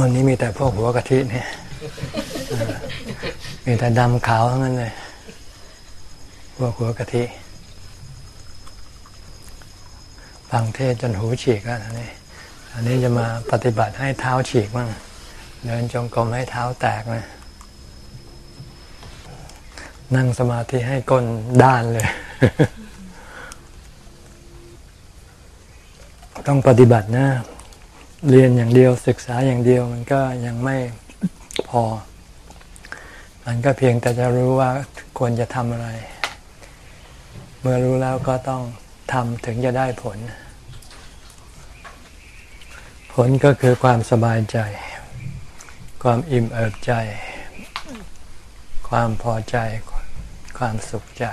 วันนี้มีแต่พวกหัวกะทิเนี่ยมีแต่ดำขาวทั้งนั้นเลย พวกหัวกะทิฟังเทศจนหูฉีกแล้วนี่อันนี้จะมาปฏิบัติให้เท้าฉีกมั่งเดินจงกรมให้เท้าแตกนะนั่งสมาธิให้ก้นด้านเลย ต้องปฏิบัตินะ เรียนอย่างเดียวศึกษาอย่างเดียวมันก็ยังไม่พอ มันก็เพียงแต่จะรู้ว่าควรจะทำอะไร เมื่อรู้แล้วก็ต้องทำถึงจะได้ผล ผลก็คือความสบายใจ ความอิ่มเอิบใจ ความพอใจ ความสุขใจ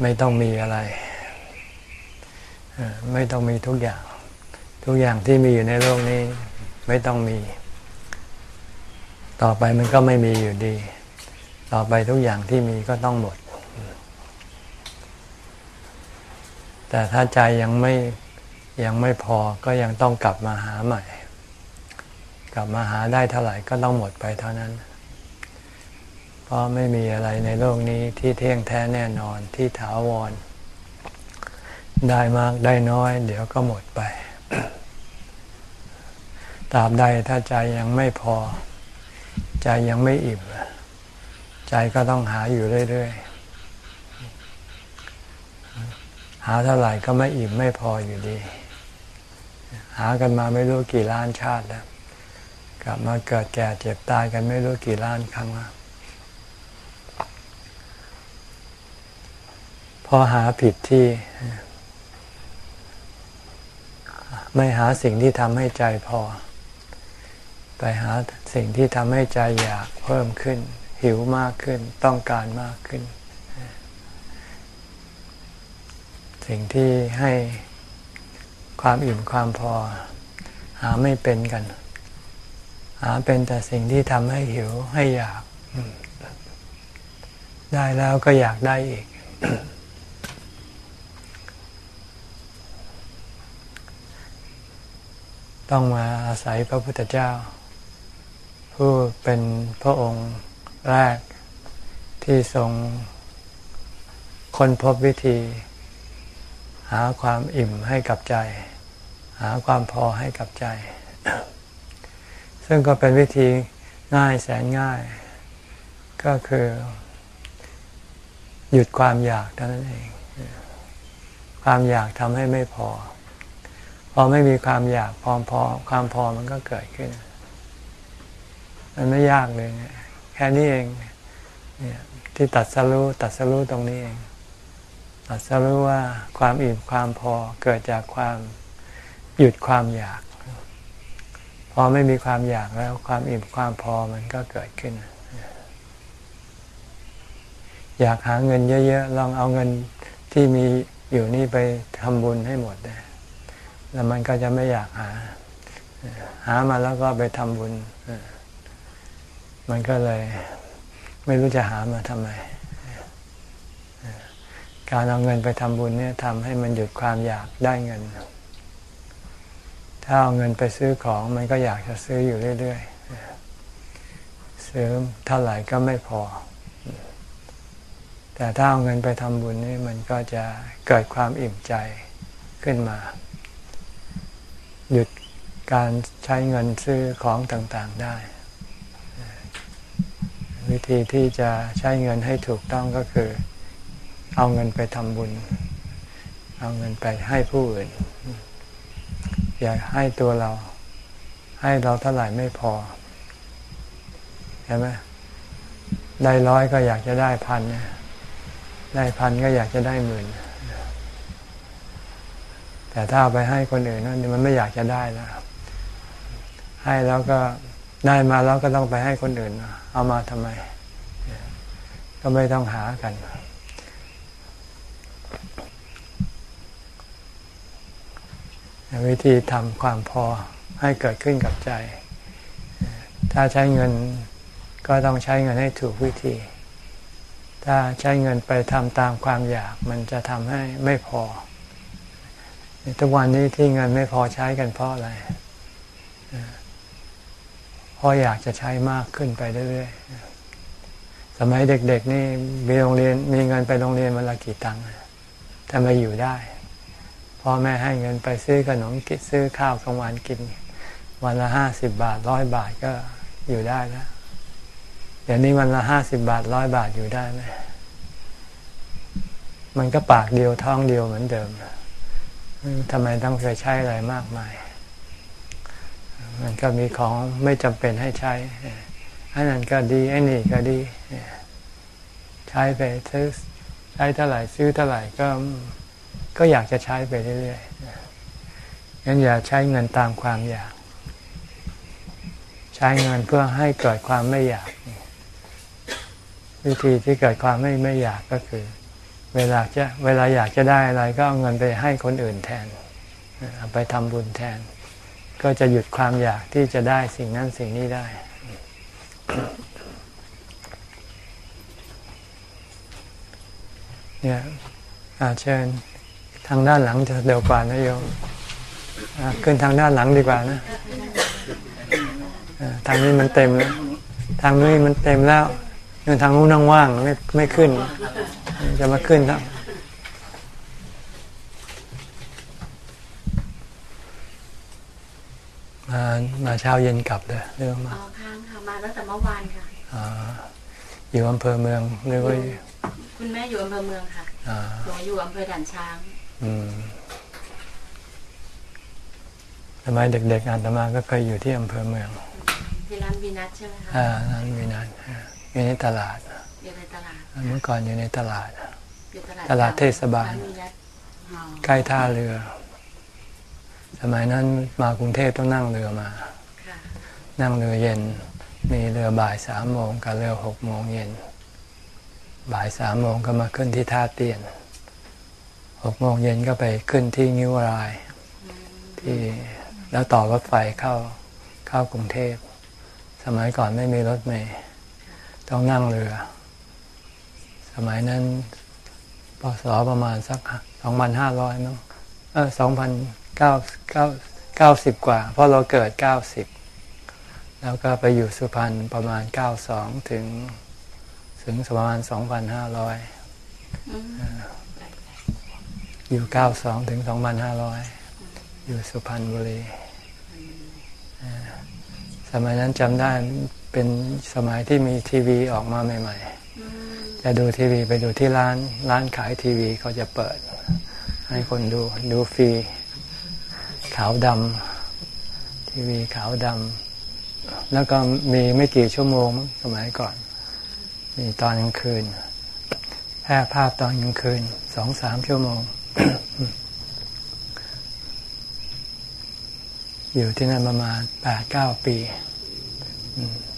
ไม่ต้องมีอะไร ไม่ต้องมีทุกอย่าง ทุกอย่างที่มีอยู่ในโลกนี้ไม่ต้องมี ต่อไปมันก็ไม่มีอยู่ดี ต่อไปทุกอย่างที่มีก็ต้องหมด แต่ถ้าใจยังไม่ยังไม่พอก็ยังต้องกลับมาหาใหม่ กลับมาหาได้เท่าไหร่ก็ต้องหมดไปเท่านั้น เพราะไม่มีอะไรในโลกนี้ที่เที่ยงแท้แน่นอนที่ถาวร ได้มากได้น้อย เดี๋ยวก็หมดไป ตราบใดถ้าใจยังไม่พอ ใจยังไม่อิ่ม ใจก็ต้องหาอยู่เรื่อยๆ หาเท่าไหร่ก็ไม่อิ่มไม่พออยู่ดี หากันมาไม่รู้กี่ล้านชาติแล้ว กลับมาเกิดแก่เจ็บตายกันไม่รู้กี่ล้านครั้งแล้วพอหาผิดที่ ไม่หาสิ่งที่ทำให้ใจพอ ไปหาสิ่งที่ทำให้ใจอยากเพิ่มขึ้น หิวมากขึ้นต้องการมากขึ้น สิ่งที่ให้ความอิ่มความพอ หาไม่เป็นกัน หาเป็นแต่สิ่งที่ทำให้หิวให้อยาก ได้แล้วก็อยากได้อีก ต้องมาอาศัยพระพุทธเจ้า ผู้เป็นพระองค์แรกที่ทรงค้นพบวิธี หาความอิ่มให้กับใจ หาความพอให้กับใจ ซึ่งก็เป็นวิธีง่ายแสนง่าย ก็คือ หยุดความอยากเท่านั้นเอง ความอยากทำให้ไม่พอ อไม่มีความอยากพอพอความพอมันก็เกิดขึ้น มันไม่ยากเลยเนี่ยแค่นี้เองเนี่ยที่ตัดสรู้ตัดสรู้ตรงนี้เองตัดสรู้ว่าความอิ่มความพอเกิดจากความหยุดความอยาก พอไม่มีความอยากแล้วความอิ่มความพอมันก็เกิดขึ้น อยากหาเงินเยอะๆลองเอาเงินที่มีอยู่นี่ไปทำบุญให้หมดเลย แล้วมันก็จะไม่อยากหา หามาแล้วก็ไปทำบุญ มันก็เลยไม่รู้จะหามาทำไม การเอาเงินไปทำบุญเนี่ยทำให้มันหยุดความอยากได้เงิน ถ้าเอาเงินไปซื้อของมันก็อยากจะซื้ออยู่เรื่อยๆ ซื้อเท่าไหร่ก็ไม่พอ แต่ถ้าเอาเงินไปทำบุญนี่มันก็จะเกิดความอิ่มใจขึ้นมา หยุดการใช้เงินซื้อของต่างๆได้ วิธีที่จะใช้เงินให้ถูกต้องก็คือ เอาเงินไปทำบุญ เอาเงินไปให้ผู้อื่น อย่าให้ตัวเรา ให้เราเท่าไหร่ไม่พอเห็นไหมได้ร้อยก็อยากจะได้พัน ได้พันก็อยากจะได้หมื่น แต่ถ้าเอาไปให้คนอื่นนั่นมันไม่อยากจะได้แล้วให้แล้วก็ได้มาแล้วก็ต้องไปให้คนอื่น เอามาทำไม ก็ไม่ต้องหากันวิธีทำความพอให้เกิดขึ้นกับใจ ถ้าใช้เงินก็ต้องใช้เงินให้ถูกวิธี ถ้าใช้เงินไปทำตามความอยาก มันจะทำให้ไม่พอ ทุกวันนี้ที่เงินไม่พอใช้กันเพราะอะไรเพราะอยากจะใช้มากขึ้นไปเรื่อยๆ สมัยเด็ก ๆ นี่มีโรงเรียนมีเงินไปโรงเรียนวันละกี่ตังค์ทำไมอยู่ได้พ่อแม่ให้เงินไปซื้อขนมกินซื้อข้าวกลางวันกิน วันละห้าสิบบาทร้อยบาทก็อยู่ได้แล้วเดี๋ยวนี้วันละห้าสิบบาทร้อยบาทอยู่ได้ไหมมันก็ปากเดียวท้องเดียวเหมือนเดิม ทำไมต้องไปใช้อะไรมากมาย มันก็มีของไม่จำเป็นให้ใช้ อันนั้นก็ดีไอ้นี่ก็ดี ใช้ไปซื้อใช้เท่าไหร่ซื้อเท่าไหร่ก็ก็อยากจะใช้ไปเรื่อยๆงั้นอย่าใช้เงินตามความอยาก ใช้เงินเพื่อให้เกิดความไม่อยาก วิธีที่เกิดความไม่ไม่อยากก็คือ เวลาจะเวลาอยากจะได้อะไรก็เอาเงินไปให้คนอื่นแทนเอาไปทำบุญแทน ก็จะหยุดความอยากที่จะได้สิ่งนั้นสิ่งนี้ได้ เนี่ยเชิญทางด้านหลังจะเร็วกว่านะโยมขึ้นทางด้านหลังดีกว่านะทางนี้มันเต็มแล้วทางนี้มันเต็มแล้วยังทางนู้นนั่งว่างไม่ไม่ขึ้น จะมาขึ้นครับมามาเช้าเย็นกลับเลยเรื่องมาอ๋อค้างค่ะมาตั้งแต่เมื่อวานค่ะออยู่อำเภอเมืองหรือว่าคุณแม่อยู่อำเภอเมืองค่ะหนูอยู่อำเภอด่านช้าง อืมสมัยเด็กๆอาตมาก็เคยอยู่ที่อำเภอเมืองที่ร้านวีนัทใช่ไหมคะอ่าร้านวีนัทอยู่ในตลาดอยู่ในตลาด เมื่อก่อนอยู่ในตลาดอยู่ ตลาดตลาดเทศบาล ใกล้ท่าเรือ สมัยนั้นมากรุงเทพต้องนั่งเรือมา นั่งเรือเย็น มีเรือบ่ายสามโมงกับเรือหกโมงเย็น บ่ายสามโมงก็มาขึ้นที่ท่าเตียนหกโมงเย็นก็ไปขึ้นที่งิ้วราย ที่แล้วต่อรถไฟเข้าเข้ากรุงเทพ สมัยก่อนไม่มีรถเมล์ต้องนั่งเรือ สมัยนั้น ปศประมาณสักสองพันห้าร้อยมั้งเออสองพันเก้าเก้าเก้าสิบกว่า เพราะเราเกิดเก้าสิบแล้วก็ไปอยู่สุพรรณประมาณเก้าสองถึงถึงประมาณสองพันห้าร้อยอยู่เก้าสองถึงสองพันห้าร้อยอยู่สุพรรณบุรีสมัยนั้นจำได้เป็นสมัยที่มีทีวีออกมาใหม่ ๆ จะดูทีวีไปดูที่ร้านร้านขายทีวีเขาจะเปิด ให้คนดูดูฟรี ขาวดำทีวีขาวดำแล้วก็มีไม่กี่ชั่วโมงสมัยก่อน มีตอนกลางคืนแพร่ภาพตอนกลางคืนสองสามชั่วโมง อยู่ที่นั่นประมาณแปดเก้าปีพ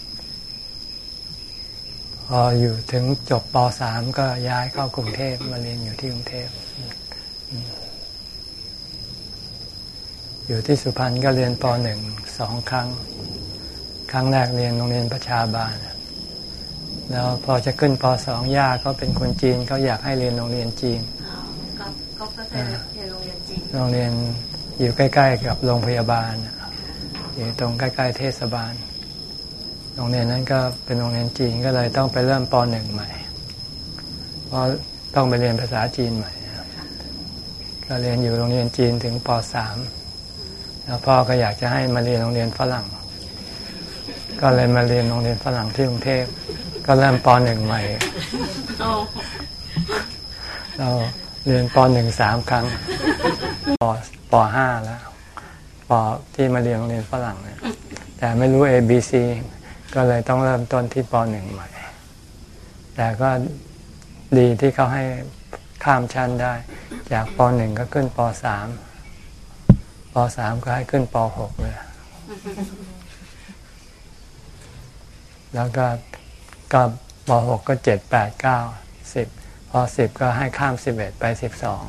ออยู่ถึงจบป .3 ก็ย้ายเข้ากรุงเทพมาเรียนอยู่ที่กรุงเทพ อยู่ที่สุพรรณก็เรียนป .1 สองครั้ง ครั้งแรกเรียนโรงเรียนประชาบาล แล้วพอจะขึ้นป .2 ย่าก็เป็นคนจีนเขาอยากให้เรียนโรงเรียนจีนก็ก็เรียนโรงเรียนจีน โรงเรียนอยู่ใกล้ ๆ กับโรงพยาบาล อยู่ตรงใกล้ ๆ เทศบาล โรงเรียนนั้นก็เป็นโรงเรียนจีนก็เลยต้องไปเริ่มปหนึ่งใหม่ เพราะต้องไปเรียนภาษาจีนใหม่ ก็เรียนอยู่โรงเรียนจีนถึงปสามแล้วพ่อก็อยากจะให้มาเรียนโรงเรียนฝรั่ง ก็เลยมาเรียนโรงเรียนฝรั่งที่กรุงเทพ ก็เริ่มปหนึ่งใหม่เราเรียนปหนึ่งสามครั้งปปห้าแล้วปที่มาเรียนโรงเรียนฝรั่งเนี่ยแต่ไม่รู้ A B C ก็เลยต้องเริ่มต้นที่ปหนึ่งใหม่ แต่ก็ดีที่เขาให้ข้ามชั้นได้ จากปหนึ่งก็ขึ้นปสามปสามก็ให้ขึ้นปหกเลย แล้วก็ก็ปหกก็เจ็ดแปดเก้าสิบพอสิบก็ให้ข้ามสิบเอ็ดไปสิบสอง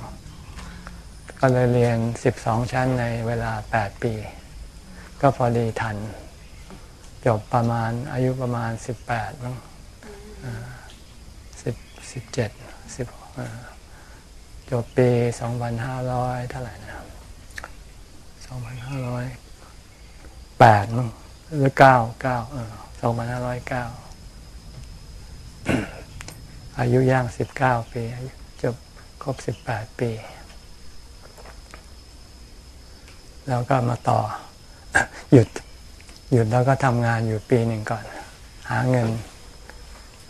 ก็เลยเรียนสิบสองชั้นในเวลาแปดปี ก็พอดีทัน จบประมาณอายุประมาณสิบแปดมั้งสิบสิบเจ็ดสิบจบปีสองพันห้าร้อยเท่าไหร่นะสองพันห้าร้อยแปดมั้งหรือเก้าเก้าสองพันห้าร้อยเก้าอายุย่างสิบเก้าปีจบครบสิบแปดปี แล้วก็มาต่อ หยุด หยุดแล้วก็ทำงานอยู่ปีหนึ่งก่อน หาเงิน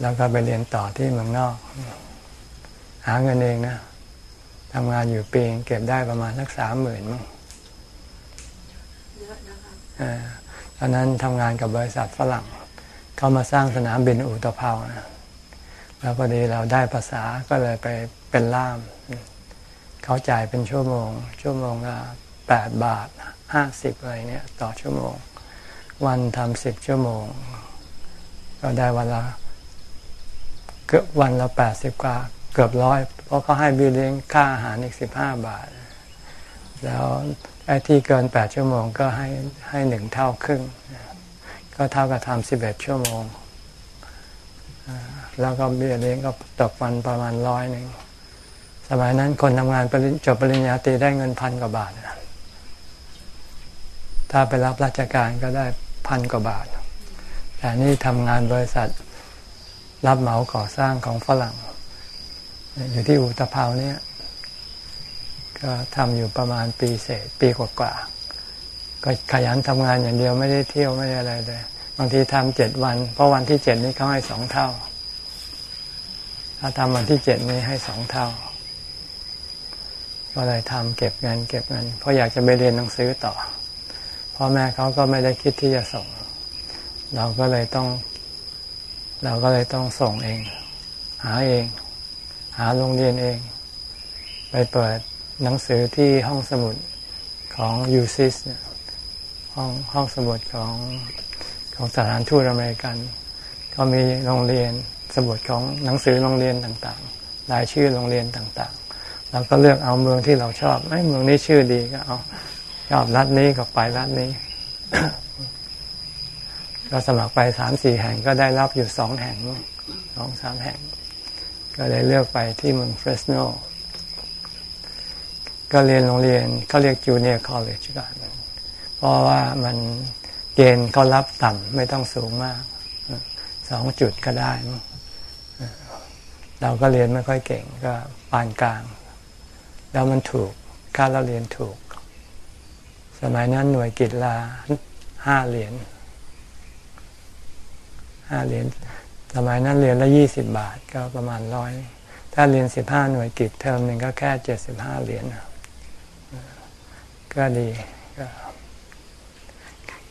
แล้วก็ไปเรียนต่อที่เมืองนอก หาเงินเองนะทำงานอยู่ปีเก็บได้ประมาณสักสามหมื่นมั้งเยอะนะคะตอนนั้นทำงานกับบริษัทฝรั่ง เขามาสร้างสนามบินอุตภาวนะแล้วพอดีเราได้ภาษาก็เลยไปเป็นล่าม เขาจ่ายเป็นชั่วโมง ชั่วโมงละแปดบาทห้าสิบอะไรเนี่ย ต่อชั่วโมง วันทำสิบชั่วโมง ก็ได้วันละเกือบวันละแปดสิบกว่าเกือบร้อยเพราะเขาให้บิลเลี้ยงค่าอาหารอีกสิบห้าบาท แล้วไอ้ที่เกินแปดชั่วโมงก็ให้ให้หนึ่งเท่าครึ่ง ก็เท่ากับทำสิบเอ็ดชั่วโมง แล้วก็เบี้ยเลี้ยงก็ตกวันประมาณร้อยหนึ่งสมัยนั้นคนทำงานจบปริญญาตรีได้เงินพันกว่าบาท ถ้าไปรับราชการก็ได้ พันกว่าบาท แต่นี่ทำงานบริษัทรับเหมาก่อสร้างของฝรั่ง อยู่ที่อุตภาวเนี่ยก็ทำอยู่ประมาณปีเศษ ปีกว่าๆก็ขยันทำงานอย่างเดียวไม่ได้เที่ยวไม่ได้อะไรเลย บางทีทำเจ็ดวัน เพราะวันที่เจ็ดนี้เขาให้สองเท่า ถ้าทำวันที่เจ็ดนี้ให้สองเท่า ก็เลยทำเก็บเงินเก็บเงินเพราะอยากจะไปเรียนหนังสือต่อ พ่อแม่เขาก็ไม่ได้คิดที่จะส่ง เราก็เลยต้อง เราก็เลยต้องส่งเอง หาเอง หาโรงเรียนเอง ไปเปิดหนังสือที่ห้องสมุดของยูซิสห้องห้องสมุดของของสถานทูตอเมริกันก็มีโรงเรียนสมุดของหนังสือโรงเรียนต่างๆรายชื่อโรงเรียนต่างๆเราก็เลือกเอาเมืองที่เราชอบไอ้เมืองนี้ชื่อดีก็เอา อบรัฐนี้ก็ไปรัฐนี้ ก็สมัครไปสามสี่แห่งก็ได้รับอยู่สองแห่งสองสามแห่ง ก็เลยเลือกไปที่เมืองเฟรสโนก็เรียนโรงเรียนเขาเรียก junior college กันเพราะว่ามันเกณฑ์เขารับต่ำไม่ต้องสูงมากสองจุดก็ได้ เราก็เรียนไม่ค่อยเก่งก็ปานกลาง แล้วมันถูกค่าเราเรียนถูก สมัยนั้นหน่วยกิจลาห้าเหรียญห้าเหรียญสมัยนั้นเรียนละยี่สิบบาทก็ประมาณร้อยถ้าเรียนสิบห้าหน่วยกิจเทอมหนึ่งก็แค่เจ็ดสิบห้าเหรียญก็ดีก็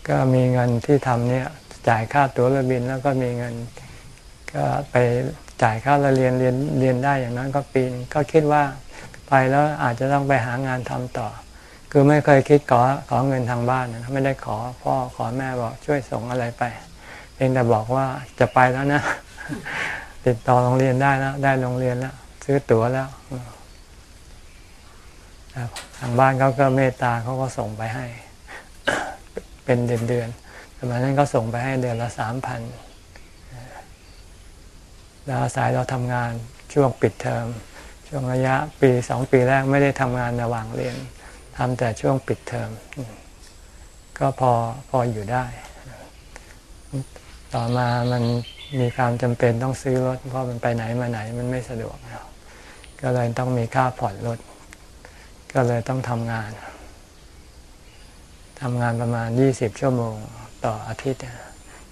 ก็มีเงินที่ทำเนี่ยจ่ายค่าตั๋วเรือบินแล้วก็มีเงิน ก็ไปจ่ายค่าเรียนเรียนเรียนได้อย่างนั้นก็ปีนก็คิดว่าไปแล้วอาจจะต้องไปหางานทำต่อ คือไม่เคยคิดขอขอเงินทางบ้านนะไม่ได้ขอพ่อขอแม่บอกช่วยส่งอะไรไปเองแต่บอกว่าจะไปแล้วนะ ติดต่อโรงเรียนได้แล้ว ได้โรงเรียนแล้ว ซื้อตั๋วแล้วทางบ้านเขาก็เมตตาเขาก็ส่งไปให้ เป็นเดือนเดือนสมัยนั้นก็ส่งไปให้เดือนละสามพันแล้วอายเราทำงานช่วงปิดเทอมช่วงระยะปีสองปีแรกไม่ได้ทำงานระหว่างเรียนำแต่ช่วงปิดเทอมก็พอพออยู่ได้ ต่อมามันมีความจำเป็นต้องซื้อรถ เพราะมันไปไหนมาไหนมันไม่สะดวก ก็เลยต้องมีค่าผ่อนรถ ก็เลยต้องทำงานทำงานประมาณยี่สิบชั่วโมงต่ออาทิตย์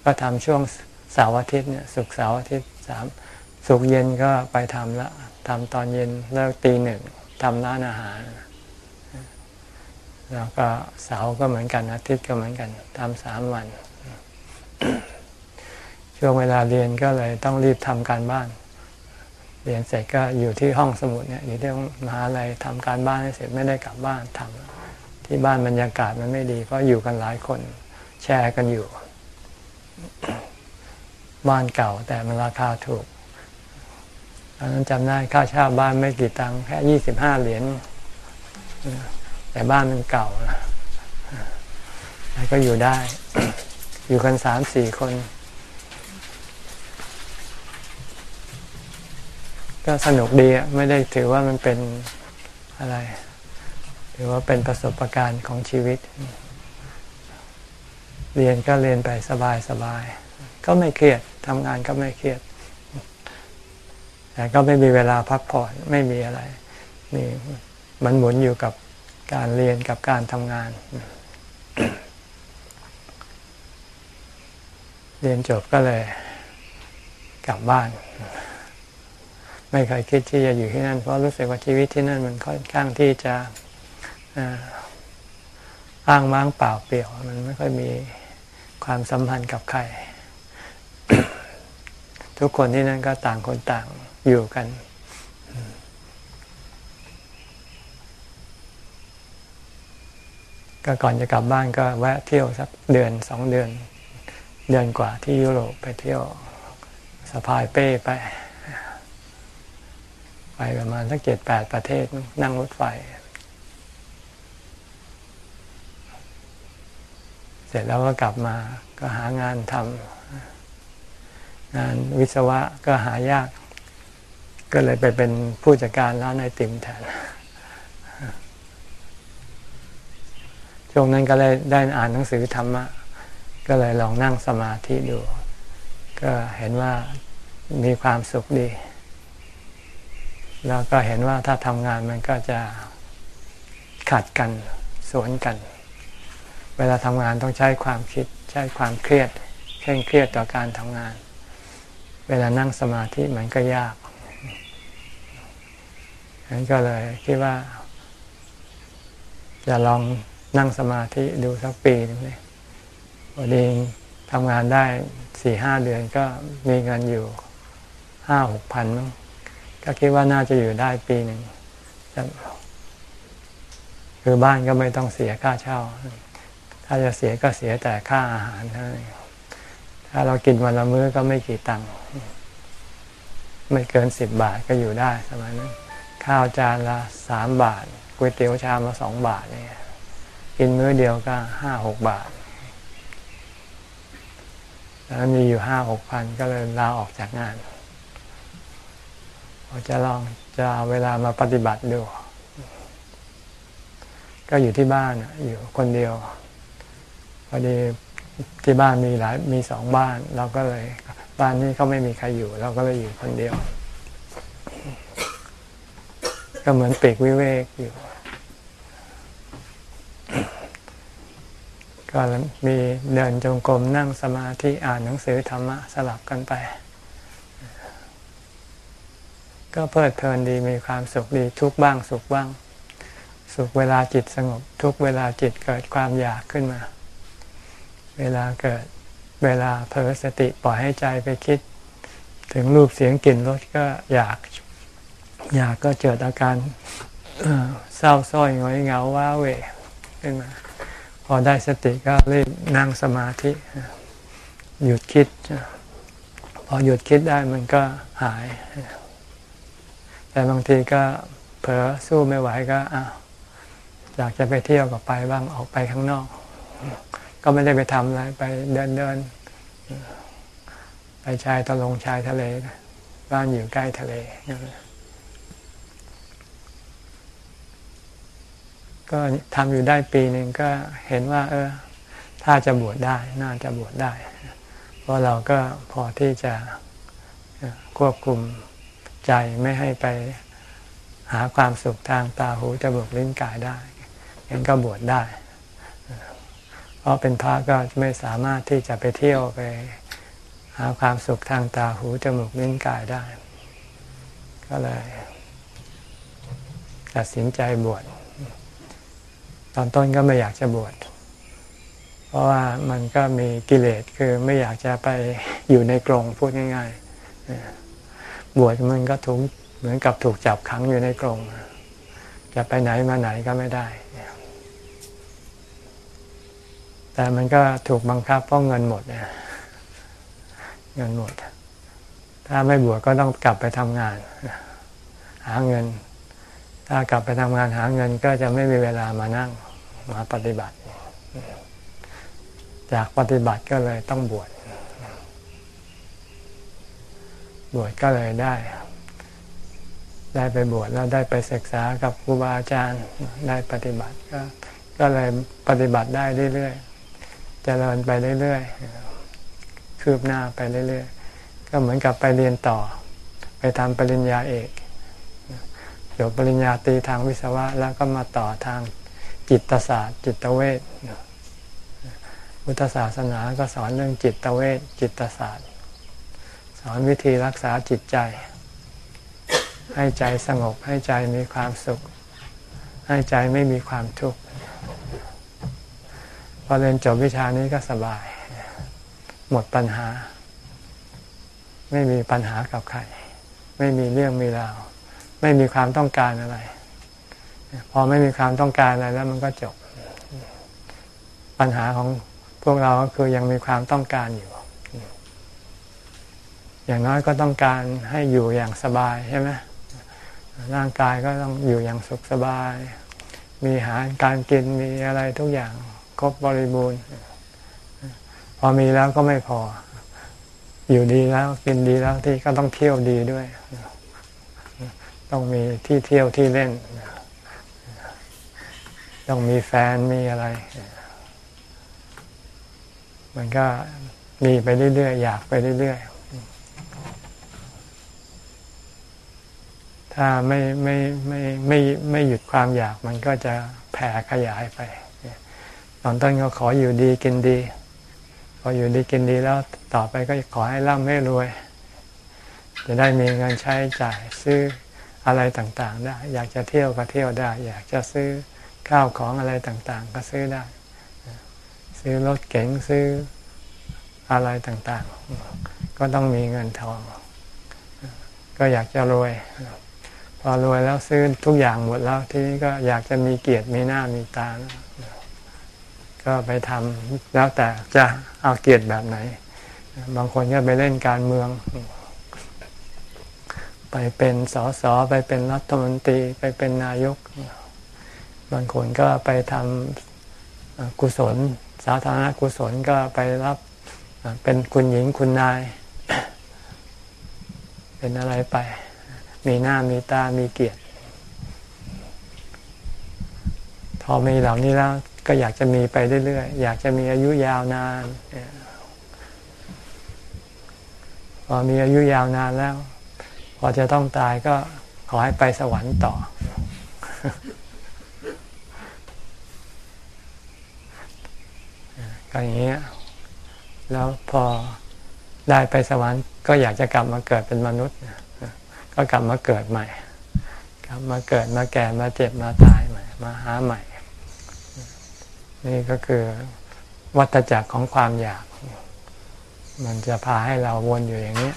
ก็ทำช่วงเสาร์อาทิตย์เนี่ยสุกเสาร์อาทิตย์สามสุกเย็นก็ไปทำละทำตอนเย็นเลิกตีหนึ่งทำร้านอาหาร แล้วก็เสาร์ก็เหมือนกันอาทิตย์ก็เหมือนกันทำสามวัน ช่วงเวลาเรียนก็เลยต้องรีบทำการบ้าน เรียนเสร็จก็อยู่ที่ห้องสมุดเนี่ยอยู่ที่มหาลัยทำการบ้านให้เสร็จไม่ได้กลับบ้านทำที่บ้านบรรยากาศมันไม่ดี เพราะอยู่กันหลายคนแชร์กันอยู่ บ้านเก่าแต่มันราคาถูกตอนนั้นจำได้ค่าเช่าบ้านไม่กี่ตังค์แค่ยี่สิบห้าเหรียญ แต่บ้านมันเก่าแล้วก็อยู่ได้ อยู่กันสามสี่คน ก็สนุกดีอะไม่ได้ถือว่ามันเป็นอะไร ถือว่าเป็นประสบการณ์ของชีวิต เรียนก็เรียนไปสบายสบายก็ไม่เครียดทำงานก็ไม่เครียดแต่ก็ไม่มีเวลาพักผ่อนไม่มีอะไรนี่มันหมุนอยู่กับ การเรียนกับการทำงาน เรียนจบก็เลยกลับบ้าน ไม่เคยคิดที่จะอยู่ที่นั่น เพราะรู้สึกว่าชีวิตที่นั่นมันค่อนข้างที่จะอ้างม้างเปล่าเปลี่ยว มันไม่ค่อยมีความสัมพันธ์กับใคร ทุกคนที่นั่นก็ต่างคนต่างอยู่กัน ก็ก่อนจะกลับบ้านก็แวะเที่ยวสักเดือนสองเดือน เดือนกว่าที่ยุโรปไปเที่ยวสะพายเป้ไป ไปประมาณสักเจ็ดแปดประเทศนั่งรถไฟ เสร็จแล้วก็กลับมาก็หางานทำงานวิศวะก็หายาก ก็เลยไปเป็นผู้จัดการร้านไอติมแทน ช่วงนั้นก็เลยได้อ่านหนังสือธรรมะ ก็เลยลองนั่งสมาธิดู ก็เห็นว่ามีความสุขดี แล้วก็เห็นว่าถ้าทำงานมันก็จะขัดกันสวนกัน เวลาทำงานต้องใช้ความคิดใช้ความเครียดเคร่งเครียดต่อการทำงาน เวลานั่งสมาธิมันก็ยากฉะนั้นก็เลยคิดว่าจะลอง นั่งสมาธิดูสักปีนึงเลยพอดีทำงานได้สี่ห้าเดือนก็มีเงินอยู่ห้าหกพันมั้งก็คิดว่าน่าจะอยู่ได้ปีหนึ่งคือบ้านก็ไม่ต้องเสียค่าเช่า ถ้าจะเสียก็เสียแต่ค่าอาหารเท่านั้นถ้าเรากินวันละมื้อก็ไม่กี่ตังค์ไม่เกินสิบบาทก็อยู่ได้สมัยนั้นข้าวจานละสามบาทก๋วยเตี๋ยวชามละสองบาทเนี่ย กินมื้อเดียวก็ห้าหกบาท แล้วมีอยู่ห้าหกพันก็เลยลาออกจากงานจะลองจะเอาเวลามาปฏิบัติดู ก็อยู่ที่บ้านอยู่คนเดียวพอดีที่บ้านมีหลายมีสองบ้าน เราก็เลยบ้านนี้เขาไม่มีใครอยู่ เราก็เลยอยู่คนเดียว ก็เหมือนเปีกวิเวกอยู่ ก็มีเดินจงกรมนั่งสมาธิอ่านหนังสือธรรมะสลับกันไป ก็เพลิดเพลินดีมีความสุขดีทุกบ้างสุขบ้าง สุขเวลาจิตสงบ ทุกเวลาจิตเกิดความอยากขึ้นมา เวลาเกิดเวลาเผลอสติปล่อยให้ใจไปคิด ถึงรูปเสียงกลิ่นรสก็อยาก อยากก็เกิดอาการเศร้าส้อยงอยเหงาว้าเวขึ้นมา อได้สติก็รีบนั่งสมาธิหยุดคิด พอหยุดคิดได้มันก็หาย แต่บางทีก็เผลอสู้ไม่ไหวก็อยากจะไปเที่ยวก็ไปบ้างออกไปข้างนอก ก็ไม่ได้ไปทำอะไรไปเดินเดินไปชายตะลงชายทะเลบ้านอยู่ใกล้ทะเล ก็ทำอยู่ได้ปีหนึ่งก็เห็นว่า เออ ถ้าจะบวชได้ น่าจะบวชได้ เพราะเราก็พอที่จะควบคุมใจไม่ให้ไปหาความสุขทางตาหูจมูกลิ้นกายได้งั้นก็บวชได้ เพราะเป็นพระก็ไม่สามารถที่จะไปเที่ยวไป หาความสุขทางตาหูจมูกลิ้นกายได้ ก็เลยตัดสินใจบวช ตอนต้นก็ไม่อยากจะบวชเพราะว่ามันก็มีกิเลสคือไม่อยากจะไปอยู่ในกรงพูดง่ายๆ บวชมันก็ถูกเหมือนกับถูกจับขังอยู่ในกรงจะไปไหนมาไหนก็ไม่ได้แต่มันก็ถูกบังคับเพราะเงินหมดเนี่ยเงินหมด ถ้าไม่บวชก็ต้องกลับไปทำงาน หาเงิน ถ้ากลับไปทำงานหาเงินก็จะไม่มีเวลามานั่งมาปฏิบัติ จากปฏิบัติก็เลยต้องบวชบวชก็เลยได้ ได้ไปบวชแล้วได้ไปศึกษากับครูบาอาจารย์ได้ปฏิบัติก็ก็เลยปฏิบัติได้เรื่อยๆเจริญไปเรื่อยๆคืบหน้าไปเรื่อยๆก็เหมือนกับไปเรียนต่อ ไปทำปริญญาเอก จบปริญญาตรีทางวิศวะ แล้วก็มาต่อทางจิตศาสตร์ จิตเวชพุทธศาสนาก็สอนเรื่องจิตเวชจิตศาสตร์ สอนวิธีรักษาจิตใจ ให้ใจสงบให้ใจมีความสุข ให้ใจไม่มีความทุกข์พอเรียนจบวิชานี้ก็สบาย หมดปัญหา ไม่มีปัญหากับใคร ไม่มีเรื่องมีราว ไม่มีความต้องการอะไร พอไม่มีความต้องการอะไรแล้วมันก็จบ ปัญหาของพวกเราก็คือยังมีความต้องการอยู่ อย่างน้อยก็ต้องการให้อยู่อย่างสบายใช่ไหมร่างกายก็ต้องอยู่อย่างสุขสบาย มีอาหารการกินมีอะไรทุกอย่างครบบริบูรณ์ พอมีแล้วก็ไม่พอ อยู่ดีแล้วกินดีแล้วที่ก็ต้องเที่ยวดีด้วย ต้องมีที่เที่ยวที่เล่น ต้องมีแฟนมีอะไร มันก็มีไปเรื่อยๆอยากไปเรื่อยๆถ้าไม่ไม่ไม่ไม่ไม่หยุดความอยากมันก็จะแผ่ขยายไป ตอนต้นก็ขออยู่ดีกินดี พออยู่ดีกินดีแล้วต่อไปก็ขอให้ร่ำให้รวย จะได้มีเงินใช้จ่ายซื้อ อะไรต่างๆได้อยากจะเที่ยวก็เที่ยวได้ อยากจะซื้อข้าวของอะไรต่างๆ ก็ซื้อได้ ซื้อรถเก๋งซื้ออะไรต่างๆ ก็ต้องมีเงินทอง ก็อยากจะรวย พอรวยแล้วซื้อทุกอย่างหมดแล้วทีนี้ก็อยากจะมีเกียรติมีหน้ามีตา ก็ไปทำแล้วแต่จะเอาเกียรติแบบไหน บางคนก็ไปเล่นการเมือง ไปเป็นสสไปเป็นรัฐมนตรีไปเป็นนายก บางคนก็ไปทำกุศล สาธารณกุศลก็ไปรับเป็นคุณหญิงคุณนาย เป็นอะไรไป มีหน้ามีตามีเกียรติ พอมีเหล่านี้แล้วก็อยากจะมีไปเรื่อยๆ อยากจะมีอายุยาวนานพอมีอายุยาวนานแล้ว พอจะต้องตายก็ขอให้ไปสวรรค์ต่อ ก็อย่างเงี้ยแล้วพอได้ไปสวรรค์ก็อยากจะกลับมาเกิดเป็นมนุษย์ ก็กลับมาเกิดใหม่ กลับมาเกิดมาแก่มาเจ็บมาตายใหม่ มาหาใหม่ นี่ก็คือวัฏจักรของความอยาก มันจะพาให้เราวนอยู่อย่างนี้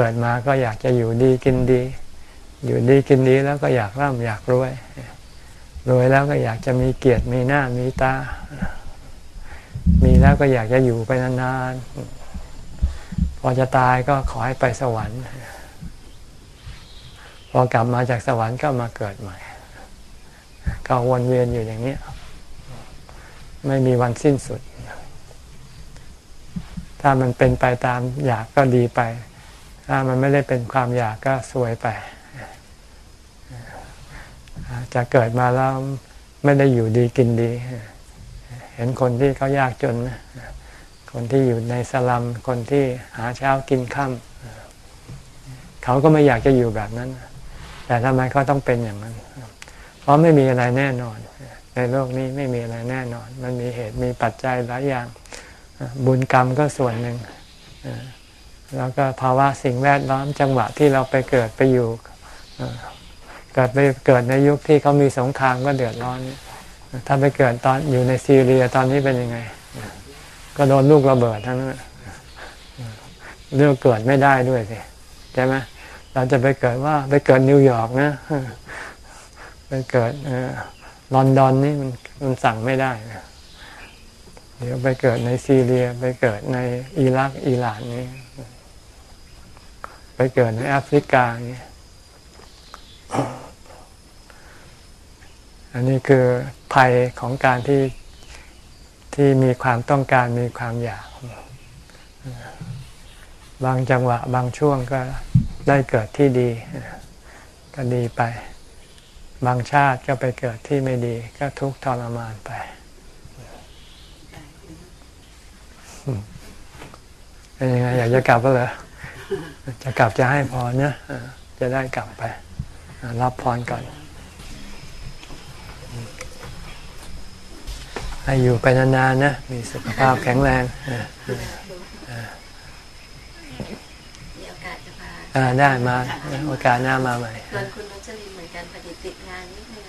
เกิดมาก็อยากจะอยู่ดีกินดี อยู่ดีกินดีแล้วก็อยากร่ำอยากรวย รวยแล้วก็อยากจะมีเกียรติมีหน้ามีตา มีแล้วก็อยากจะอยู่ไปนานๆ พอจะตายก็ขอให้ไปสวรรค์ พอกลับมาจากสวรรค์ก็มาเกิดใหม่ ก็วนเวียนอยู่อย่างนี้ ไม่มีวันสิ้นสุด ถ้ามันเป็นไปตามอยากก็ดีไป ถ้ามันไม่ได้เป็นความอยากก็สวยไป จะเกิดมาแล้วไม่ได้อยู่ดีกินดี เห็นคนที่เขายากจน คนที่อยู่ในสลัม คนที่หาเช้ากินค่ำเขาก็ไม่อยากจะอยู่แบบนั้น แต่ทำไมเขาต้องเป็นอย่างนั้น เพราะไม่มีอะไรแน่นอน ในโลกนี้ไม่มีอะไรแน่นอน มันมีเหตุมีปัจจัยหลายอย่าง บุญกรรมก็ส่วนหนึ่ง แล้วก็ภาวะสิ่งแวดล้อมจังหวะที่เราไปเกิดไปอยู่เกิดไปเกิดในยุคที่เขามีสงครามก็เดือดร้อน ถ้าไปเกิดตอนอยู่ในซีเรียตอนนี้เป็นยังไง ก็โดนลูกระเบิดทั้งนั้นเรื่องเกิดไม่ได้ด้วยสิใช่ไหมเราจะไปเกิดว่าไปเกิดนิวยอร์กนะไปเกิดลอนดอนนี่มันมันสั่งไม่ได้เดี๋ยวไปเกิดในซีเรีย ไปเกิดในอิรักอิหร่านนี่ ไปเกิดในแอฟริกานี่อันนี้คือภัยของการที่ที่มีความต้องการมีความอยาก บางจังหวะบางช่วงก็ได้เกิดที่ดี ก็ดีไป บางชาติก็ไปเกิดที่ไม่ดี ก็ทุกข์ทรมานไป เป็นยังไงอยากจะกลับก็เหรอ จะกลับจะให้พรเนี่ยจะได้กลับไป รับพรก่อน ให้อยู่ไปนานๆนะ มีสุขภาพแข็งแรงมีโอกาสจะมาได้มาโอกาสหน้ามาใหม่เพื่อนคุณนุชลินเหมือนกันปฏิติดงานนิดนึง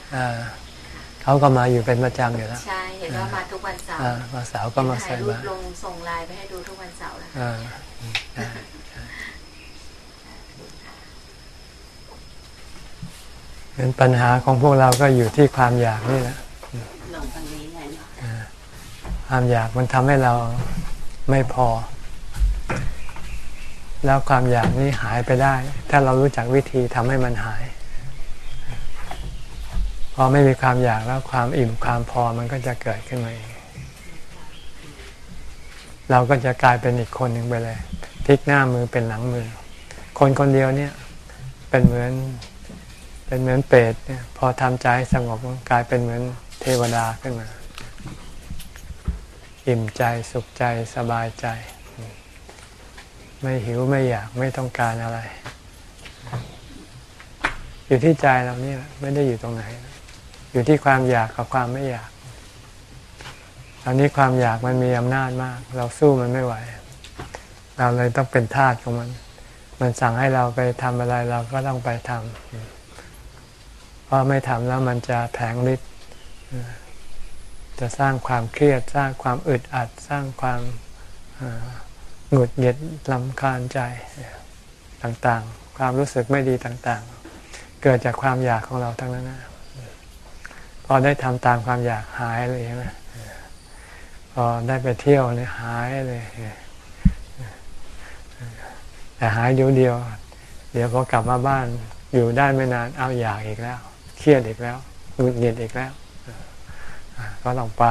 เขาก็มาอยู่เป็นประจำอยู่แล้วใช่เห็นว่ามาทุกวันเสาร์วันเสาร์ก็มาใส่บาลงส่งไลน์ไปให้ดูทุกวันเสาร์แล้ว เป็นปัญหาของพวกเราก็อยู่ที่ความอยากนี่แหละความอยากมันทำให้เราไม่พอ แล้วความอยากนี้หายไปได้ ถ้าเรารู้จักวิธีทำให้มันหาย พอไม่มีความอยากแล้วความอิ่มความพอมันก็จะเกิดขึ้นมาเองเราก็จะกลายเป็นอีกคนหนึ่งไปเลยพลิกหน้ามือเป็นหลังมือ คนคนเดียวเนี่ย เป็นเหมือน เป็นเหมือนเปรตเนี่ยพอทำใจสงบกลายเป็นเหมือนเทวดาขึ้นมา อิ่มใจสุขใจสบายใจ ไม่หิวไม่อยากไม่ต้องการอะไร อยู่ที่ใจเราเนี่แหละไม่ได้อยู่ตรงไหน อยู่ที่ความอยากกับความไม่อยากตอนนี้ความอยากมันมีอำนาจมาก เราสู้มันไม่ไหว เราเลยต้องเป็นทาสของมัน มันสั่งให้เราไปทำอะไรเราก็ต้องไปทำ เพราะไม่ทำแล้วมันจะแผงฤทธิ์จะสร้างความเครียดสร้างความอึดอัด สร้างความหงุดหงิดลำคาญใจต่างๆ ความรู้สึกไม่ดีต่างๆ เกิดจากความอยากของเราทั้งนั้นนะพอได้ทำตามความอยากหายเลยใช่ไหมพอได้ไปเที่ยวเนี่ยหายเลยแต่หายเดียวเดียว เดี๋ยวพอกลับมาบ้านอยู่ได้ไม่นานเอาอยากอีกแล้ว เครียดอีกแล้วหงุดหงิดอีกแล้ว ก็ต้องไป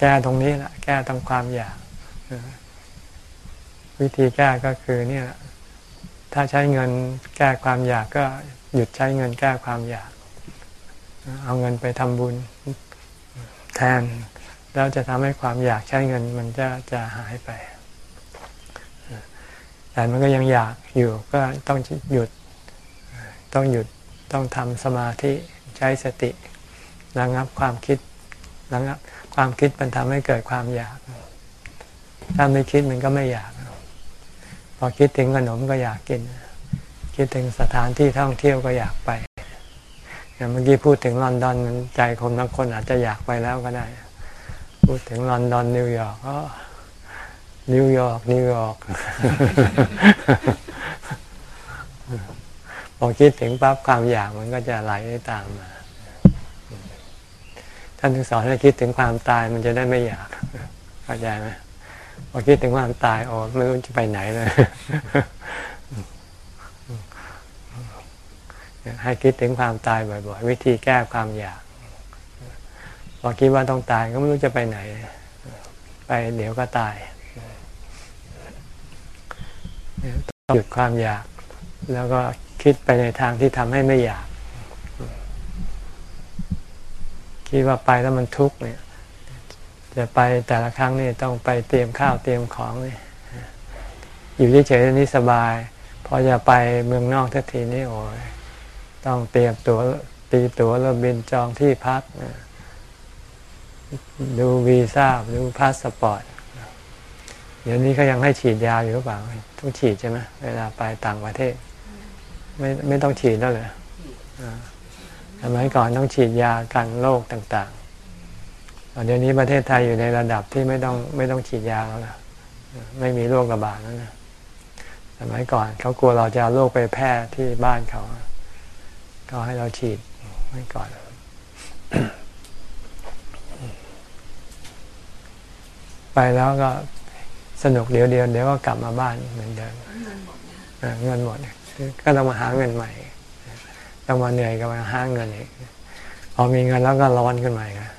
แก้ตรงนี้แหละแก้ตรงความอยากวิธีแก้ก็คือเนี่ยถ้าใช้เงินแก้ความอยากก็หยุดใช้เงินแก้ความอยาก เอาเงินไปทำบุญแทน แล้วจะทำให้ความอยากใช้เงินมันจะจะหายไป แต่มันก็ยังอยากอยู่ก็ต้องหยุด ต้องหยุดต้องทำสมาธิใช้สติระงับความคิดระงับความคิดมันทำให้เกิดความอยาก ถ้าไม่คิดมันก็ไม่อยาก พอคิดถึงขนมก็อยากกิน คิดถึงสถานที่ท่องเที่ยวก็อยากไปอย่างเมื่อกี้พูดถึงลอนดอนใจคนบางคนอาจจะอยากไปแล้วก็ได้ พูดถึงลอนดอนนิวยอร์กก็นิวยอร์กนิวยอร์ก พอคิดถึงปั๊บความอยากมันก็จะไหลตามมา ท่านถึงสอนให้คิดถึงความตายมันจะได้ไม่อยากเข้าใจไหมพอคิดถึงความตายโอ้ไม่รู้จะไปไหนเลยให้คิดถึงความตายบ่อยๆ วิธีแก้ความอยากพอคิดว่าต้องตายก็ไม่รู้จะไปไหน ไปเดี๋ยวก็ตายต้องหยุดความอยากแล้วก็ คิดไปในทางที่ทำให้ไม่อยาก คิดว่าไปแล้วมันทุกข์เนี่ย จะไปแต่ละครั้งนี่ต้องไปเตรียมข้าวเตรียมของนี่อยู่เฉยๆนี่สบาย พอจะไปเมืองนอกทันทีนี่โอ้ยต้องเตรียมตัวตีตั๋วแล้วบินจองที่พัก ดูวีซ่าดูพาสปอร์ตเดี๋ยวนี้เขายังให้ฉีดยาอยู่หรือเปล่าต้องฉีดใช่ไหมเวลาไปต่างประเทศ ไม่ไม่ต้องฉีดแล้วเลยสมัยก่อนต้องฉีดยากันโรคต่างๆเดี๋ยวนี้ประเทศไทยอยู่ในระดับที่ไม่ต้องไม่ต้องฉีดยาแล้วนะไม่มีโรคระบาดแล้วนะสมัยก่อนเขากลัวเราจะเอาโรคไปแพร่ที่บ้านเขาก็ให้เราฉีดไว้ก่อน ไปแล้วก็สนุกเดี๋ยวเดียวเดี๋ยวก็กลับมาบ้านเหมือนเดิมเงินหมด ก็ต้องมาหาเงินใหม่ต้องมาเหนื่อยกับมาหาเงินอีกพอมีเงินแล้วก็ร้อนขึ้นใหม่นะ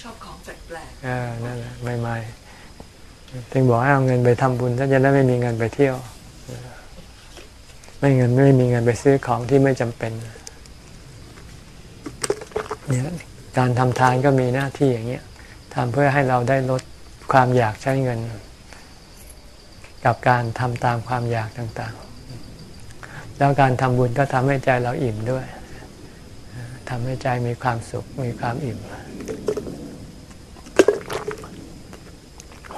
ชอบของแปลกๆเออนั่นแหละไม่ไม่ถึงบอกให้เอาเงินไปทำบุญถ้าจะได้ไม่มีเงินไปเที่ยว ไม่เงินไม่มีเงินไปซื้อของที่ไม่จำเป็นเนี่ยการทำทานก็มีหน้าที่อย่างเงี้ยทำเพื่อให้เราได้ลดความอยากใช้เงิน กับการทำตามความอยากต่างๆ แล้วการทำบุญก็ทำให้ใจเราอิ่มด้วยทำให้ใจมีความสุขมีความอิ่ม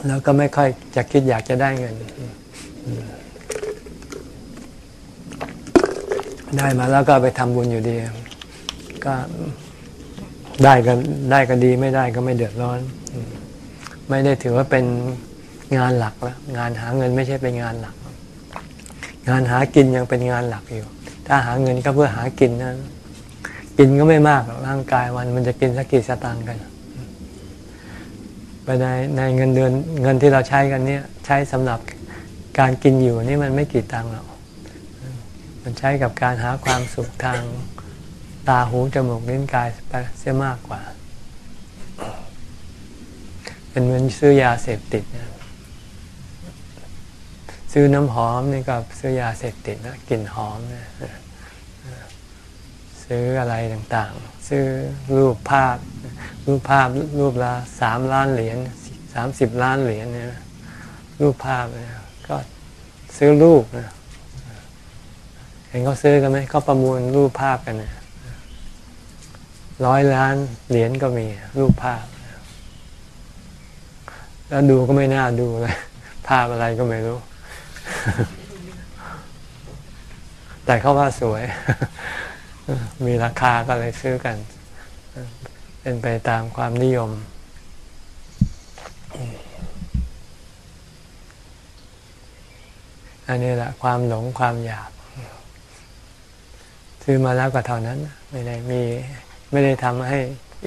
แล้วก็ไม่ค่อยจะคิดอยากจะได้เงิน ได้มาแล้วก็ไปทำบุญอยู่ดี ก็ได้ก็ได้ก็ดีไม่ได้ก็ไม่เดือดร้อน ไม่ได้ถือว่าเป็นงานหลักแล้วงานหาเงินไม่ใช่เป็นงานหลัก งานหากินยังเป็นงานหลักอยู่ ถ้าหาเงินก็เพื่อหากินนะกินก็ไม่มากร่างกายวันมันจะกินสักกี่สตางค์กันไปในในเงินเดือนเงินที่เราใช้กันเนี่ยใช้สำหรับการกินอยู่นี่มันไม่กี่ตังค์หรอกมันใช้กับการหาความสุขทางตาหูจมูกลิ้นกายไปเสียมากกว่า เป็นเหมือนซื้อยาเสพติดนะ ซื้อน้ำหอมนี่ก็ซื้อยาเสพติดนะกลิ่นหอมนะซื้ออะไรต่างๆ ซื้อรูปภาพ รูปภาพรูปละสามล้านเหรียญสามสิบล้านเหรียญเนี่ยรูปภาพเนี่ยก็ซื้อรูปนะเห็นเขาซื้อกันไหมเขาประมูลรูปภาพกันเนี่ยร้อยล้านเหรียญก็มีรูปภาพ แล้วดูก็ไม่น่าดูเลยภาพอะไรก็ไม่รู้ แต่เขาว่าสวย มีราคาก็เลยซื้อกัน เป็นไปตามความนิยม อันนี้แหละความหลงความอยาก ซื้อมาแล้วก็เท่านั้น ไม่ได้มีไม่ได้ทำให้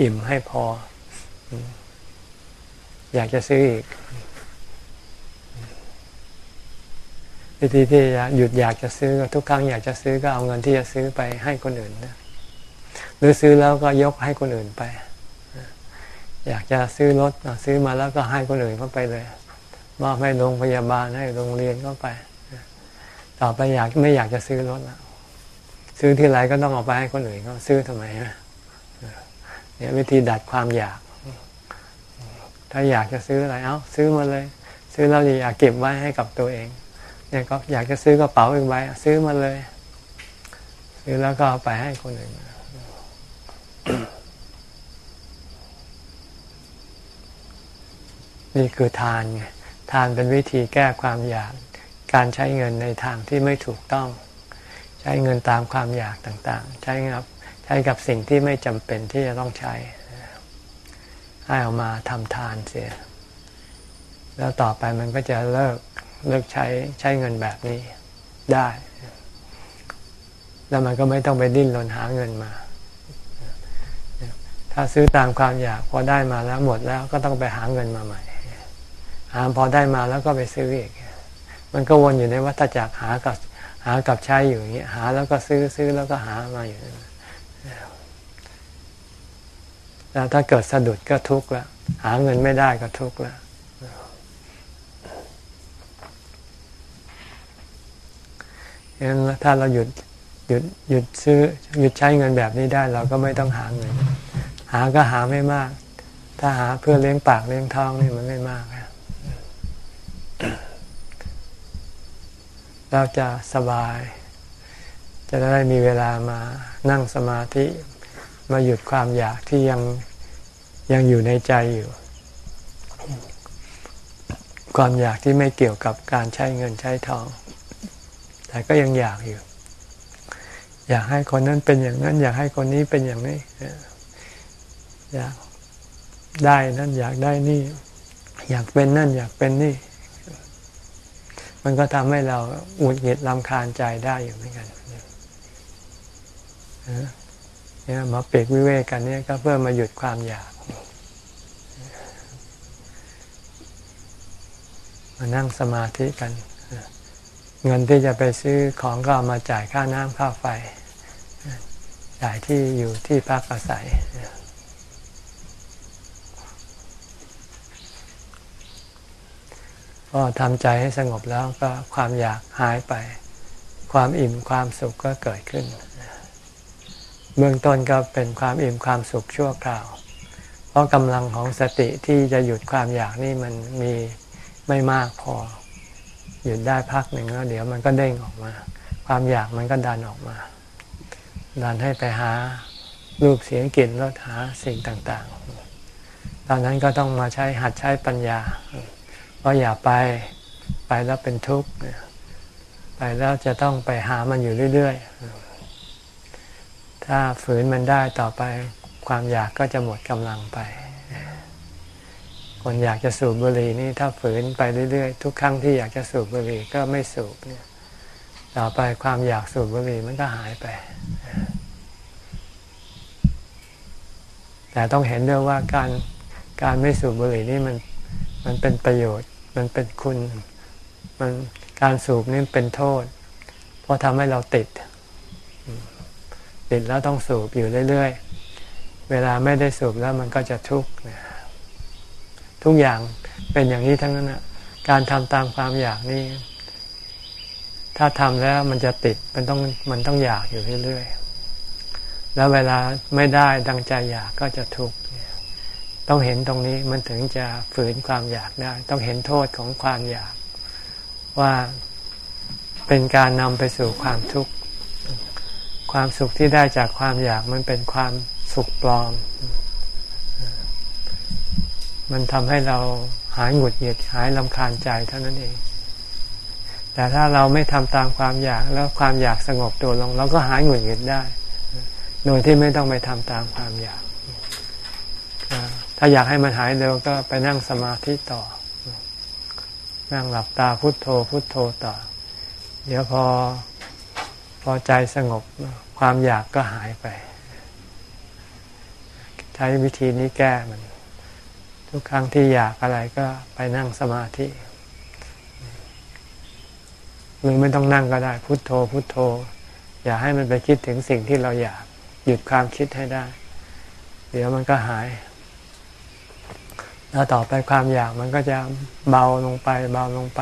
อิ่มให้พอ อยากจะซื้ออีก วิธีที่หยุดอยากจะซื้อทุกครั้งอยากจะซื้อก็เอาเงินที่จะซื้อไปให้คนอื่นนะหรือซื้อแล้วก็ยกให้คนอื่นไป อยากจะซื้อรถซื้อมาแล้วก็ให้คนอื่นเข้าไปเลยมอบให้โรงพยาบาลให้โรงเรียนเข้าไป ต่อไปอยากไม่อยากจะซื้อรถแล้วซื้อที่ไรก็ต้องเอาไปให้คนอื่นเขาซื้อทำไมเนี่ยวิธีดัดความอยาก ถ้าอยากจะซื้ออะไรเอ้าซื้อมาเลย ซื้อแล้วอยากเก็บไว้ให้กับตัวเอง เนี่ยก็อยากจะซื้อกระเป๋าอีกใบซื้อมาเลย ซื้อแล้วก็เอาไปให้คนอื่นนี่คือทานไงทานเป็นวิธีแก้ความอยากการใช้เงินในทางที่ไม่ถูกต้อง ใช้เงินตามความอยากต่างๆ ใช้กับใช้กับสิ่งที่ไม่จำเป็นที่จะต้องใช้ ให้เอามาทำทานเสีย แล้วต่อไปมันก็จะเลิก เลิกใช้ใช้เงินแบบนี้ได้ แล้วมันก็ไม่ต้องไปดิ้นรนหาเงินมา ถ้าซื้อตามความอยากพอได้มาแล้วหมดแล้วก็ต้องไปหาเงินมาใหม่ หาพอได้มาแล้วก็ไปซื้ออีก มันก็วนอยู่ในวัฏจักรหากับหากับใช้อยู่อย่างเงี้ยหาแล้วก็ซื้อซื้อแล้วก็หามาอยู่แล้วถ้าเกิดสะดุดก็ทุกข์ละหาเงินไม่ได้ก็ทุกข์ละงั้น ถ้าเราหยุดหยุดหยุดซื้อหยุดใช้เงินแบบนี้ได้ เราก็ไม่ต้องหาเงิน หาก็หาไม่มาก ถ้าหาเพื่อเลี้ยงปากเลี้ยงท้องนี่มันไม่มากเราจะสบาย จะได้มีเวลามานั่งสมาธิมาหยุดความอยากที่ยังยังอยู่ในใจอยู่ ความอยากที่ไม่เกี่ยวกับการใช้เงินใช้ทอง แต่ก็ยังอยากอยู่ อยากให้คนนั้นเป็นอย่างนั้น อยากให้คนนี้เป็นอย่างนี้อยากได้นั่นอยากได้นี่ อยากเป็นนั่นอยากเป็นนี่ มันก็ทำให้เราหงุดหงิดลำคาญใจได้อยู่เหมือนกันเนี่ยมาเปกวิเวกกันเนี่ยก็เพื่อมาหยุดความอยากมานั่งสมาธิกัน เงินที่จะไปซื้อของก็ามาจ่ายค่าน้ำค่าไฟ จ่ายที่อยู่ที่พักอาศัย พอทำใจให้สงบแล้วก็ความอยากหายไป ความอิ่มความสุขก็เกิดขึ้น เบื้องต้นก็เป็นความอิ่มความสุขชั่วคราว เพราะกำลังของสติที่จะหยุดความอยากนี่มันมีไม่มากพอ หยุดได้พักหนึ่งแล้วเดี๋ยวมันก็เด้งออกมา ความอยากมันก็ดันออกมา ดันให้ไปหารูปเสียงกลิ่นรสหาสิ่งต่างๆ ตอนนั้นก็ต้องมาใช้หัดใช้ปัญญาเพราะอย่าไปไปแล้วเป็นทุกข์ไปแล้วจะต้องไปหามันอยู่เรื่อยๆ ถ้าฝืนมันได้ต่อไปความอยากก็จะหมดกำลังไป คนอยากจะสูบบุหรี่นี่ถ้าฝืนไปเรื่อยๆ ทุกครั้งที่อยากจะสูบบุหรี่ก็ไม่สูบเนี่ยต่อไปความอยากสูบบุหรี่มันก็หายไป แต่ต้องเห็นด้วยว่าการการไม่สูบบุหรี่นี่มันมันเป็นประโยชน์ มันเป็นคุณมันการสูบนี่เป็นโทษ เพราะทำให้เราติด ติดแล้วต้องสูบอยู่เรื่อยๆ เวลาไม่ได้สูบแล้วมันก็จะทุกข์ ทุกอย่างเป็นอย่างนี้ทั้งนั้นนะการทำตามความอยากนี่ถ้าทำแล้วมันจะติดมันต้องมันต้องอยากอยู่เรื่อยๆแล้วเวลาไม่ได้ดังใจอยากก็จะทุกข์ต้องเห็นตรงนี้มันถึงจะฝืนความอยากได้ ต้องเห็นโทษของความอยาก ว่าเป็นการนำไปสู่ความทุกข์ ความสุขที่ได้จากความอยากมันเป็นความสุขปลอม มันทำให้เราหายหงุดหงิดหายลำคาญใจเท่านั้นเอง แต่ถ้าเราไม่ทำตามความอยากแล้วความอยากสงบตัวลง เราก็หายหงุดหงิดได้ โดยที่ไม่ต้องไปทำตามความอยาก ถ้าอยากให้มันหายเร็วก็ไปนั่งสมาธิต่อ นั่งหลับตาพุโทโธ พุโทโธต่อ เดี๋ยวพอพอใจสงบความอยากก็หายไป ใช้วิธีนี้แก้มัน ทุกครั้งที่อยากอะไรก็ไปนั่งสมาธิ หรือไม่ต้องนั่งก็ได้ พุโทโธ พุโทโธ อย่าให้มันไปคิดถึงสิ่งที่เราอยาก หยุดความคิดให้ได้ เดี๋ยวมันก็หาย แล้วต่อไปความอยากมันก็จะเบาลงไป เบาลงไป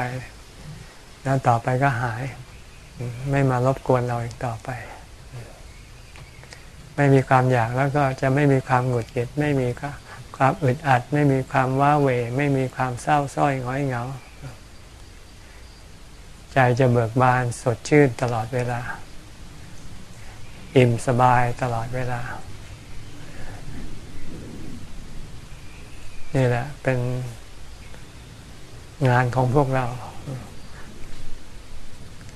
แล้วต่อไปก็หาย ไม่มารบกวนเราอีกต่อไปไม่มีความอยากแล้วก็จะไม่มีความหงุดหงิดไม่มีก็ ความอึดอัด ไม่มีความว้าเหวไม่มีความเศร้าส้อยง้อยเหงา ใจจะเบิกบานสดชื่นตลอดเวลา อิ่มสบายตลอดเวลา นี่แหละเป็นงานของพวกเรา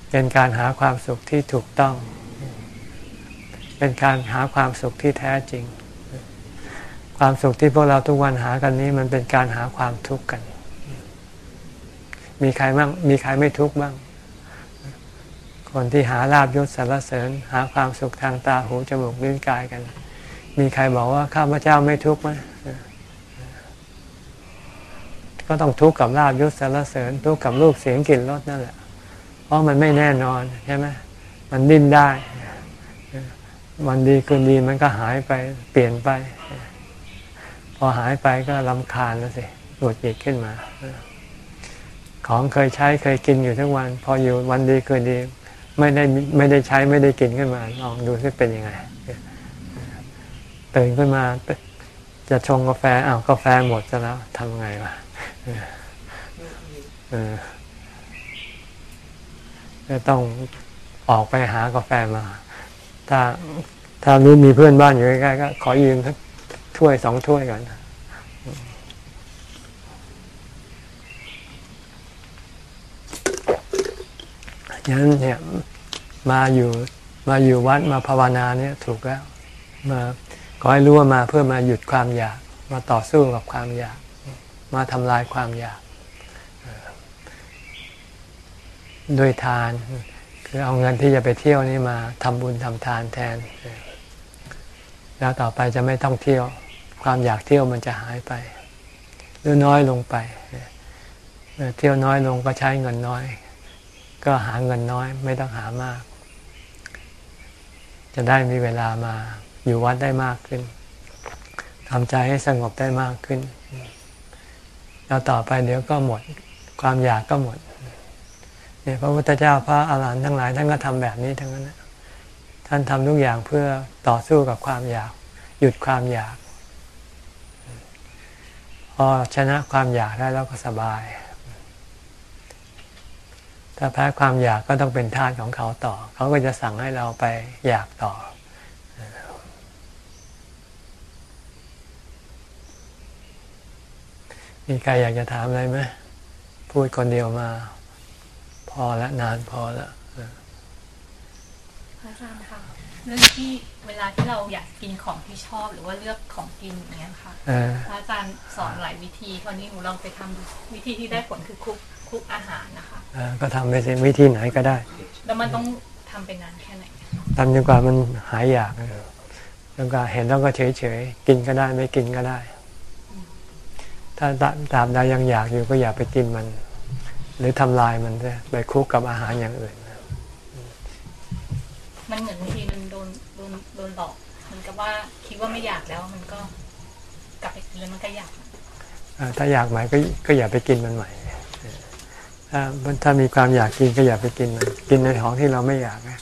เป็นการหาความสุขที่ถูกต้อง เป็นการหาความสุขที่แท้จริง ความสุขที่พวกเราทุกวันหากันนี้มันเป็นการหาความทุกข์กัน มีใครบ้างมีใครไม่ทุกข์บ้าง คนที่หาลาบยศสรรเสริญ หาความสุขทางตาหูจมูกลิ้นกายกัน มีใครบอกว่าข้าพเจ้าไม่ทุกข์ไหมก็ต้องทุกข์กับลาบยศสารเสริญ ทุกข์กับรูปเสียงกลิ่นรสนั่นแหละ เพราะมันไม่แน่นอนใช่ไหมมันดิ้นได้ วันดีคืนดีมันก็หายไปเปลี่ยนไป อหายไปก็ลำคาญแล้วสิหงุดหงิดขึ้นมา ของเคยใช้เคยกินอยู่ทั้งวัน พออยู่วันดีคืนดี ไม่ได้ไม่ได้ใช้ไม่ได้กินขึ้นมา ลองดูซิเป็นยังไงตื่นขึ้นมา จะชงกาแฟอ้าวกาแฟหมดซะแล้วทำไงวะจะต้องออกไปหากาแฟมา ถ้าถ้ารู้มีเพื่อนบ้านอยู่ใกล้ๆก็ขอยืมสัก ถ้วยสองถ้วยก่อนยันเนี่ยมาอยู่มาอยู่วัดมาภาวนาเนี่ยถูกแล้วมาขอให้รู้ว่ามาเพื่อมาหยุดความอยาก มาต่อสู้กับความอยาก มาทำลายความอยากด้วยทาน คือเอาเงินที่จะไปเที่ยวนี้มาทำบุญทำทานแทน แล้วต่อไปจะไม่ต้องเที่ยว ความอยากเที่ยวมันจะหายไป หรือน้อยลงไปเที่ยวน้อยลงก็ใช้เงินน้อย ก็หาเงินน้อยไม่ต้องหามาก จะได้มีเวลามาอยู่วัดได้มากขึ้นทำใจให้สงบได้มากขึ้น แล้วต่อไปเดี๋ยวก็หมด ความอยากก็หมดเนี่ยพระพุทธเจ้าพระอาหารหันต์ทั้งหลายท่านก็ทำแบบนี้ทั้งนั้นท่านทำทุกอย่างเพื่อต่อสู้กับความอยาก หยุดความอยาก อชนะความอยากได้แล้วก็สบาย ถ้าแพ้ความอยากก็ต้องเป็นทาสของเขาต่อ เขาก็จะสั่งให้เราไปอยากต่อ มีใครอยากจะถามอะไรไหมพูดคนเดียวมา พอแล้วนานพอแล้วพระอาจารย์ค่ะ เรื่องที่เวลาที่เราอยากกินของที่ชอบหรือว่าเลือกของกินอย่างเงี้ยค่ะเออพระอาจารย์สอนหลายวิธีคราวนี้หนูลองไปทำดูวิธีที่ได้ผลคือคลุกคลุกอาหารนะคะเออก็ทำไปสิวิธีไหนก็ได้ แล้วมันต้องทำไปนานแค่ไหนทำจนกว่ามันหายอยากเออจนกว่าเห็นแล้วก็เฉยเฉยๆกินก็ได้ไม่กินก็ได้ ถ้าตราตราบใดยังอยากอยู่ก็อย่าไปกินมัน หรือทำลายมันไปคลุกกับอาหารอย่างอื่นมันเหมือนบางทีมันโดนหลอกมันกับว่าคิดว่าไม่อยากแล้วมันก็กลับไปกินแล้วมันก็อยากถ้าอยากใหม่ก็ก็อย่าไปกินมันใหม่ถ้าถ้ามีความอยากกินก็อย่าไปกินมันกินในของที่เราไม่อยากนะ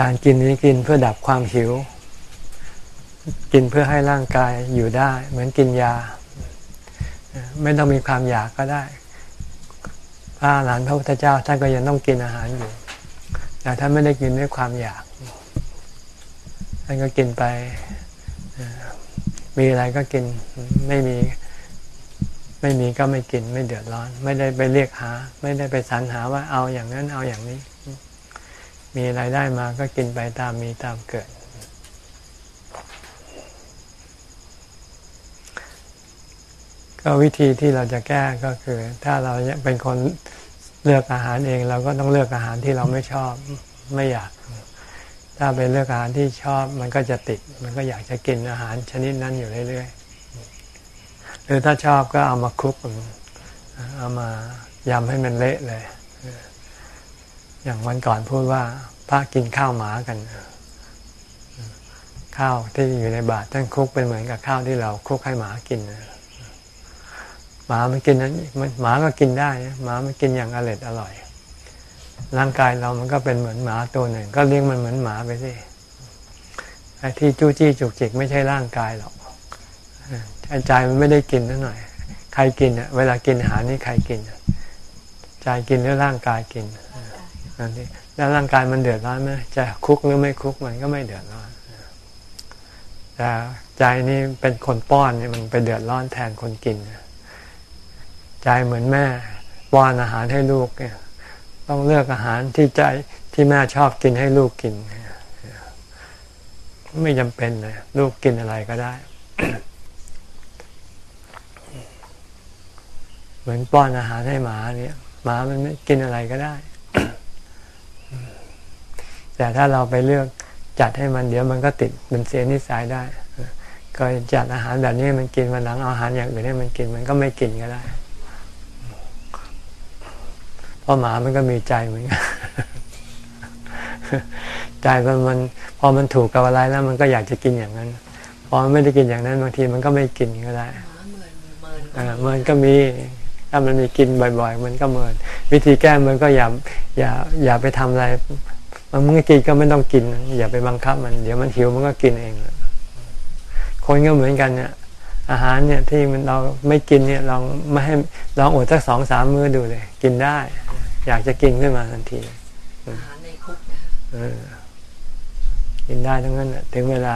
การกินนี้กินเพื่อดับความหิว กินเพื่อให้ร่างกายอยู่ได้ เหมือนกินยา ไม่ต้องมีความอยากก็ได้พระอรหันพระพุทธเจ้าท่านก็ยังต้องกินอาหารอยู่ แต่ท่านไม่ได้กินด้วยความอยาก ท่านก็กินไป มีอะไรก็กิน ไม่มี ไม่มีก็ไม่กิน ไม่เดือดร้อน ไม่ได้ไปเรียกหา ไม่ได้ไปสรรหาว่าเอาอย่างนั้นเอาอย่างนี้ มีอะไรได้มาก็กินไปตามมีตามเกิดก็วิธีที่เราจะแก้ก็คือ ถ้าเราเป็นคน เลือกอาหารเองเราก็ต้องเลือกอาหารที่เราไม่ชอบไม่อยาก ถ้าไปเลือกอาหารที่ชอบมันก็จะติด มันก็อยากจะกินอาหารชนิดนั้นอยู่เรื่อยๆหรือถ้าชอบก็เอามาคลุกเอามายำให้มันเละเลย อย่างวันก่อนพูดว่าพระกินข้าวหมากัน ข้าวที่อยู่ในบาตรท่านคลุกเป็นเหมือนกับข้าวที่เราคลุกให้หมากินน มามันกินนั้นหมาก็กินได้นะหมามันกินอย่างอร่อยอร่อย ร่างกายเรามันก็เป็นเหมือนหมาตัวหนึ่ง ก็เลี้ยงมันเหมือนหมาไปสิไอ้ที่จู้จี้จุกจิกไม่ใช่ร่างกายหรอกใจมันไม่ได้กินนั่นหน่อย ใครกินอะ เวลากินอาหารนี่ใครกินใจกินหรือร่างกายกินนั่นสิแล้วร่างกายมันเดือดร้อนไหมจะคุกหรือไม่คุกมันก็ไม่เดือดร้อนแต่ใจนี่เป็นคนป้อนเนี่ยมันไปเดือดร้อนแทนคนกิน ใจเหมือนแม่ป้อนอาหารให้ลูกเนี่ยต้องเลือกอาหารที่ใจที่แม่ชอบกินให้ลูกกิน ไม่จำเป็นเลยลูกกินอะไรก็ได้ เหมือนป้อนอาหารให้หมาเนี่ยหมามันไม่กินอะไรก็ได้ แต่ถ้าเราไปเลือกจัดให้มันเดี๋ยวมันก็ติดมันเสียนิสัยได้ก็จัดอาหารแบบนี้มันกินวันหลังอาหารอย่างอื่นให้มันกินมันก็ไม่กินก็ได้ เพราะหมามันก็มีใจเหมือนกันใจมันมันพอมันถูกกับอะไรแล้วมันก็อยากจะกินอย่างนั้น พอมันไม่ได้กินอย่างนั้นบางทีมันก็ไม่กินก็ได้หมาเมินเมินอ่ามันก็มีถ้ามันมีกินบ่อยๆ มันก็เมินวิธีแก้มันก็อย่าอย่าอย่าไปทำอะไร มันมึงกินก็ไม่ต้องกิน อย่าไปบังคับมันเดี๋ยวมันหิวมันก็กินเองคนก็เหมือนกันเนี่ยอาหารเนี่ยที่มันเราไม่กินเนี่ยเราไม่ให้ลองอดสักสองสามมื้อดูเลย กินได้ อยากจะกินขึ้นมาทันทีอาหารในคุกนะคะเออกินได้ทั้งนั้นน่ะถึงเวลา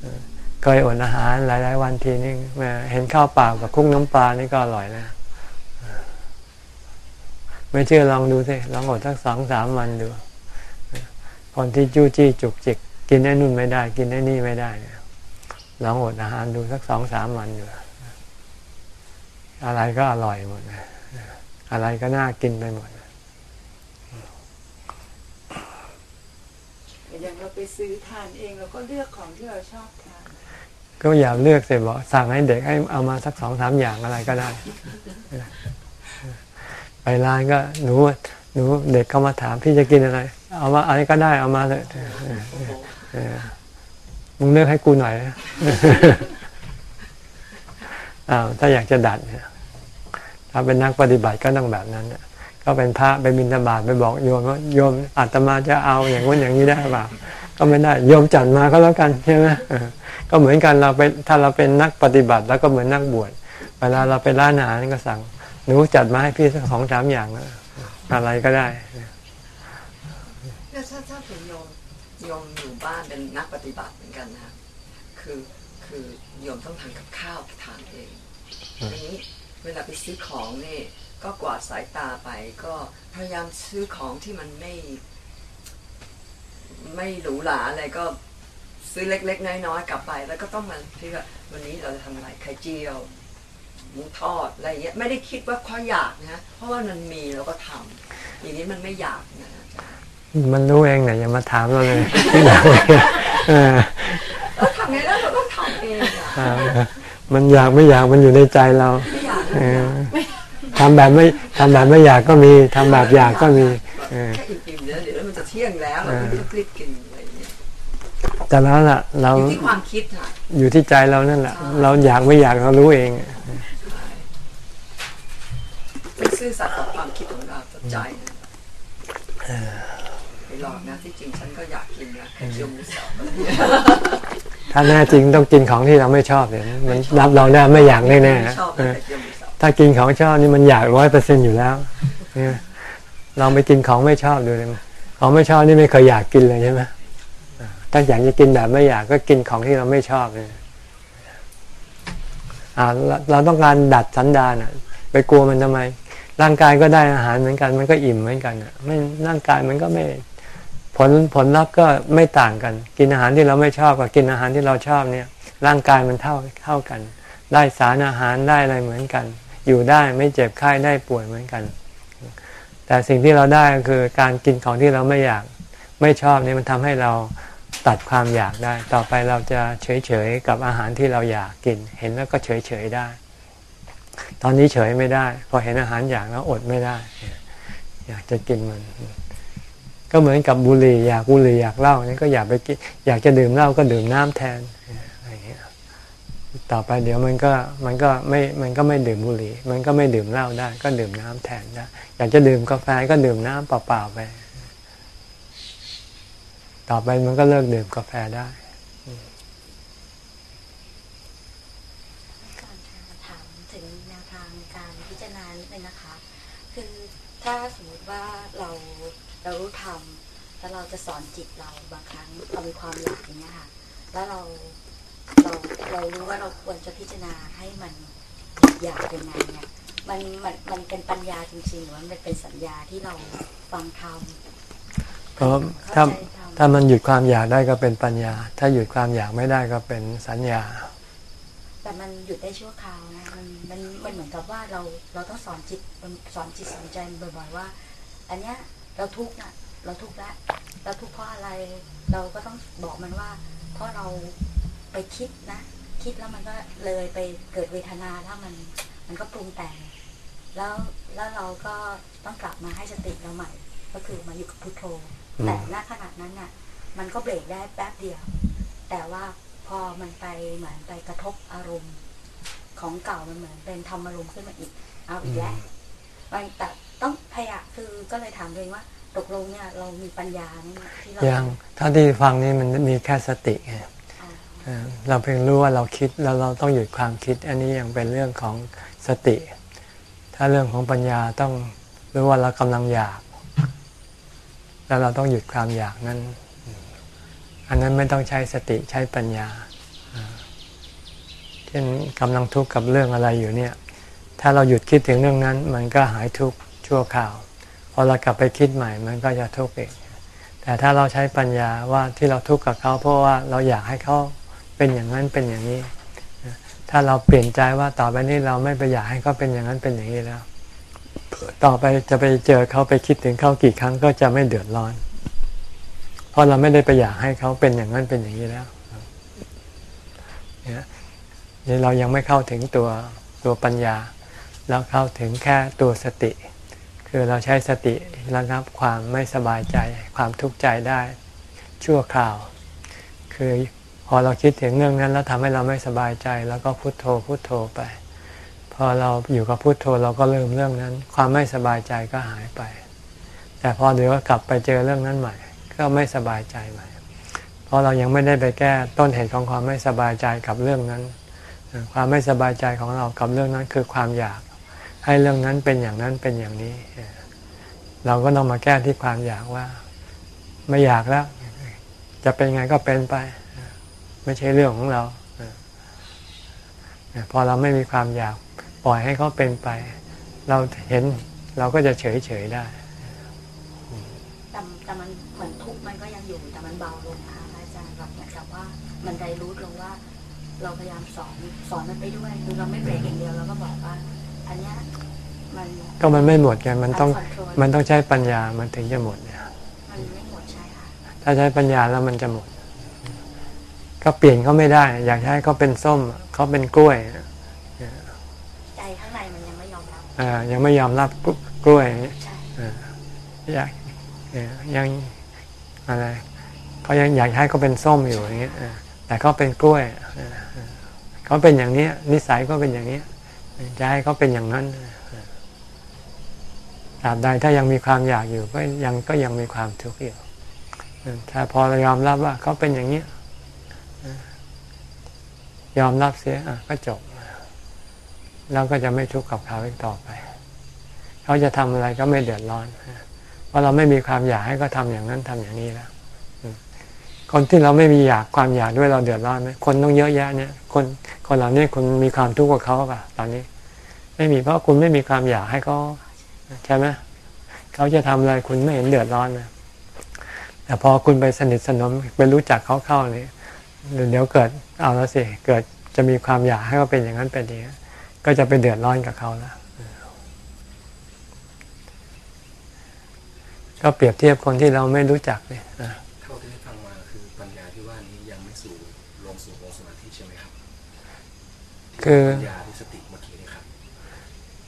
เออเคยอดอาหารหลาย ๆ วันทีนึงแหมเห็นข้าวเปล่ากับคุกน้ำปลานี่ก็อร่อยนะเออไม่เชื่อลองดูสิลองอดสักสองสามวันดูเออคนที่จู้จี้จุกจิก กินไอ้นู่นไม่ได้ กินไอ้นี่ไม่ได้เนี่ยลองอดอาหารดูสักสองสามวันดูอะไรก็อร่อยหมดนะเอออะไรก็น่ากินไปหมดอย่างเราไปซื้อทานเองเราก็เลือกของที่เราชอบทานก็อย่าเลือกเสร็จบอกสั่งให้เด็กให้เอามาสักสองสามอย่างอะไรก็ได้ ไปร้านก็หนูหนูเด็กเขามาถามพี่จะกินอะไร เอามาอะไรก็ได้เอามาเลยเออมึงเลือกให้กูหน่อยนะอ้าวถ้าอยากจะดัดเนี่ย ถ้าเป็นนักปฏิบัติก็ต้องแบบนั้นน่ะก็เป็นพระไปบิณฑบาตไปบอกโยมว่าโยมอาตมาจะเอาอย่างนู้นอย่างนี้ได้เปล่าก็ไม่ได้โยมจัดมาก็แล้วกันใช่ไหมเออก็เหมือนกันเราไปถ้าเราเป็นนักปฏิบัติแล้วก็เหมือนนักบวชเวลาเราไปร้านอาหารก็สั่งหนูจัดมาให้พี่สักสองสามอย่างนะอะไรก็ได้ถ้าถ้าถ้าถึงโยมโยมอยู่บ้านเป็นนักปฏิบัติเหมือนกันนะคือคือโยมต้องทำกับข้าวทานเองทีนี้เวลาไปซื้อของนี่ก็กวาดสายตาไป ก็พยายามซื้อของที่มันไม่ ไม่หรูหราอะไรก็ซื้อเล็ก ๆ น้อยๆกลับไป แล้วก็ต้องมาคิดว่าวันนี้เราจะทำอะไรไข่เจียวหมูทอดอะไรเงี้ยไม่ได้คิดว่าเพราะอยากนะเพราะว่ามันมีเราก็ทำอย่างนี้มันไม่อยากนะอาจารย์มันรู้เองไหนอย่ามาถามเราเลยเออเราทำไงแล้วเราก็ทำเองอะเออ มันอยากไม่อยากมันอยู่ในใจเราไม่อยากเออทำแบบไม่ทำแบบไม่อยากก็มีทำแบบอยากก็มีเออแค่อิ่มๆเดี๋ยวเดี๋ยวมันจะเที่ยงแล้วเราก็รีบๆกินอะไรอย่างเงี้ยแต่แล้วล่ะ เราอยู่ที่ความคิดค่ะอยู่ที่ใจเรานั่นแหละ เราอยากไม่อยากเรารู้เองไม่ซื่อสัตย์กับความคิดของเรากับใจนะไปหลอกนะที่จริงฉันก็อยากกินนะไข่เจียวหมูสับอะ ไรอย่างเงี้ยถ้าแน่จริงต้องกินของที่เราไม่ชอบเลยนะมันรับเราได้ไม่อยากแน่ๆไม่นะชอบเอนะอไข่เจียวหมูสับถ้ากินของชอบนี่มันอยากร้อยเปอร์เซ็นอยู่แล้วเนี่ยเราไปกินของไม่ชอบดูเลยของไม่ชอบนี่ไม่เคยอยากกินเลยใช่ไหมอ่าถ้าอยากจะกินแบบไม่อยากก็กินของที่เราไม่ชอบเลยอ่าเราเราต้องการดัดสันดานอะ ไปกลัวมันทำไม ร่างกายก็ได้อาหารเหมือนกัน มันก็อิ่มเหมือนกันอะ ไม่ร่างกายมันก็ไม่ ผลผลลัพธ์ก็ไม่ต่างกัน กินอาหารที่เราไม่ชอบกับกินอาหารที่เราชอบเนี่ย ร่างกายมันเท่าเท่ากัน ได้สารอาหารได้อะไรเหมือนกัน อยู่ได้ไม่เจ็บไข้ได้ป่วยเหมือนกัน แต่สิ่งที่เราได้ก็คือการกินของที่เราไม่อยากไม่ชอบนี่มันทำให้เราตัดความอยากได้ ต่อไปเราจะเฉยๆกับอาหารที่เราอยากกิน เห็นแล้วก็เฉยๆได้ ตอนนี้เฉยไม่ได้ พอเห็นอาหารอยากแล้วอดไม่ได้ อยากจะกินมัน ก็เหมือนกับบุหรี่อยากบุหรี่อยากเหล้านี่ก็อยากไปกินอยากจะดื่มเหล้าก็ดื่มน้ำแทนต่อไปเดี๋ยวมันก็มันก็ไม่มันก็ไม่ดื่มบุหรี่ มันก็ไม่ดื่มเหล้าได้ ก็ดื่มน้ำแทนได้อยากจะดื่มกาแฟก็ดื่มน้ำเปล่าๆไป ต่อไปมันก็เลิกดื่มกาแฟได้ การถามถึงแนวทางการพิจารณานิดนึงนะคะ คือถ้าสมมติว่าเรา เรารู้ทำแล้วเราจะสอนจิตเราบางครั้งเรามีความอยากอย่างเงี้ยค่ะ แล้วเราเราเรารู้ว่าเราควรจะพิจารณาให้มันอยากยังไงเนี่ยมันมันมันเป็นปัญญาจริงๆหรือว่ามันเป็นสัญญาที่เราฟังทำก็ถ้าถ้ามันหยุดความอยากได้ก็เป็นปัญญา ถ้าหยุดความอยากไม่ได้ก็เป็นสัญญา แต่มันหยุดได้ชั่วคราวนะมันมันมันเหมือนกับว่าเราเราต้องสอนจิตสอนจิตสอนใจบ่อยๆว่า อันเนี้ย เราทุกข์นะเราทุกข์แล้วเราทุกข์เพราะอะไร เราก็ต้องบอกมันว่า เพราะเราไปคิดนะ คิดแล้วมันก็เลยไปเกิดเวทนาแล้วมัน มันก็ปรุงแต่ง แล้วแล้วเราก็ต้องกลับมาให้สติเราใหม่ ก็คือมาอยู่กับพุทโธอืมแต่ณขนาดนั้นน่ะ มันก็เบรกได้แป๊บเดียว แต่ว่าพอมันไปเหมือนไปกระทบอารมณ์ ของเก่ามันเหมือนเป็นทำอารมณ์ขึ้นมาอีก เอาอีกแล้วมันแต่ ต้องพยายามคือก็เลยถามตัวเองว่าตกลงเนี่ยเรามีปัญญาไหมเนี่ยที่เรายังเท่าที่ฟังนี่มันมีแค่สติไงเอาเออเราเพียงรู้ว่าเราคิดแล้วเราต้องหยุดความคิด อันนี้ยังเป็นเรื่องของสติ ถ้าเรื่องของปัญญาต้องรู้ว่าเรากำลังอยาก แล้วเราต้องหยุดความอยากนั้น อันนั้นไม่ต้องใช้สติใช้ปัญญาอ่าเช่นกำลังทุกข์กับเรื่องอะไรอยู่เนี่ย ถ้าเราหยุดคิดถึงเรื่องนั้น มันก็หายทุกข์ ชั่วคราว พอเรากลับไปคิดใหม่มันก็จะทุกข์เองแต่ถ้าเราใช้ปัญญาว่าที่เราทุกข์กับเขา เพราะว่าเราอยากให้เขาเป็นอย่างนั้นเป็นอย่างนี้ ถ้าเราเปลี่ยนใจว่าต่อไปนี้เราไม่ไปอยากให้เขาเป็นอย่างนั้นเป็นอย่างนี้แล้ว ต่อไปจะไปเจอเขาไปคิดถึงเขากี่ครั้งก็จะไม่เดือดร้อน เพราะเราไม่ได้ไปอยากให้เขาเป็นอย่างนั้นเป็นอย่างนี้แล้วเนี่ยนี่เรายังไม่เข้าถึงตัวตัวปัญญา เราเข้าถึงแค่ตัวสติ คือเราใช้สติระงับความไม่สบายใจความทุกข์ใจได้ชั่วคราว คือพอเราคิดถึงเรื่องนั้นแล้วทำให้เราไม่สบายใจ แล้วก็พุโทโธพุโทโธไป พอเราอยู่กับพุโทโธเราก็ลืมเรื่องนั้น ความไม่สบายใจก็หายไป แต่พอเดี๋ยวกลับไปเจอเรื่องนั้นใหม่ ก็ไม่สบายใจใหม่เพราะเรายังไม่ได้ไปแก้ต้นเหตุของความไม่สบายใจกับเรื่องนั้น ความไม่สบายใจของเรากับเรื่องนั้นคือความอยาก ให้เรื่องนั้นเป็นอย่างนั้นเป็นอย่างนี้ เราก็ต้องมาแก้ที่ความอยากว่า ไม่อยากแล้ว จะเป็นไงก็เป็นไป ไม่ใช่เรื่องของเราพอเราไม่มีความอยากปล่อยให้เขาเป็นไป เราเห็นเราก็จะเฉยเฉยได้แต่แต่มันเหมือนทุกมันก็ยังอยู่แต่มันเบาลงนะคะอาจารย์แบบเหมือนกับว่า มันได้รู้ลงว่า เราพยายามสอนสอนมันไปด้วยคือเราไม่เบรกอย่างเดียวเราก็บอกว่า ก็มันไม่หมดไงมันต้องคอนโทรลมันต้องใช้ปัญญามันถึงจะหมดเนี่ยมันไม่หมดใช่ค่ะถ้าใช้ปัญญาแล้วมันจะหมด ก็เปลี่ยนเขาไม่ได้ อยากให้เขาเป็นส้มเขาเป็นกล้วยใจข้างในมันยังไม่ยอมรับอ่ายังไม่ยอมรับกล้วยใช่อยากเอ่อยังอะไรเขายังอยากให้เขาเป็นส้มอยู่อย่างเงี้ยเออแต่เขาเป็นกล้วยเออเออเขาเป็นอย่างนี้นิสัยก็เป็นอย่างนี้จะให้เขาเป็นอย่างนั้น ตราบใดถ้ายังมีความอยากอยู่ก็ยังก็ยังมีความทุกข์อยู่เออถ้าพอเรายอมรับว่าเขาเป็นอย่างนี้ยอมรับเสียก็จบเราก็จะไม่ทุกข์กับเขาอีกต่อไป เขาจะทำอะไรก็ไม่เดือดร้อน เพราะเราไม่มีความอยากให้เขาทาอย่างนั้นทำอย่างนี้แล้วคนที่เราไม่มีอยากความอยากด้วยเราเดือดร้อนไหมคนต้องเยอะแยะเนี่ย คนคนเหล่านี้คุณมีความทุกข์กับเขาป่ะ ตอนนี้ ไม่มีเพราะคุณไม่มีความอยากให้เขา ใช่ไหมเขาจะทำอะไรคุณไม่เห็นเดือดร้อนนะแต่พอคุณไปสนิทสนมไปรู้จักเขาเข้านี่เดี๋ยวเกิดเอาแล้วสิเกิดจะมีความอยากให้เขาเป็นอย่างนั้นเป็นอย่างนี้ก็จะไปเดือดร้อนกับเขาแล้วก็เปรียบเทียบคนที่เราไม่รู้จักเนี่ยอะเท่าที่ได้ฟังมาคือปัญญาที่ว่านี้ยังไม่สู่ลงสู่องค์สมาธิใช่ไหมครับ คือปัญญาที่สติเมื่อกี้นี่ครับ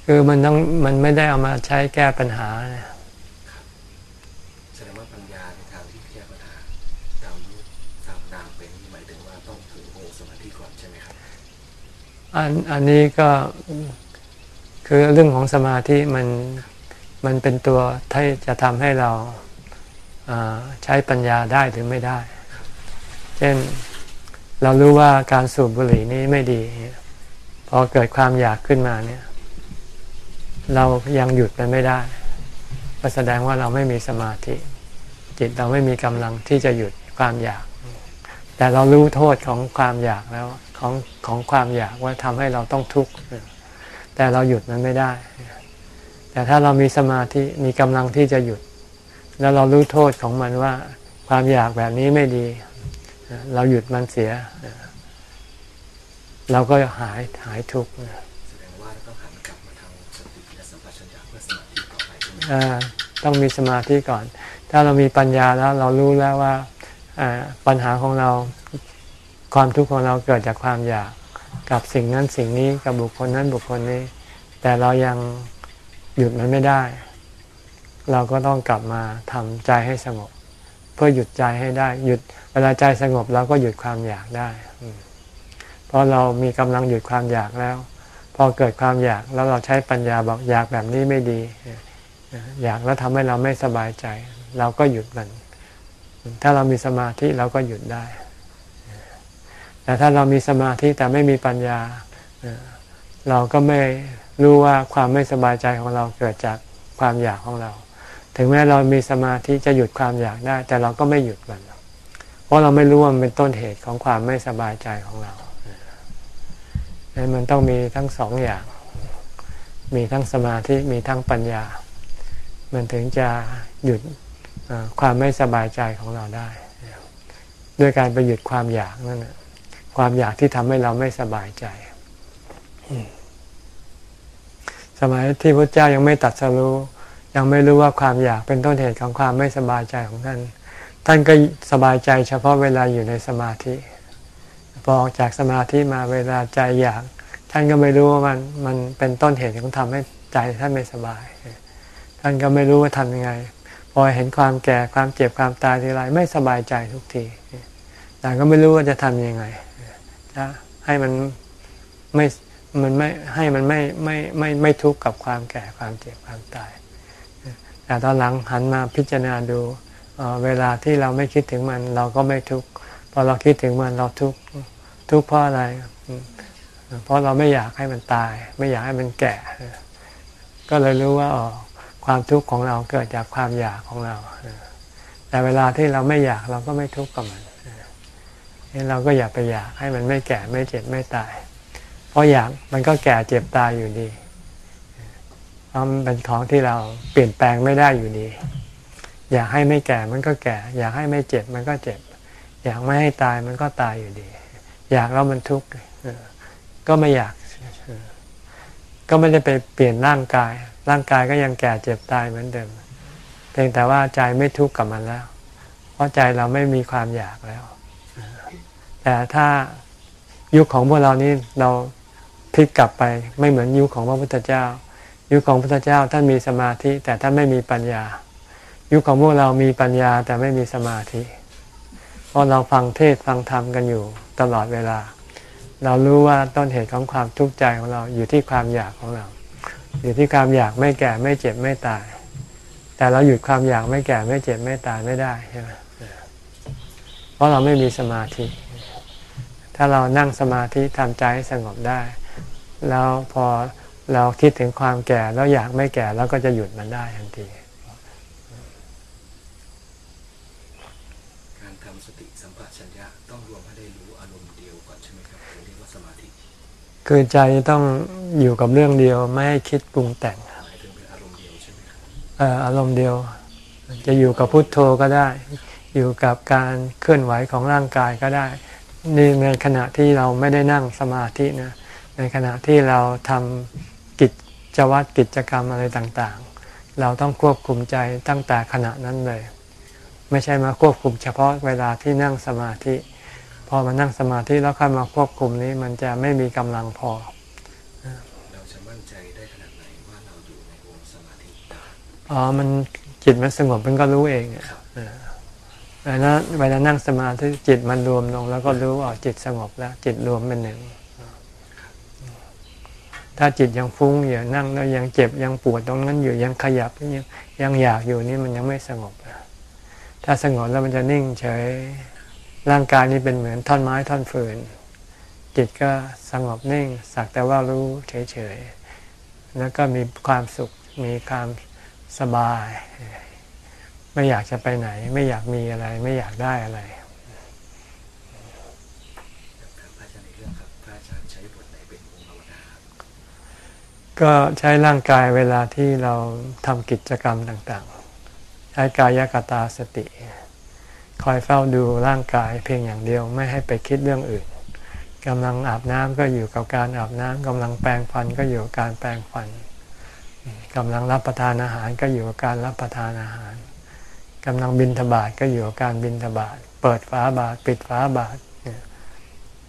คือมันต้องมันไม่ได้เอามาใช้แก้ปัญหาเนี่ยแสดงว่าปัญญาในทางที่แก้ปัญหาตามรูปตามนามเป็นหมายถึงว่าต้องถึงองค์สมาธิก่อนใช่ไหมครับอันอันนี้ก็คือเรื่องของสมาธิมันมันเป็นตัวที่จะทำให้เราอ่าใช้ปัญญาได้หรือไม่ได้ เช่นเรารู้ว่าการสูบบุหรี่นี้ไม่ดี พอเกิดความอยากขึ้นมาเนี่ย เรายังหยุดมันไม่ได้ก็แสดงว่าเราไม่มีสมาธิ จิตเราไม่มีกำลังที่จะหยุดความอยาก แต่เรารู้โทษของความอยากแล้วของของความอยากว่าทำให้เราต้องทุกข์แต่เราหยุดมันไม่ได้ แต่ถ้าเรามีสมาธิมีกำลังที่จะหยุด แล้วเรารู้โทษของมันว่า ความอยากแบบนี้ไม่ดี เราหยุดมันเสีย เราก็หายหายทุกข์ ต้องมีสมาธิก่อน ถ้าเรามีปัญญาแล้วเรารู้แล้วว่าปัญหาของเราความทุกข์ของเราเกิดจากความอยากกับสิ่งนั้นสิ่งนี้กับบุคคลนั้นบุคคลนี้ แต่เรายังหยุดมันไม่ได้ เราก็ต้องกลับมาทำใจให้สงบ เพื่อหยุดใจให้ได้ หยุดเวลาใจสงบเราก็หยุดความอยากได้ เพราะเรามีกำลังหยุดความอยากแล้ว พอเกิดความอยากแล้วเราใช้ปัญญาบอกอยากแบบนี้ไม่ดี อยากแล้วทำให้เราไม่สบายใจ เราก็หยุดมัน ถ้าเรามีสมาธิเราก็หยุดได้ แต่ถ้าเรามีสมาธิแต่ไม่มีปัญญาเอ่อเราก็ไม่รู้ว่าความไม่สบายใจของเราเกิดจากความอยากของเรา ถึงแม้เรามีสมาธิจะหยุดความอยากได้ แต่เราก็ไม่หยุดมัน เพราะเราไม่รู้ว่ามันเป็นต้นเหตุของความไม่สบายใจของเราดังนั้นมันต้องมีทั้งสองอย่าง มีทั้งสมาธิ มีทั้งปัญญา มันถึงจะหยุดความไม่สบายใจของเราได้ ด้วยการไปหยุดความอยากนั่นนะความอยากที่ทำให้เราไม่สบายใจ สมัยที่พระเจ้ายังไม่ตัดสรู้ยังไม่รู้ว่าความอยากเป็นต้นเหตุของความไม่สบายใจของท่าน ท่านก็สบายใจเฉพาะเวลาอยู่ในสมาธิ พอออกจากสมาธิมาเวลาใจอยาก ท่านก็ไม่รู้ว่ามันมันเป็นต้นเหตุของทำให้ใจท่านไม่สบาย ท่านก็ไม่รู้ว่าทำยังไง พอเห็นความแก่ความเจ็บความตายทีไรไม่สบายใจทุกที แต่ก็ไม่รู้ว่าจะทำยังไงจะให้มันไม่มันไม่ให้มันไม่ไม่ไม่ไม่ทุกข์กับความแก่ความเจ็บความตาย แต่ตอนหลังหันมาพิจารณาดูเวลาที่เราไม่คิดถึงมันเราก็ไม่ทุกข์พอเราคิดถึงมันเราทุกข์ทุกข์เพราะอะไร เพราะเราไม่อยากให้มันตาย ไม่อยากให้มันแก่ ก็เลยรู้ว่าอ๋อ ความทุกข์ของเราเกิดจากความอยากของเรา แต่เวลาที่เราไม่อยากเราก็ไม่ทุกข์กับมันนี่เราก็อย่าไปอยากให้มันไม่แก่ไม่เจ็บไม่ตาย เพราะอยากมันก็แก่เจ็บตายอยู่ดีเพราะมันเป็นของที่เราเปลี่ยนแปลงไม่ได้อยู่ดี อยากให้ไม่แก่มันก็แก่ อยากให้ไม่เจ็บมันก็เจ็บ อยากไม่ให้ตายมันก็ตายอยู่ดี อยากแล้วมันทุกข์ก็ไม่อยาก ก็ไม่ได้ไปเปลี่ยนร่างกาย ร่างกายก็ยังแก่เจ็บตายเหมือนเดิม เพียงแต่ว่าใจไม่ทุกข์กับมันแล้ว เพราะใจเราไม่มีความอยากแล้ว แต่ถ้ายุคของพวกเรานี้เราพลิกกลับไปไม่เหมือนยุคของพระพุทธเจ้า ยุคของพระพุทธเจ้าท่านมีสมาธิ แต่ท่านไม่มีปัญญา ยุคของพวกเรามีปัญญาแต่ไม่มีสมาธิ เพราะเราฟังเทศฟังธรรมกันอยู่ตลอดเวลา เรารู้ว่าต้นเหตุของความทุกข์ใจของเราอยู่ที่ความอยากของเรา อยู่ที่ความอยากไม่แก่ไม่เจ็บไม่ตาย แต่เราหยุดความอยากไม่แก่ไม่เจ็บไม่ตายไม่ได้ใช่ไหมเพราะเราไม่มีสมาธิ ถ้าเรานั่งสมาธิทำใจให้สงบได้ แล้วพอเราคิดถึงความแก่แล้วอยากไม่แก่แล้วก็จะหยุดมันได้ทันที การทำสติสัมปชัญญะต้องรวมให้ได้รู้อารมณ์เดียวก่อนใช่ไหมครับถึงเรียกว่าสมาธิ คือใจต้องอยู่กับเรื่องเดียวไม่ให้คิดปรุงแต่งหมายถึงเป็นอารมณ์เดียวใช่ไหมครับเอ่ออารมณ์เดียว จะอยู่กับพุทโธก็ได้ อยู่กับการเคลื่อนไหวของร่างกายก็ได้ นี่ในขณะที่เราไม่ได้นั่งสมาธินะในขณะที่เราทำกิจวัตรกิจกรรมอะไรต่างๆ เราต้องควบคุมใจตั้งแต่ขณะนั้นเลย ไม่ใช่มาควบคุมเฉพาะเวลาที่นั่งสมาธิ พอมานั่งสมาธิแล้วค่อยมาควบคุมนี้ มันจะไม่มีกำลังพอ เราจะมั่นใจได้ขนาดไหนว่าเราอยู่ในองค์สมาธิได้อ๋อมันจิตมันสงบมันก็รู้เองอะเออเวลาเวลานั่งสมาธิจิตมันรวมลง แล้วก็รู้ว่าจิตสงบแล้ว จิตรวมเป็นหนึ่งถ้าจิตยังฟุ้งอยู่นั่งแล้วยังเจ็บยังปวดตรงนั้นอยู่ยังขยับยังยังอยากอยู่นี่มันยังไม่สงบนะถ้าสงบแล้วมันจะนิ่งเฉย ร่างกายนี้เป็นเหมือนท่อนไม้ท่อนฟืน จิตก็สงบนิ่ง สักแต่ว่ารู้เฉยๆ แล้วก็มีความสุขมีความสบาย ไม่อยากจะไปไหน ไม่อยากมีอะไร ไม่อยากได้อะไรถามพระอาจารย์ในเรื่องครับพระอาจารย์ใช้บทไหนเป็นองค์ภาวนาครับก็ใช้ร่างกายเวลาที่เราทำกิจกรรมต่างๆ ใช้กายกตาสติ คอยเฝ้าดูร่างกายเพียงอย่างเดียวไม่ให้ไปคิดเรื่องอื่นกำลังอาบน้ำก็อยู่กับการอาบน้ำกำลังแปรงฟันก็อยู่กับการแปรงฟันกำลังรับประทานอาหารก็อยู่กับการรับประทานอาหารกำลังบินทบาทก็อยู่กับการบินทบาทเปิดฝาบาทปิดฝาบาท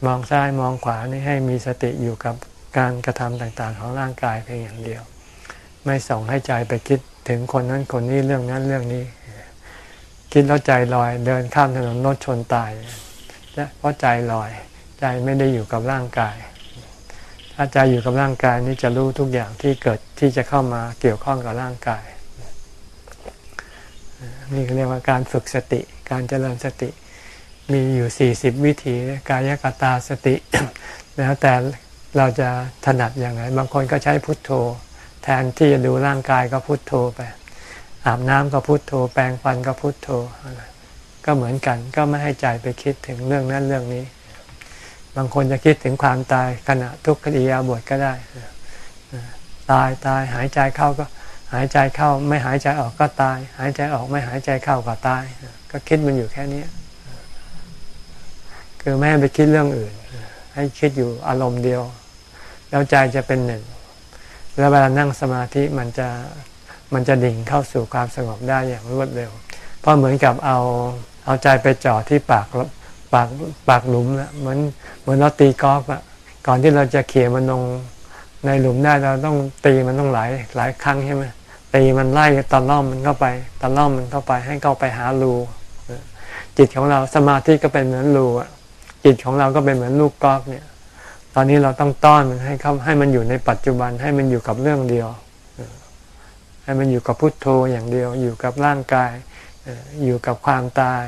มองซ้ายมองขวานี่ให้มีสติอยู่กับการกระทำต่างๆ ของร่างกายเพียงอย่างเดียว ไม่ส่งให้ใจไปคิดถึงคนนั้นคนนี้เรื่องนั้นเรื่องนี้ คิดแล้วใจลอย เดินข้ามถนนรถชนตายเนี่ยเพราะใจลอย ใจไม่ได้อยู่กับร่างกาย ถ้าใจอยู่กับร่างกายนี่จะรู้ทุกอย่างที่เกิดที่จะเข้ามาเกี่ยวข้องกับร่างกาย นี่เขาเรียกว่าการฝึกสติ การเจริญสติ มีอยู่ 40 วิธีกายกตาสติ แล้วแต่เราจะถนัดอย่างไรบางคนก็ใช้พุทโธ แทนที่จะดูร่างกายก็พุทโธไป อาบน้ำก็พุทโธ แปรงฟันก็พุทโธ ก็เหมือนกันก็ไม่ให้ใจไปคิดถึงเรื่องนั้นเรื่องนี้ บางคนจะคิดถึงความตายขณะทุกขอิริยาบทก็ได้ ตายตายหายใจเข้าก็หายใจเข้าไม่หายใจออกก็ตาย หายใจออกไม่หายใจเข้าก็ตาย ก็คิดมันอยู่แค่นี้คือไม่ให้ไปคิดเรื่องอื่น ให้คิดอยู่อารมณ์เดียว แล้วใจจะเป็นหนึ่ง แล้วเวลานั่งสมาธิมันจะ มันจะดิ่งเข้าสู่ความสงบได้อย่างรวดเร็ว เพราะเหมือนกับเอาเอาใจไปจ่อที่ปากปากปากหลุมนะเหมือนเหมือนเราตีกอล์ฟอะก่อนที่เราจะเขี่ยมันลงในหลุมได้เราต้องตีมันต้องหลายหลายครั้งใช่ไหมตีมันไล่ตะล่อมมันเข้าไปตะล่อมมันเข้าไปให้เข้าไปหารูจิตของเราสมาธิก็เป็นเหมือนรูอะจิตของเราก็เป็นเหมือนลูกกอล์ฟเนี่ย ตอนนี้เราต้องต้อนมันให้เข้าให้มันอยู่ในปัจจุบันให้มันอยู่กับเรื่องเดียว ให้มันอยู่กับพุทโธอย่างเดียว อยู่กับร่างกาย อยู่กับความตาย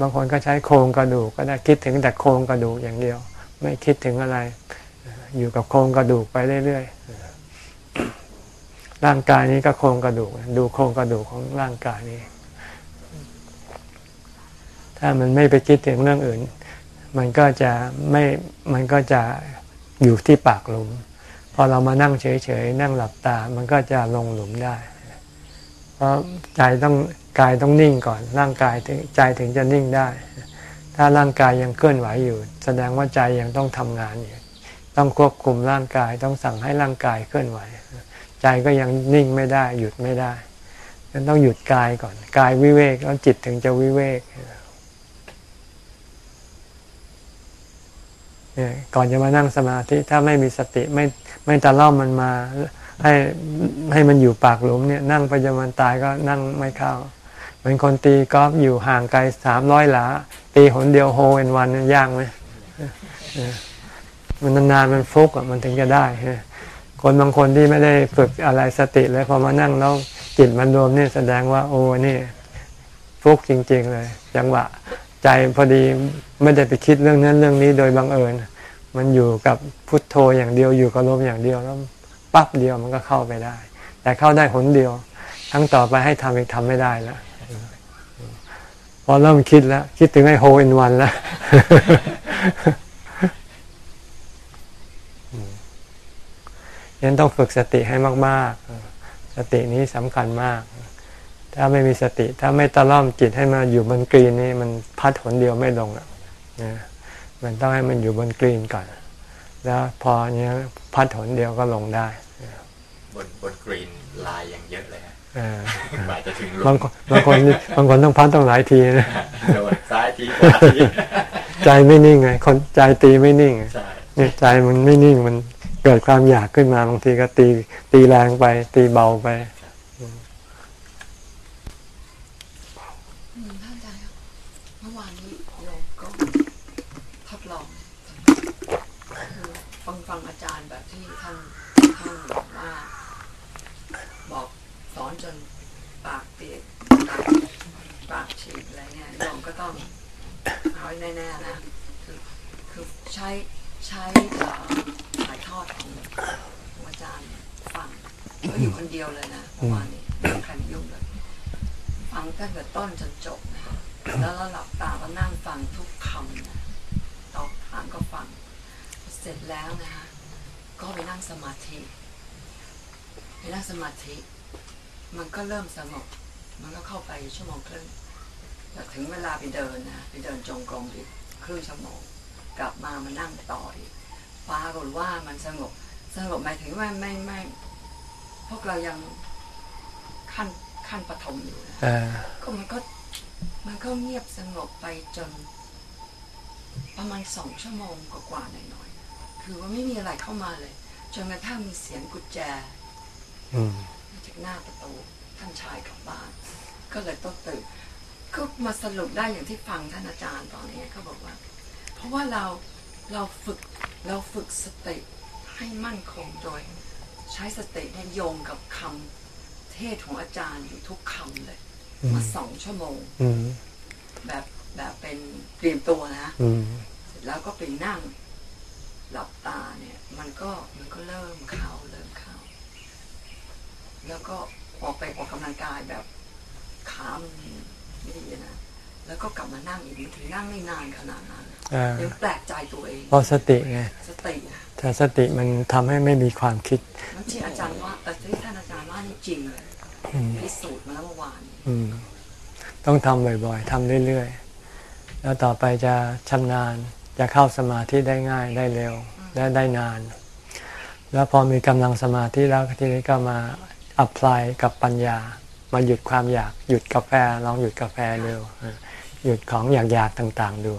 บางคนก็ใช้โครงกระดูกก็ได้คิดถึงแต่โครงกระดูกอย่างเดียว ไม่คิดถึงอะไร อยู่กับโครงกระดูกไปเรื่อยๆร่างกายนี้ก็โครงกระดูก ดูโครงกระดูกของร่างกายนี้ ถ้ามันไม่ไปคิดถึงเรื่องอื่น มันก็จะไม่มันก็จะอยู่ที่ปากหลุม พอเรามานั่งเฉยๆนั่งหลับตา มันก็จะลงหลุมได้ เพราะใจต้องกายต้องนิ่งก่อน ร่างกายถึงใจถึงจะนิ่งได้ ถ้าร่างกายยังเคลื่อนไหวอยู่ แสดงว่าใจยังต้องทำงานอยู่ ต้องควบคุมร่างกายต้องสั่งให้ร่างกายเคลื่อนไหว ใจก็ยังนิ่งไม่ได้ หยุดไม่ได้ยังต้องหยุดกายก่อน กายวิเวกแล้วจิตถึงจะวิเวกเนี่ยก่อนจะมานั่งสมาธิถ้าไม่มีสติไม่ ไม่ตะล่อมมันมา ให้ให้มันอยู่ปากหลุมเนี่ยนั่งไปจนมันตายก็นั่งไม่เข้าเหมือนคนตีกอล์ฟอยู่ห่างไกลสามร้อยหลา ตีหนเดียวโฮเอ็นวันยากไหมมันนานๆมันฟุกอะมันถึงจะได้คนบางคนที่ไม่ได้ฝึกอะไรสติเลยพอมานั่งแล้วจิตมันรวมนี่แสดงว่า โอ้นี่ฟุกจริง ๆ เลยจังหวะใจพอดีไม่ได้ไปคิดเรื่องนั้นเรื่องนี้โดยบังเอิญ มันอยู่กับพุทโธอย่างเดียวอยู่กับลมอย่างเดียวแล้วปั๊บเดียวมันก็เข้าไปได้ แต่เข้าได้หนเดียว ทั้งต่อไปให้ทำอีกทำไม่ได้แล้วพอเริ่มคิดแล้ว คิดถึงไอ้โฮอินวันแล้วยังต้องฝึกสติให้มาก ๆ สตินี้สำคัญมาก ถ้าไม่มีสติ ถ้าไม่ตะล่อมจิตให้มาอยู่บนกรีนนี่มันพัดหนเดียวไม่ลงอะนะ มันต้องให้มันอยู่บนกรีนก่อน แล้วพอเนี้ยพัดหนเดียวก็ลงได้ บนบนกรีนลายอย่างเยอะเลยฮะเออกว่าจะถึงลบางงคนบางคนบางคนต้องพัดต้องหลายทีนะโดนซ้ายทีขวาทีใจไม่นิ่งไงคนใจตีไม่นิ่งใช่เนี่ยใจมันไม่นิ่งมันเกิดความอยากขึ้นมาบางทีก็ตีตีแรงไป ตีเบาไป อืมท่านอาจารย์ครับเมื่อวานนี้โยมก็ทดลองคือฟังฟังอาจารย์แบบที่ท่านท่านบอกว่า บอกสอนจนปากเปียกปากปากฉีกอะไรเนี่ยโยมก็ต้องเอาให้แน่ๆนะคือคือใช้ใช้ถ่ายทอดของอาจารย์ฟังก็อยู่คนเดียวเลยนะเมื่อวานนี้ไม่มีใครมายุ่งเลยฟังตั้งแต่ต้นจนจบนะแล้วเราหลับตาก็นั่งฟังทุกคำนะตอบถามก็ฟัง เสร็จแล้วนะฮะก็ไปนั่งสมาธิไปนั่งสมาธิ มันก็เริ่มสงบมันก็เข้าไปชั่วโมงครึ่งแต่ถึงเวลาไปเดินนะไปเดินจงกรมอีกครึ่งชั่วโมง กลับมามานั่งต่ออีกปรากฏว่ามันสงบ สงบหมายถึงว่าไม่ไม่พวกเรายังขั้นขั้นปฐมอยู่นะเออก็มันก็มันก็เงียบสงบไปจน ประมาณสองชั่วโมงกว่าๆหน่อยๆคือว่าไม่มีอะไรเข้ามาเลย จนกระทั่งมีเสียงกุญแจอืมมาจากหน้าประตูท่านชายกลับบ้าน ก็เลยต้องตื่นก็มาสรุปได้อย่างที่ฟังท่านอาจารย์ตอนนี้เขาบอกว่า เพราะว่าเราเราฝึกเราฝึกสติให้มั่นคงโดย ใช้สติเนี่ยโยงกับคำเทศของอาจารย์อยู่ทุกคำเลย มาสองชั่วโมงอืมแบบแบบเป็นเตรียมตัวนะอืมเสร็จแล้วก็ไปนั่งหลับตาเนี่ย มันก็มันก็เริ่มเข้าเริ่มเข้า แล้วก็ออกไปออกกำลังกายแบบขามันไม่ดีนะ แล้วก็กลับมานั่งอีกมันถึงนั่งไม่นานขนาดนั้นเออยังแปลกใจตัวเองเพราะสติไงสติอะถ้าสติมันทำให้ไม่มีความคิดแล้วที่อาจารย์ว่าแต่ที่ท่านอาจารย์ว่านี่จริงเลยอืมพิสูจน์มาแล้วเมื่อวานนี้อืมต้องทำบ่อยๆทำเรื่อยๆ แล้วต่อไปจะชำนาญจะเข้าสมาธิได้ง่ายได้เร็วและได้นาน แล้วพอมีกำลังสมาธิแล้วทีนี้ก็มา apply กับปัญญา มาหยุดความอยากหยุดกาแฟลองหยุดกาแฟดูเออ หยุดของอยากๆต่าง ๆ ดู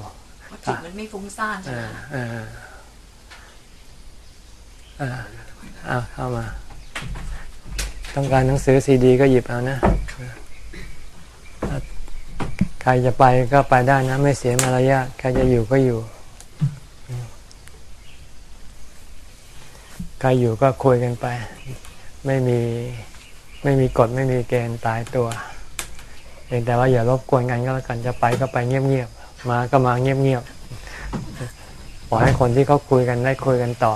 เพราะจิตมันไม่ฟุ้งซ่านใช่อ่าไหมอ่าอ่าเอาเข้ามา ต้องการหนังสือซีดี ก็หยิบเอานะใครจะไปก็ไปได้นะ ไม่เสียมารยาทใครจะอยู่ก็อยู่ ใครอยู่ก็คุยกันไป ไม่มีไม่มีกฎไม่มีเกณฑ์ตายตัว เพียงแต่ว่าอย่ารบกวนกันก็แล้วกันจะไปก็ไปเงียบๆมาก็มาเงียบๆปล่อให้คนที่เขาคุยกันได้คุยกันต่อ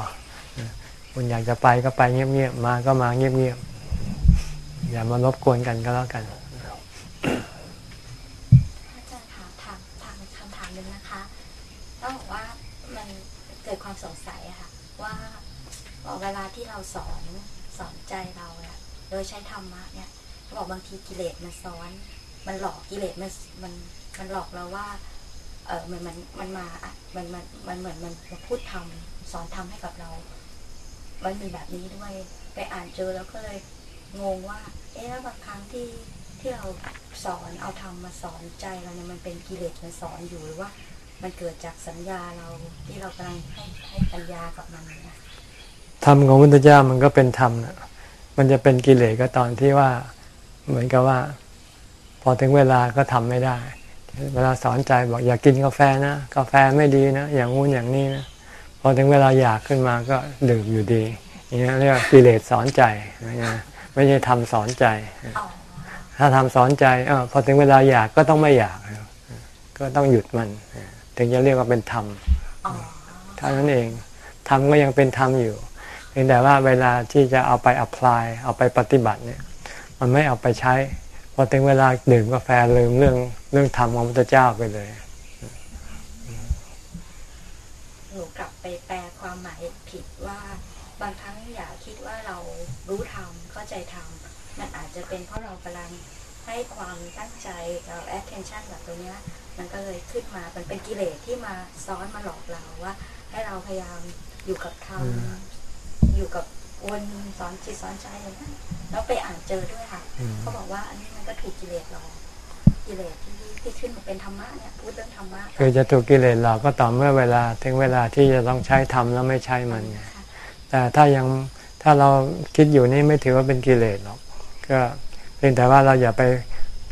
คุณอยากจะไปก็ไปเงียบๆมาก็มาเงียบๆอย่ามารบกวนกันก็แล้วกันอาจารย์ถามถามคำถามหนึ่งนะคะต้องบอกว่ามันเกิดความสงสัยค่ะว่าเวลาที่เราสอนสอนใจเราอะโดยใช้ธรรมะเนี่ยเขาบอกบางทีกิเลสมันซ้อน มันหลอกกิเลสมันมันมันหลอกเราว่า เออมันมันมันมาอะมันมันมันเหมือนมันมาพูดทำสอนทำให้กับเรา มันมีแบบนี้ด้วย ไปอ่านเจอแล้วก็เลยงงว่า เอ๊ะแล้วบางครั้งที่ที่เราสอนเอาธรรมมาสอนใจเราเนี่ยมันเป็นกิเลสมันสอนอยู่หรือว่า มันเกิดจากสัญญาเราที่เรากำลังให้ให้ปัญญากับมันนี่ยธรรมของพุทธเจ้ามันก็เป็นธรรมนะมันจะเป็นกิเลสก็ตอนที่ว่า เหมือนกับว่า พอถึงเวลาก็ทำไม่ได้ เวลาสอนใจบอกอย่ากกินกาแฟนะ กาแฟไม่ดีนะ อย่างงู้นอย่างนี้นะ พอถึงเวลาอยากขึ้นมาก็ดื่มอยู่ดีอย่างนี้เรียกว่ากิเลสสอนใจนะไม่ใช่ทำสอนใจ ถ้าทำสอนใจอพอถึงเวลาอยากก็ต้องไม่อยาก ก็ต้องหยุดมัน ถึงจะเรียกว่าเป็นธรรมเท่านั้นเองธรรมก็ยังเป็นธรรมอยู่เพียงแต่ว่าเวลาที่จะเอาไป apply เอาไปปฏิบัติเนี่ย มันไม่เอาไปใช้ พอถึงเวลาดื่มกาแฟลืมเรื่องเรื่องธรรมของพระพุทธเจ้าไปเลยหนูกลับไปแปลความหมายผิดว่า บางครั้งอย่าคิดว่าเรารู้ธรรมเข้าใจธรรมมันอาจจะเป็นเพราะเรากำลังให้ความตั้งใจเรา attention แบบตรงเนี้ยมันก็เลยขึ้นมามันเป็นกิเลสที่มาซ้อนมาหลอกเราว่า ให้เราพยายามอยู่กับธรรมอืมอยู่กับวนสอนจิตสอนใจอย่างนั้น แล้วไปอ่านเจอด้วยค่ะอืมเขาบอกว่าอันนี้มันก็ถูกกิเลสหลอกกิเลสที่ที่ขึ้นมาเป็นธรรมะเนี่ยพูดเรื่องธรรมะคือจะถูกกิเลสหลอกก็ต่อเมื่อเวลา ถึงเวลาที่จะต้องใช้ธรรมแล้วไม่ใช้มันไงค่ะแต่ถ้ายังถ้าเราคิดอยู่นี่ไม่ถือว่าเป็นกิเลสหรอก ก็เพียงแต่ว่าเราอย่าไป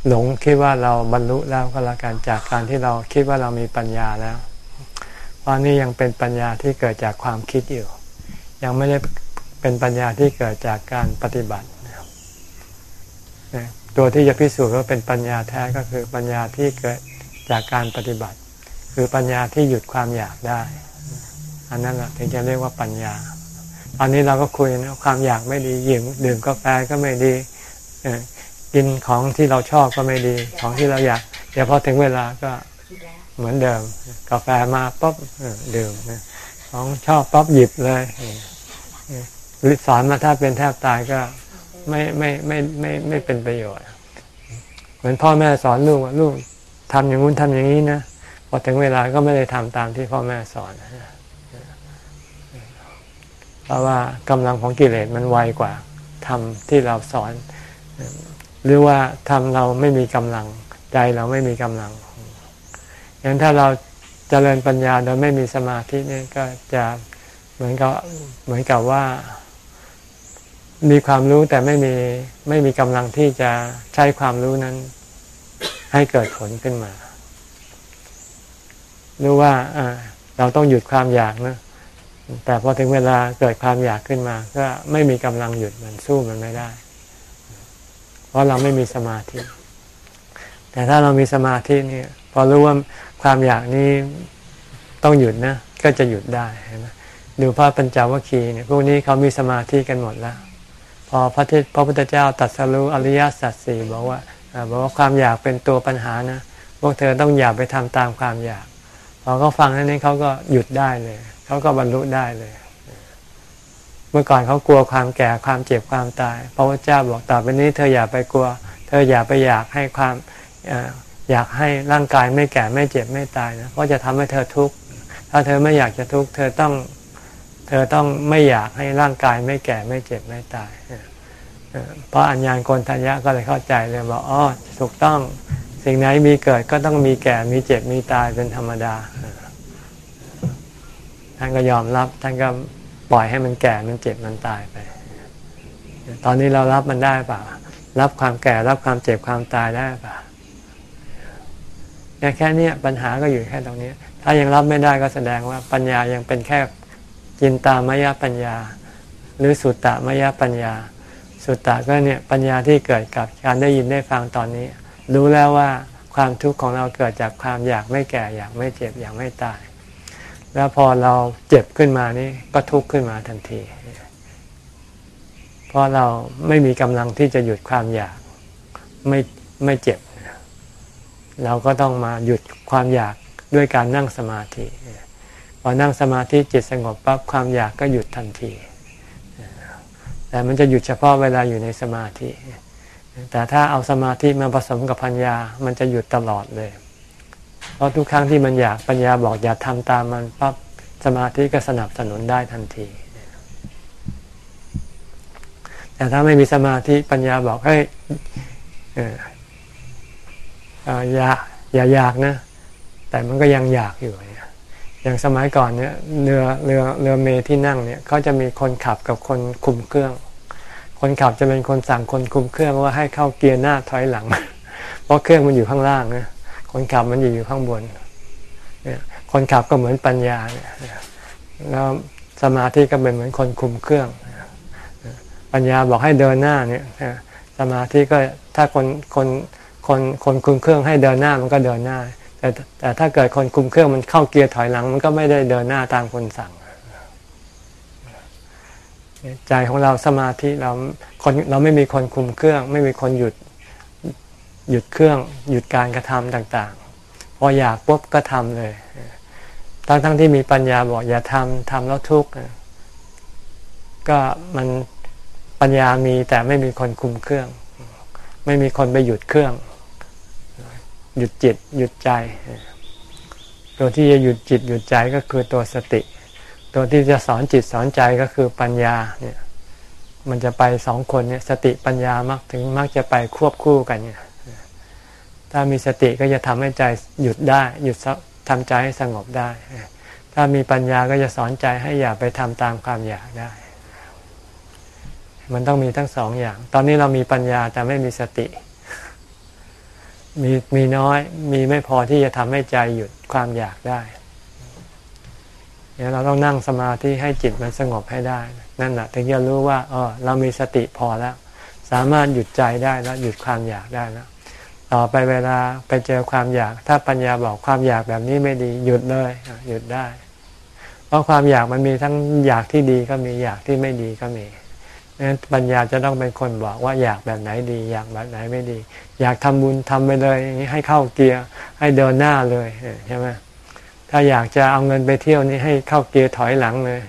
หลงคิดว่าเราบรรลุแล้วก็แล้วกันจากการที่เราคิดว่าเรามีปัญญาแล้วเพราะนี่ยังเป็นปัญญาที่เกิดจากความคิดอยู่ ยังไม่ได้เป็นปัญญาที่เกิดจากการปฏิบัตินะครับนะ ตัวที่จะพิสูจน์ว่าเป็นปัญญาแท้ก็คือปัญญาที่เกิดจากการปฏิบัติ คือปัญญาที่หยุดความอยากได้ อันนั้นแหละถึงจะเรียกว่าปัญญา ตอนนี้เราก็คุยนะความอยากไม่ดียิ่งดื่มกาแฟก็ไม่ดีกินของที่เราชอบก็ไม่ดีของที่เราอยากเดี๋ยวพอถึงเวลาก็เหมือนเดิม กาแฟมาปั๊บดื่มของชอบปั๊บหยิบเลยหรือสอนมาถ้าเป็นแทบตายก็ ไม่ไม่ไม่ไม่ไม่เป็นประโยชน์ เหมือนพ่อแม่สอนลูกว่าลูกทำอย่างงู้นทำอย่างนี้นะพอถึงเวลาก็ไม่ได้ทำตามที่พ่อแม่สอนเพราะว่ากำลังของกิเลสมันไวกว่าทำที่เราสอน หรือว่าทำเราไม่มีกำลังใจเราไม่มีกำลังอย่างถ้าเราเจริญปัญญาโดยไม่มีสมาธินี่ก็จะเหมือนกับเหมือนกับว่า มีความรู้แต่ไม่มีไม่มีกำลังที่จะใช้ความรู้นั้น ให้เกิดผลขึ้นมารู้ว่าเราต้องหยุดความอยากนะ แต่พอถึงเวลาเกิดความอยากขึ้นมา ก็ไม่มีกำลังหยุดมันสู้มันไม่ได้ เพราะเราไม่มีสมาธิ แต่ถ้าเรามีสมาธินี่พอรู้ว่าความอยากนี้ต้องหยุดนะ ก็จะหยุดได้เห็นไหมดูพระปัญจวัคคีย์เนี่ยพวกนี้เขามีสมาธิกันหมดแล้ว พอพระเทพระพุทธเจ้าตรัดสรู้อริยสัจสี่บอกว่าบอกว่าความอยากเป็นตัวปัญหานะพวกเธอต้องอย่าไปทำตามความอยากพอเขาฟังนั้นเขาก็หยุดได้เลยเขาก็บรรลุได้เลย เมื่อก่อนเขากลัวความแก่ความเจ็บความตาย พระพุทธเจ้าบอกต่อไปนี้เธออย่าไปกลัว เธออย่าไปอยากให้ความอยากให้ร่างกายไม่แก่ไม่เจ็บไม่ตายนะเพราะจะทำให้เธอทุกข์ถ้าเธอไม่อยากจะทุกข์เธอต้อง เธอต้องไม่อยากให้ร่างกายไม่แก่ไม่เจ็บไม่ตาย เพราะอัญญาณโกนทัญญะก็เลยเข้าใจเลยบอกอ๋อถูกต้องสิ่งไหนมีเกิดก็ต้องมีแก่มีเจ็บมีตายเป็นธรรมดา ท่านก็ยอมรับท่านก็ปล่อยให้มันแก่มันเจ็บมันตายไป ตอนนี้เรารับมันได้ป่ารับความแก่รับความเจ็บความตายได้ป่าเนี่ยแค่นี้ปัญหาก็อยู่แค่ตรงนี้ ถ้ายังรับไม่ได้ก็แสดงว่าปัญญายังเป็นแค่ จินตามยปัญญา หรือสุตตมยปัญญา สุตตะก็เนี่ยปัญญาที่เกิดกับการได้ยินได้ฟังตอนนี้ รู้แล้วว่าความทุกข์ของเราเกิดจากความอยากไม่แก่อยากไม่เจ็บอยากไม่ตาย แล้วพอเราเจ็บขึ้นมานี่ก็ทุกข์ขึ้นมาทันที เพราะเราไม่มีกำลังที่จะหยุดความอยากไม่ไม่เจ็บ เราก็ต้องมาหยุดความอยากด้วยการนั่งสมาธิ พอนั่งสมาธิจิตสงบปั๊บความอยากก็หยุดทันที แต่มันจะหยุดเฉพาะเวลาอยู่ในสมาธิ แต่ถ้าเอาสมาธิมาผสมกับปัญญา มันจะหยุดตลอดเลย เพราะทุกครั้งที่มันอยากปัญญาบอกอย่าทำตามมันปั๊บสมาธิก็สนับสนุนได้ทันที แต่ถ้าไม่มีสมาธิปัญญาบอกให้อย่าอย่าอยากนะ แต่มันก็ยังอยากอยู่ อย่างสมัยก่อนเนี่ยเรือเรือเรือเมที่นั่งเนี่ยเขาจะมีคนขับกับคนคุมเครื่อง คนขับจะเป็นคนสั่งคนคุมเครื่องว่าให้เข้าเกียร์หน้าถอยหลัง เพราะเครื่องมันอยู่ข้างล่างนะคนขับมันอยู่อยู่ข้างบนเนี่ยคนขับก็เหมือนปัญญาเนี่ยแล้วสมาธิก็เป็นเหมือนคนคุมเครื่อง ปัญญาบอกให้เดินหน้าเนี่ยสมาธิก็ถ้าคนคนคนคนคุมเครื่องให้เดินหน้ามันก็เดินหน้า แต่แต่ถ้าเกิดคนคุมเครื่องมันเข้าเกียร์ถอยหลัง มันก็ไม่ได้เดินหน้าตามคนสั่ง ใจของเราสมาธิเราคนเราไม่มีคนคุมเครื่อง ไม่มีคนหยุดหยุดเครื่อง หยุดการกระทำต่างๆ พออยากปุ๊บก็ทำเลยทั้งทั้งที่มีปัญญาบอกอย่าทำทำแล้วทุกข์ก็มันปัญญามีแต่ไม่มีคนคุมเครื่อง ไม่มีคนไปหยุดเครื่อง หยุดจิตหยุดใจ ตัวที่จะหยุดจิตหยุดใจก็คือตัวสติ ตัวที่จะสอนจิตสอนใจก็คือปัญญาเนี่ยมันจะไปสองคนเนี่ยสติปัญญามักถึงมักจะไปควบคู่กันเนี่ยถ้ามีสติก็จะทำให้ใจหยุดได้ หยุดทำใจให้สงบได้ ถ้ามีปัญญาก็จะสอนใจให้อย่าไปทำตามความอยากได้ มันต้องมีทั้งสองอย่าง ตอนนี้เรามีปัญญาแต่ไม่มีสติ มีมีน้อยมีไม่พอที่จะทำให้ใจหยุดความอยากได้เนี่ยเราต้องนั่งสมาธิให้จิตมันสงบให้ได้ นั่นแหละถึงจะรู้ว่าเออเรามีสติพอแล้ว สามารถหยุดใจได้แล้วหยุดความอยากได้แล้วต่อไปเวลาไปเจอความอยาก ถ้าปัญญาบอกความอยากแบบนี้ไม่ดีหยุดเลยหยุดได้ เพราะความอยากมันมีทั้งอยากที่ดีก็มีอยากที่ไม่ดีก็มี นั้นปัญญาจะต้องเป็นคนบอกว่าอยากแบบไหนดี อยากแบบไหนไม่ดี อยากทำบุญทำไปเลยให้เข้าเกียร์ให้เดินหน้าเลยใช่ไหมถ้าอยากจะเอาเงินไปเที่ยวนี่ให้เข้าเกียร์ถอยหลังเลย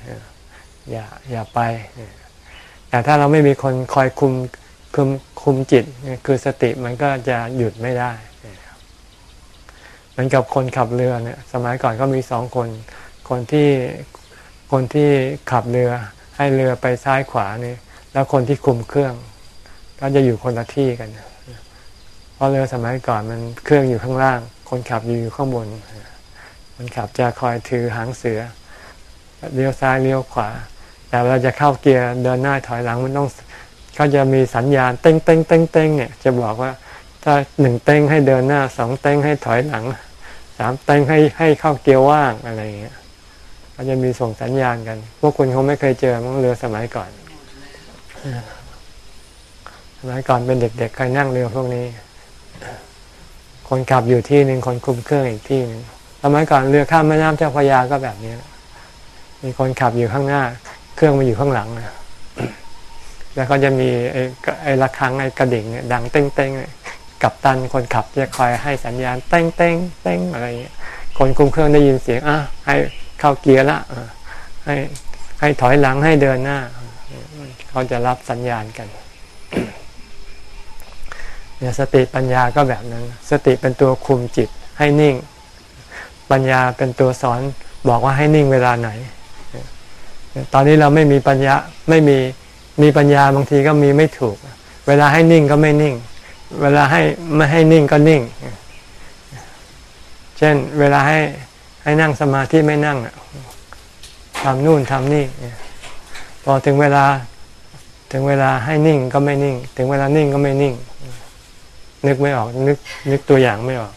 อย่าอย่าไป แต่ถ้าเราไม่มีคนคอยคุมคุมคุมจิตคือสติมันก็จะหยุดไม่ได้เหมือนกับคนขับเรือเนี่ย สมัยก่อนก็มีสองคน คนที่คนที่ขับเรือ ให้เรือไปซ้ายขวานี่ แล้วคนที่คุมเครื่อง ก็จะอยู่คนละที่กัน เพราะเรือสมัยก่อนมันเครื่องอยู่ข้างล่าง คนขับอยู่ข้างบน คนขับจะคอยถือหางเสือเลี้ยวซ้ายเลี้ยวขวา แต่เราจะเข้าเกียร์เดินหน้าถอยหลังมันต้องก็จะมีสัญญาณเต้งเต้งเต้งเต้งเนี่ยจะบอกว่าถ้าหนึ่งเต้งให้เดินหน้าสองเต้งให้ถอยหลังสามเต้งให้ให้เข้าเกียร์ว่างอะไรอย่างเงี้ยก็จะมีส่งสัญญาณกัน พวกคุณคงไม่เคยเจอมั้งเรือสมัยก่อน สมัยก่อนเป็นเด็กๆเคยนั่งเรือพวกนี้ คนขับอยู่ที่หนึ่งคนคุมเครื่องอีกที่หนึ่งสมัยก่อนเรือข้ามแม่น้ำเจ้าพระยาก็แบบนี้ มีคนขับอยู่ข้างหน้า เครื่องมาอยู่ข้างหลังแล้วก็จะมีไอ้ไอ้ระฆังไอ้กระดิ่งเนี่ยดังเต้งเต้งกับตันคนขับจะคอยให้สัญญาณเต้งเต้งเต้งอะไรเงี้ยคนคุมเครื่องได้ยินเสียงอะให้เข้าเกียร์ละให้ให้ถอยหลังให้เดินหน้า เขาจะรับสัญญาณกันเนี่ยสติปัญญาก็แบบนั้น สติเป็นตัวคุมจิตให้นิ่ง ปัญญาเป็นตัวสอนบอกว่าให้นิ่งเวลาไหน ตอนนี้เราไม่มีปัญญาไม่มีมีปัญญาบางทีก็มีไม่ถูก เวลาให้นิ่งก็ไม่นิ่ง เวลาให้ไม่ให้นิ่งก็นิ่ง เช่นเวลาให้ให้นั่งสมาธิไม่นั่งทำนู่นทำนี่ พอถึงเวลา ถึงเวลาให้นิ่งก็ไม่นิ่ง ถึงเวลานิ่งก็ไม่นิ่ง นึกไม่ออกนึกนึกตัวอย่างไม่ออก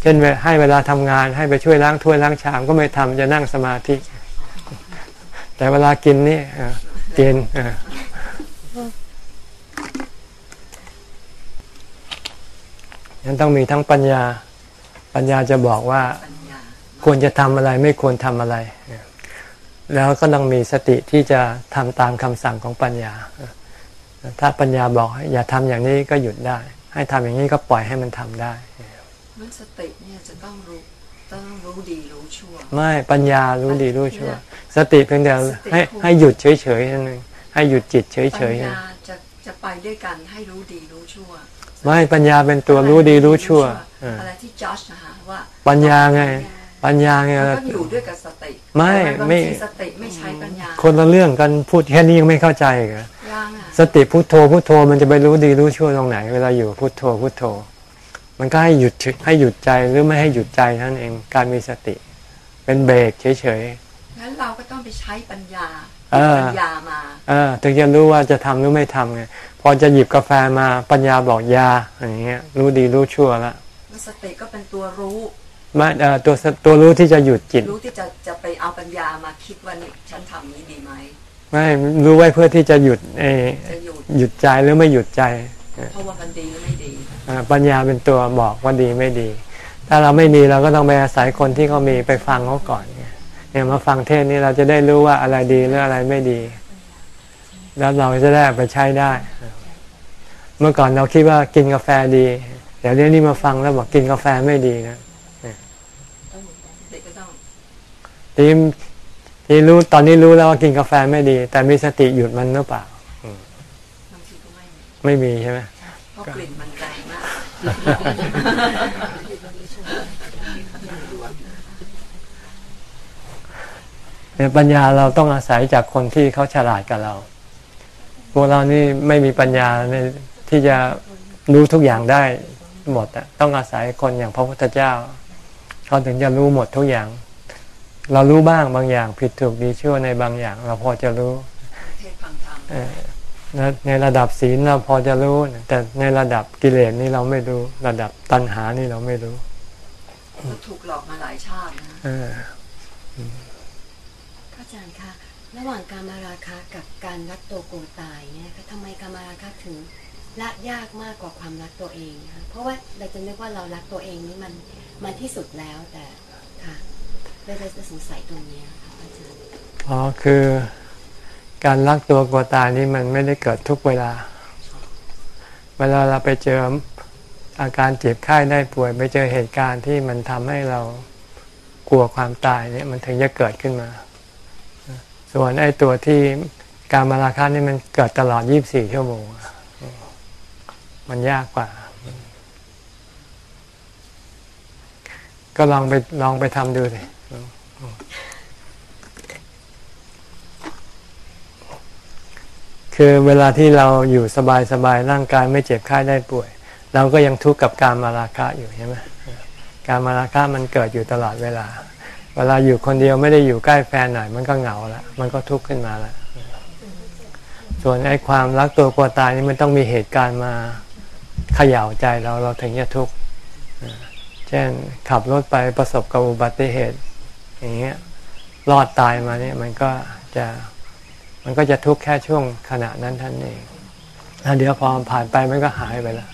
เช่นให้เวลาทำงานให้ไปช่วยล้างถ้วยล้างชามก็ไม่ทำจะนั่งสมาธิ แต่เวลากินนี่กินนั้นต้องมีทั้งปัญญา ปัญญาจะบอกว่าปัญญาควรจะทำอะไร ไม่ควรทำอะไร แล้วก็ต้องมีสติที่จะทำตามคำสั่งของปัญญา ถ้าปัญญาบอกอย่าทำอย่างนี้ก็หยุดได้ ให้ทำอย่างนี้ก็ปล่อยให้มันทำได้มันสติเนี่ยจะต้องรู้ต้องรู้ดีรู้ชั่ว ไม่ปัญญารู้ดีรู้ชั่ว สติเพียงแต่ให้ให้หยุดเฉยๆนั่นเองให้หยุดจิตเฉปัยญๆญาจะจะไปด้วยกันให้รู้ดีรู้ชั่ว ไม่ปัญญาเป็นตัวรู้ดีรู้ชั่วเอออะไรที่จัดนะคะว่าปัญญาไง ปัญญาไงมันก็อยู่ด้วยกับสติไม่แต่บางไม่ทีสติไม่ใช้ปัญญา คนละเรื่องกันพูดแค่นี้ยังไม่เข้าใจเหรอยังอะสติพุทโธพุทโธมันจะไปรู้ดีรู้ชั่วตรงไหน เวลาอยู่พุทโธพุทโธ มันก็ให้หยุดเฉยให้หยุดใจหรือไม่ให้หยุดใจนั่นเองการมีสติ เป็นเบรกเฉยงั้นเราก็ต้องไปใช้ปัญญาเออปัญญามาๆเออถึงจะรู้ว่าจะทำหรือไม่ทำไงพอจะหยิบกาแฟมาปัญญาบอกอยาอย่างเงี้ย รู้ดีรู้ชั่วละแล้วสติก็เป็นตัวรู้ไม่เอ่อตัวสตัวรู้ที่จะหยุดจิต รู้ที่จะจะไปเอาปัญญามาคิดว่านี่ฉันทำนี้ดีไหมไม่รู้ไว้เพื่อที่จะหยุดเออจะหยุดหยุดใจหรือไม่หยุดใจเพราะว่ามันดีหรือไม่ดีอ่าปัญญาเป็นตัวบอกว่าดีไม่ดี ถ้าเราไม่มีเราก็ต้องไปอาศัยคนที่เขามีไปฟังเขาก่อนไงเนี่ยมาฟังเทศนี้เราจะได้รู้ว่าอะไรดีหรืออะไรไม่ดี แล้วเราจะได้เอาไปใช้ได้ เมื่อก่อนเราคิดว่ากินกาแฟดี เดี๋ยวนี้นี่มาฟังแล้วบอกกินกาแฟไม่ดีนะ เด็กก็ต้อง ทีมที่รู้ตอนนี้รู้แล้วว่ากินกาแฟไม่ดี แต่มีสติหยุดมันหรือเปล่าบางทีก็ไม่มีไม่มีใช่ไหมเพราะกลิ่นมันแรงมากเนี่ยปัญญาเราต้องอาศัยจากคนที่เขาฉลาดกับเรา พวกเรานี่ไม่มีปัญญาในที่จะรู้ทุกอย่างได้หมดอะต้องอาศัยคนอย่างพระพุทธเจ้า เขาถึงจะรู้หมดทุกอย่าง เรารู้บ้างบางอย่างผิดถูกดีชั่วในบางอย่าง เราพอจะรู้เทศฟังธรรมเออในในระดับศีลเราพอจะรู้ แต่ในระดับกิเลสนี่เราไม่รู้ ระดับตัณหานี่เราไม่รู้เราถูกหลอกมาหลายชาตินะเออพระอาจารย์คะระหว่างการมาราคะกับการรักตัวโกงตายเนี่ยคะทำไมการมาราคะถึงละยากมากกว่าความรักตัวเองคะเพราะว่าเราจะนึกว่าเรารักตัวเองนี่มันมันที่สุดแล้วแต่ค่ะ เลยจะสงสัยตรงนี้ค่ะอาจารย์อ๋อคือการรักตัวกลัวตายนี่มันไม่ได้เกิดทุกเวลา เวลาเราไปเจออาการเจ็บไข้ได้ป่วย ไปเจอเหตุการณ์ที่มันทำให้เรากลัวความตายเนี่ยมันถึงจะเกิดขึ้นมา ส่วนไอ้ตัวที่การมาราคานี่มันเกิดตลอด 24 ชั่วโมง มันยากกว่า ก็ลองไปลองไปทำดูสิ คือเวลาที่เราอยู่สบายๆร่างกายไม่เจ็บไข้ได้ป่วย เราก็ยังทุกข์กับการมาราคะอยู่ใช่ไหมการมาราคะมันเกิดอยู่ตลอดเวลา เวลาอยู่คนเดียวไม่ได้อยู่ใกล้แฟนหน่อยมันก็เหงาละมันก็ทุกข์ขึ้นมาละส่วนไอ้ความรักตัวกลัวตายนี่มันต้องมีเหตุการณ์มาเขย่าใจเราเราถึงจะทุกข์เช่นขับรถไปประสบกับอุบัติเหตุ อย่างเงี้ยรอดตายมาเนี่ยมันก็จะ มันก็จะทุกข์แค่ช่วงขณะนั้นท่านเองแล้วเดี๋ยวพอผ่านไปมันก็หายไปแล้ว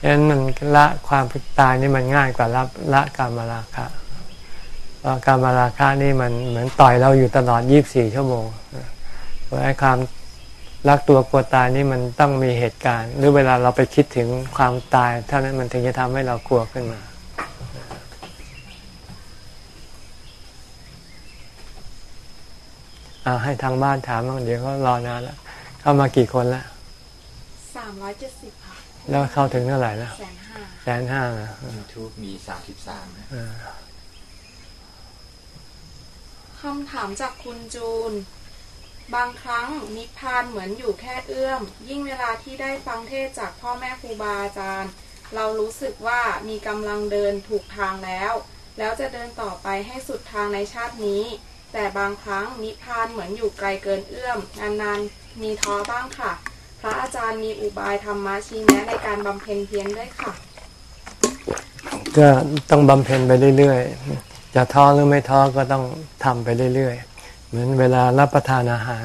ฉะนั้นมันละความตายนี่มันง่ายกว่าละละกามราคะเพราะกามราคะนี่มันเหมือนต่อยเราอยู่ตลอด 24 ชั่วโมงเพราะไอ้ความรักตัวกลัวตายนี่มันต้องมีเหตุการณ์ หรือเวลาเราไปคิดถึงความตายเท่านั้นมันถึงจะทำให้เรากลัวขึ้นมา อ่าให้ทางบ้านถามบ้างเดี๋ยวเขารอนานแล้วเข้ามากี่คนแล้วสามร้อยเจ็ดสิบค่ะ แล้วเข้าถึงเท่าไหร่แล้วแสนห้าแสนห้านะยูทูบมีสามสิบสามนะเออคำถามจากคุณจูน บางครั้งนิพพานเหมือนอยู่แค่เอื้อม ยิ่งเวลาที่ได้ฟังเทศจากพ่อแม่ครูบาอาจารย์ เรารู้สึกว่ามีกำลังเดินถูกทางแล้ว แล้วจะเดินต่อไปให้สุดทางในชาตินี้ แต่บางครั้งนิพพานเหมือนอยู่ไกลเกินเอื้อมนานๆมีท้อบ้างค่ะ พระอาจารย์มีอุบายธรรมะชี้แนะในการบำเพ็ญเพียรด้วยค่ะ ก็ต้องบำเพ็ญไปเรื่อยๆจะท้อหรือไม่ท้อก็ต้องทำไปเรื่อยๆ เหมือนเวลารับประทานอาหาร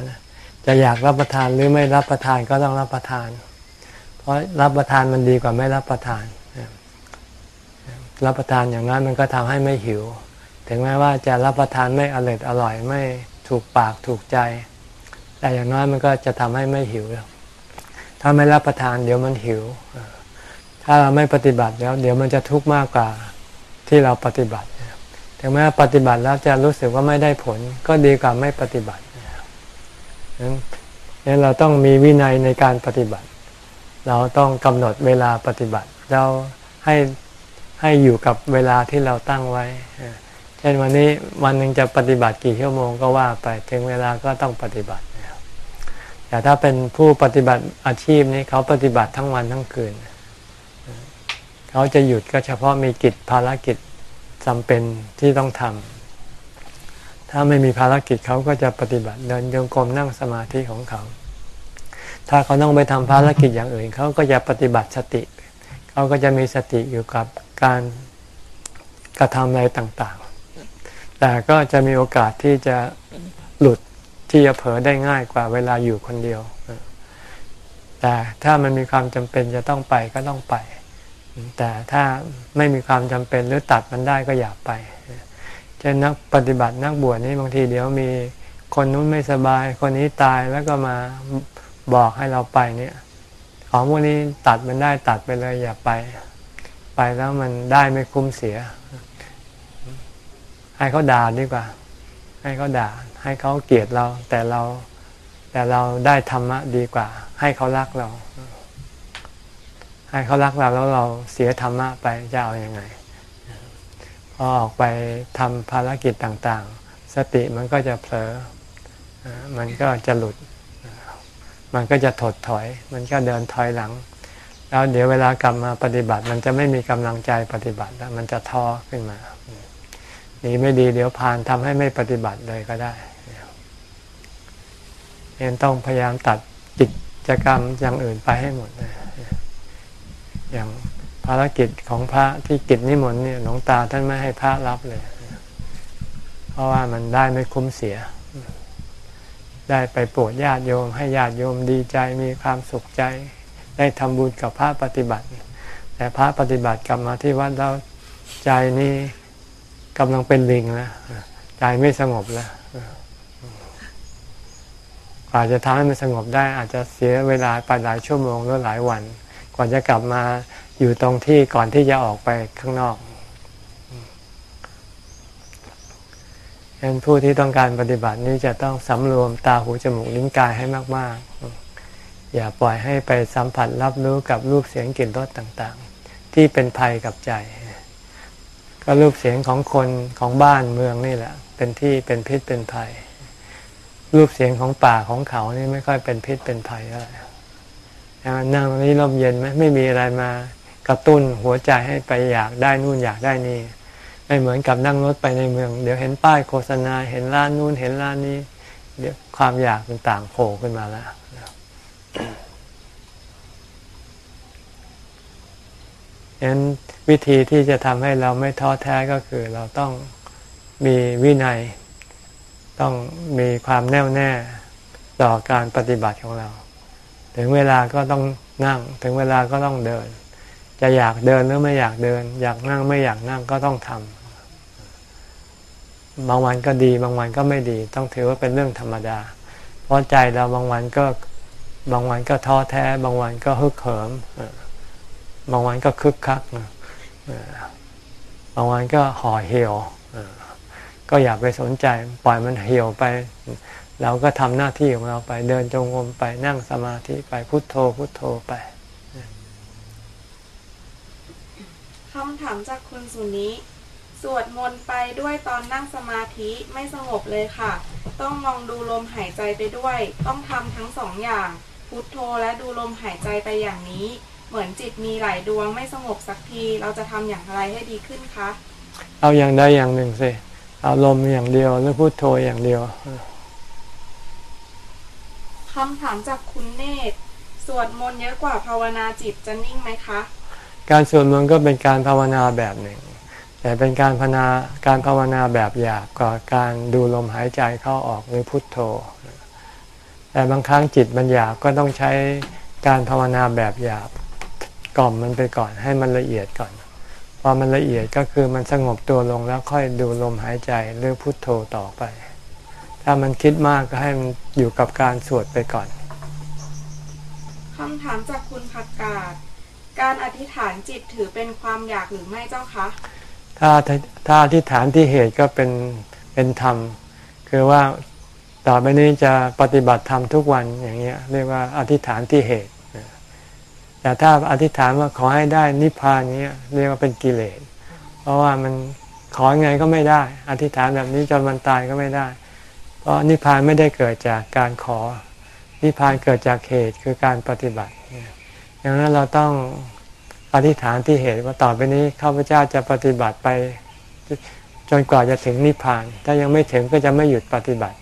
จะอยากรับประทานหรือไม่รับประทานก็ต้องรับประทาน เพราะรับประทานมันดีกว่าไม่รับประทาน รับประทานอย่างนั้นมันก็ทำให้ไม่หิว ถึงแม้ว่าจะรับประทานไม่อร่อยอร่อยไม่ถูกปากถูกใจ แต่อย่างน้อยมันก็จะทำให้ไม่หิว ถ้าไม่รับประทานเดี๋ยวมันหิว ถ้าเราไม่ปฏิบัติแล้ว เดี๋ยวมันจะทุกข์มากกว่าที่เราปฏิบัติถึงแม้ปฏิบัติแล้วจะรู้สึกว่าไม่ได้ผล ก็ดีกว่าไม่ปฏิบัตินั้นเราต้องมีวินัยในการปฏิบัติ เราต้องกำหนดเวลาปฏิบัติ เราให้ให้อยู่กับเวลาที่เราตั้งไว้ เช่นวันนี้วันหนึ่งจะปฏิบัติกี่ชั่วโมงก็ว่าไปถึงเวลาก็ต้องปฏิบัติแต่ถ้าเป็นผู้ปฏิบัติอาชีพนี้เขาปฏิบัติทั้งวันทั้งคืน เขาจะหยุดก็เฉพาะมีกิจภารกิจจำเป็นที่ต้องทำถ้าไม่มีภารกิจเขาก็จะปฏิบัติเดินโยงกรมนั่งสมาธิของเขา ถ้าเขาต้องไปทำภารกิจอย่างอื่น เขาก็จะปฏิบัติสติ เขาก็จะมีสติอยู่กับการกระทำอะไรต่าง แต่ก็จะมีโอกาสที่จะหลุดที่จะเผลอได้ง่ายกว่าเวลาอยู่คนเดียว แต่ถ้ามันมีความจำเป็นจะต้องไปก็ต้องไป แต่ถ้าไม่มีความจำเป็นหรือตัดมันได้ก็อย่าไปเช่นนักปฏิบัตินักบวชนี่บางทีเดี๋ยวมีคนนู้นไม่สบาย คนนี้ตายแล้วก็มาบอกให้เราไปเนี่ย ของพวกนี้ตัดมันได้ตัดไปเลยอย่าไป ไปแล้วมันได้ไม่คุ้มเสีย ให้เขาด่าดีกว่า ให้เขาด่า ให้เขาเกลียดเรา แต่เราแต่เราได้ธรรมะดีกว่า ให้เขารักเรา ให้เขารักเราแล้วเราเสียธรรมะไปจะเอาอยัางไงพอออกไปทำภารกิจต่างๆ สติมันก็จะเผลอ มันก็จะหลุด มันก็จะถดถอย มันก็เดินถอยหลัง แล้วเดี๋ยวเวลากลับมาปฏิบัติ มันจะไม่มีกำลังใจปฏิบัติแล้วมันจะท้อขึ้นมา ดีไม่ดีเดี๋ยวพานทำให้ไม่ปฏิบัติเลยก็ได้เองต้องพยายามตัดกิจกรรมอย่างอื่นไปให้หมดอย่างภารกิจของพระที่กิจนิมนต์เนี่ยหลวงตาท่านไม่ให้พระรับเลย เพราะว่ามันได้ไม่คุ้มเสีย ได้ไปโปรดญาติโยม ให้ญาติโยมดีใจมีความสุขใจ ได้ทำบุญกับพระปฏิบัติ แต่พระปฏิบัติกลับมาที่วัดแล้วใจนี้ กำลังเป็นลิงแล้วใจไม่สงบแล้วกว่าจะทำให้มันสงบได้ อาจจะเสียเวลาไปหลายชั่วโมงหรือหลายวัน กว่าจะกลับมาอยู่ตรงที่ก่อนที่จะออกไปข้างนอกฉะนั้นผู้ที่ต้องการปฏิบัตินี้จะต้องสำรวมตาหูจมูกลิ้นกายให้มาก ๆ อย่าปล่อยให้ไปสัมผัสรับรู้กับรูปเสียงกลิ่นรสต่าง ๆ ที่เป็นภัยกับใจ ก็รูปเสียงของคนของบ้านเมืองนี่แหละ เป็นที่เป็นพิษเป็นภัย รูปเสียงของป่าของเขานี่ไม่ค่อยเป็นพิษเป็นภัยเท่าไหร่นั่งนี้ลมเย็นไหมไม่มีอะไรมากระตุ้นหัวใจให้ไปอยากได้นู่นอยากได้นี่ไม่เหมือนกับนั่งรถไปในเมือง เดี๋ยวเห็นป้ายโฆษณาเห็นร้านนู้นเห็นร้านนี้ เดี๋ยวความอยากต่างโผล่ขึ้นมาแล้ว ฉะนั้นวิธีที่จะทำให้เราไม่ท้อแท้ก็คือเราต้องมีวินัย ต้องมีความแน่วแน่ต่อการปฏิบัติของเรา ถึงเวลาก็ต้องนั่ง ถึงเวลาก็ต้องเดิน จะอยากเดินหรือไม่อยากเดิน อยากนั่งไม่อยากนั่งก็ต้องทำบางวันก็ดี บางวันก็ไม่ดี ต้องถือว่าเป็นเรื่องธรรมดา เพราะใจเราบางวันก็บางวันก็ท้อแท้ บางวันก็ฮึกเหิม บางวันก็คึกคักบางวันก็ห่อเหี่ยวก็อย่าไปสนใจปล่อยมันเหี่ยวไป เราก็ทำหน้าที่ของเราไปเดินจงกรมไปนั่งสมาธิไปพุทโธพุทโธไปคำถามจากคุณสุนิสวดมนต์ไปด้วยตอนนั่งสมาธิไม่สงบเลยค่ะ ต้องมองดูลมหายใจไปด้วย ต้องทำทั้งสองอย่าง พุทโธและดูลมหายใจไปอย่างนี้ เหมือนจิตมีหลายดวงไม่สงบสักที เราจะทำอย่างไรให้ดีขึ้นคะ เอาอย่างใดอย่างหนึ่งสิเอาลมอย่างเดียวหรือพุทโธอย่างเดียวคำถามจากคุณเนตรสวดมนต์เยอะกว่าภาวนาจิตจะนิ่งไหมคะ การสวดมนต์ก็เป็นการภาวนาแบบหนึ่ง แต่เป็นการภาวนาการภาวนาแบบหยาบกว่าการดูลมหายใจเข้าออกหรือพุทโธ แต่บางครั้งจิตมันหยาบก็ต้องใช้การภาวนาแบบหยาบ กล่อมมันไปก่อน ให้มันละเอียดก่อน พอมันละเอียดก็คือมันสงบตัวลงแล้วค่อยดูลมหายใจหรือพุทโธต่อไป ถ้ามันคิดมากก็ให้มันอยู่กับการสวดไปก่อนคำถามจากคุณผักกาดการอธิษฐานจิตถือเป็นความอยากหรือไม่เจ้าคะ ถ้าถ้าอธิษฐานที่เหตุก็เป็นเป็นธรรม คือว่าต่อไปนี้จะปฏิบัติธรรมทุกวันอย่างเงี้ยเรียกว่าอธิษฐานที่เหตุ แต่ถ้าอธิษฐานว่าขอให้ได้นิพพานเนี้ยเรียกว่าเป็นกิเลส เพราะว่ามันขอไงก็ไม่ได้ อธิษฐานแบบนี้จนมันตายก็ไม่ได้ เพราะนิพพานไม่ได้เกิดจากการขอ นิพพานเกิดจากเหตุคือการปฏิบัติดังนั้นเราต้องอธิษฐานที่เหตุว่าต่อไปนี้ข้าพเจ้าจะปฏิบัติไปจนกว่าจะถึงนิพพาน ถ้ายังไม่ถึงก็จะไม่หยุดปฏิบัติ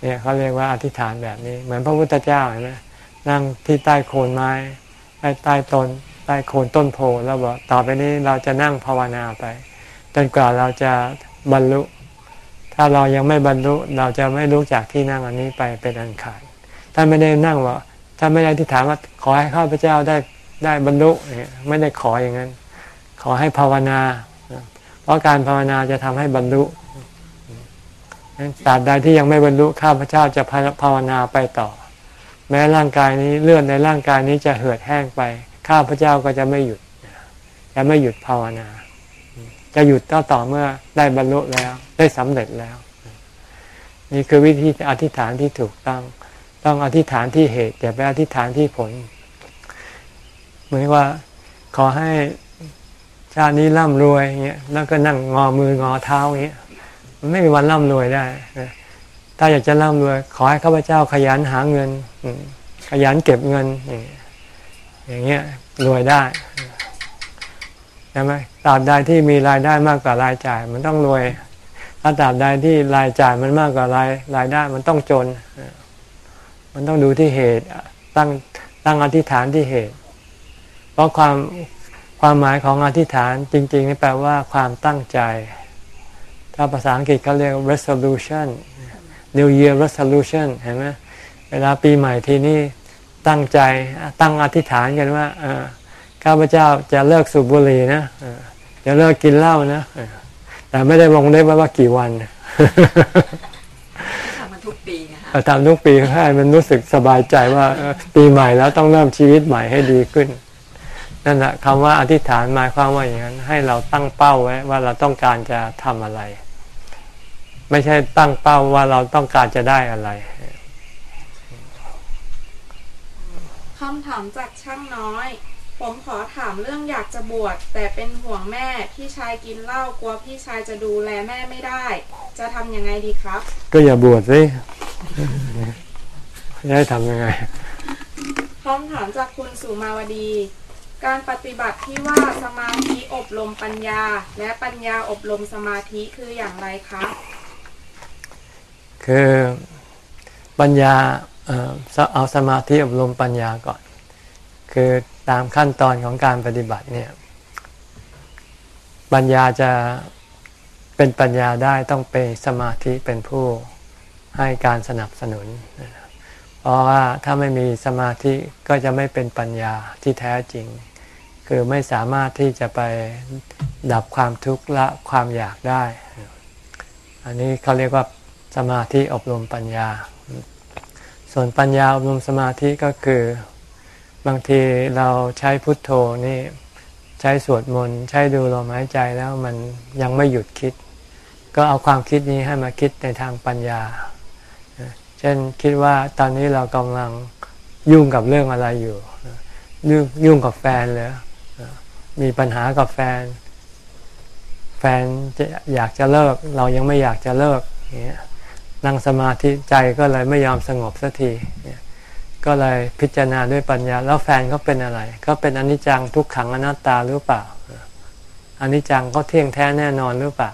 เนี่ยเขาเรียกว่าอธิษฐานแบบนี้ เหมือนพระพุทธเจ้าเห็นไหมนั่งที่ใต้โคนไม้ ใต้ใต้ต้นใต้โคนต้นโพแล้วบอกต่อไปนี้เราจะนั่งภาวนาไป จนกว่าเราจะบรรลุ ถ้าเรายังไม่บรรลุเราจะไม่รู้จากที่นั่งอันนี้ไปเป็นอันขาดถ้าไม่ได้นั่งว่าถ้าไม่ได้ที่ถามว่าขอให้ข้าพเจ้าได้ได้บรรลุไม่ได้ขออย่างนั้น ขอให้ภาวนา เพราะการภาวนาจะทำให้บรรลุตราบใดที่ยังไม่บรรลุข้าพเจ้าจะภาวนาไปต่อ แม้ร่างกายนี้เลือดในร่างกายนี้จะเหือดแห้งไป ข้าพเจ้าก็จะไม่หยุดจะไม่หยุดภาวนา จะหยุดต่อต่อเมื่อได้บรรลุแล้วได้สำเร็จแล้ว นี่คือวิธีอธิษฐานที่ถูกต้อง ต้องอธิษฐานที่เหตุอย่าไปอธิษฐานที่ผล เหมือนว่าขอให้ชาตินี้ร่ำรวยเงี้ยแล้วก็นั่งงอมืองอเท้าเงี้ยมันไม่มีวันร่ำรวยได้ ถ้าอยากจะร่ำรวย ขอให้ข้าพเจ้าขยันหาเงิน ขยันเก็บเงิน อย่างเงี้ยรวยได้ใช่ไหมตราบใดที่มีรายได้มากกว่ารายจ่าย มันต้องรวย ถ้าตราบใดที่รายจ่ายมันมากกว่ารายรายได้มันต้องจน มันต้องดูที่เหตุตั้งตั้งอธิษฐานที่เหตุ เพราะความความหมายของอธิษฐานจริงๆนี่แปลว่าความตั้งใจ ถ้าภาษาอังกฤษเขาเรียก resolution New Year resolution เห็นไหมเวลาปีใหม่ทีนี้ตั้งใจตั้งอธิษฐานกันว่าข้าพเจ้าจะเลิกสูบบุหรี่นะจะเลิกกินเหล้านะแต่ไม่ได้ลงได้ว่ากี่วันทำมันทุกปีนะะทำทุกปีให้มันรู้สึกสบายใจว่าปีใหม่แล้วต้องเริ่มชีวิตใหม่ให้ดีขึ้นนั่นแหละคำว่าอธิษฐานหมายความว่าอย่างนั้น ให้เราตั้งเป้าไว้ว่าเราต้องการจะทำอะไร ไม่ใช่ตั้งเป้าว่าเราต้องการจะได้อะไรคำถามจากช่างน้อย ผมขอถามเรื่องอยากจะบวชแต่เป็นห่วงแม่พี่ชายกินเหล้ากลัวพี่ชายจะดูแลแม่ไม่ได้ จะทำยังไงดีครับ ก็อย่าบวชสิจะให้ทำยังไงคำถามจากคุณสุมาวดี การปฏิบัติที่ว่าสมาธิอบรมปัญญา และปัญญาอบรมสมาธิคืออย่างไรคะ คือปัญญาเอาสมาธิอบรมปัญญาก่อน คือตามขั้นตอนของการปฏิบัติเนี่ยปัญญาจะเป็นปัญญาได้ต้องเป็นสมาธิเป็นผู้ให้การสนับสนุน เพราะว่าถ้าไม่มีสมาธิก็จะไม่เป็นปัญญาที่แท้จริง คือไม่สามารถที่จะไปดับความทุกข์ละความอยากได้ อันนี้เขาเรียกว่า สมาธิอบรมปัญญา ส่วนปัญญาอบรมสมาธิก็คือบางทีเราใช้พุทโธนี่ใช้สวดมนต์ใช้ดูลมหายใจแล้วมันยังไม่หยุดคิด ก็เอาความคิดนี้ให้มาคิดในทางปัญญา เช่นคิดว่าตอนนี้เรากำลังยุ่งกับเรื่องอะไรอยู่ยุ่งกับแฟนเลยมีปัญหากับแฟน แฟนจะอยากจะเลิก เรายังไม่อยากจะเลิกอย่างเงี้ย นั่งสมาธิใจก็เลยไม่ยอมสงบสักทีก็เลยพิจารณาด้วยปัญญา แล้วแฟนเขาเป็นอะไร ก็เป็นอนิจจังทุกขังอนัตตาหรือเปล่าอนิจจังก็เที่ยงแท้แน่นอนหรือเปล่า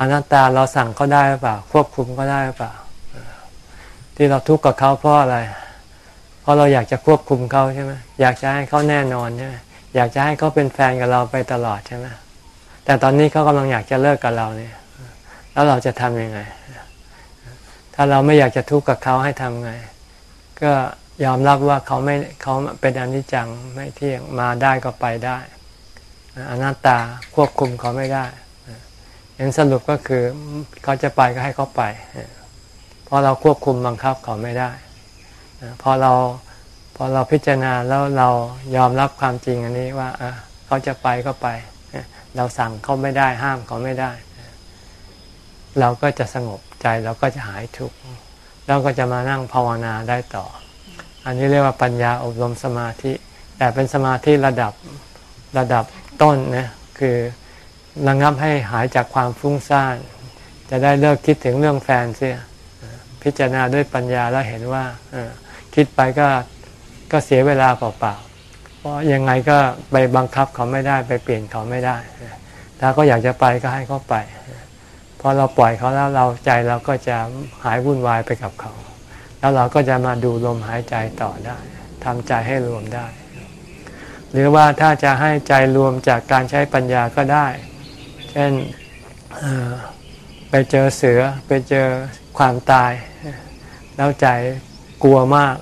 อนัตตาเราสั่งเขาได้หรือเปล่า ควบคุมก็ได้หรือเปล่า ที่เราทุกข์กับเขาเพราะอะไร เพราะเราอยากจะควบคุมเขาใช่ไหมอยากจะให้เขาแน่นอนใช่ไหมอยากจะให้เขาเป็นแฟนกับเราไปตลอดใช่ไหมแต่ตอนนี้เขากำลังอยากจะเลิกกับเราเนี่ย แล้วเราจะทำยังไง ถ้าเราไม่อยากจะทุกข์กับเขาให้ทำไง ก็ยอมรับว่าเขาไม่เขาเป็นอนิจจังไม่เที่ยงมาได้ก็ไปได้อนัตตาควบคุมเขาไม่ได้เห็นสรุปก็คือเขาจะไปก็ให้เขาไปเพราะเราควบคุมบังคับเขาไม่ได้พอเราพอเราพิจารณาแล้วเรายอมรับความจริงอันนี้ว่าเขาจะไปก็ไป เราสั่งเขาไม่ได้ห้ามเขาไม่ได้ เราก็จะสงบใจเราก็จะหายทุกข์เราก็จะมานั่งภาวนาได้ต่อ อันนี้เรียกว่าปัญญาอบรมสมาธิ แต่เป็นสมาธิระดับระดับต้นนะคือระงับให้หายจากความฟุ้งซ่าน จะได้เลิกคิดถึงเรื่องแฟนเสียพิจารณาด้วยปัญญาแล้วเห็นว่าคิดไปก็ก็เสียเวลาเปล่าๆเพราะยังไงก็ไปบังคับเขาไม่ได้ไปเปลี่ยนเขาไม่ได้ ถ้าก็อยากจะไปก็ให้เขาไป พอเราปล่อยเขาแล้วเราใจเราก็จะหายวุ่นวายไปกับเขา แล้วเราก็จะมาดูลมหายใจต่อได้ทำใจให้รวมได้ หรือว่าถ้าจะให้ใจรวมจากการใช้ปัญญาก็ได้ เช่นไปเจอเสือไปเจอความตาย แล้วใจกลัวมาก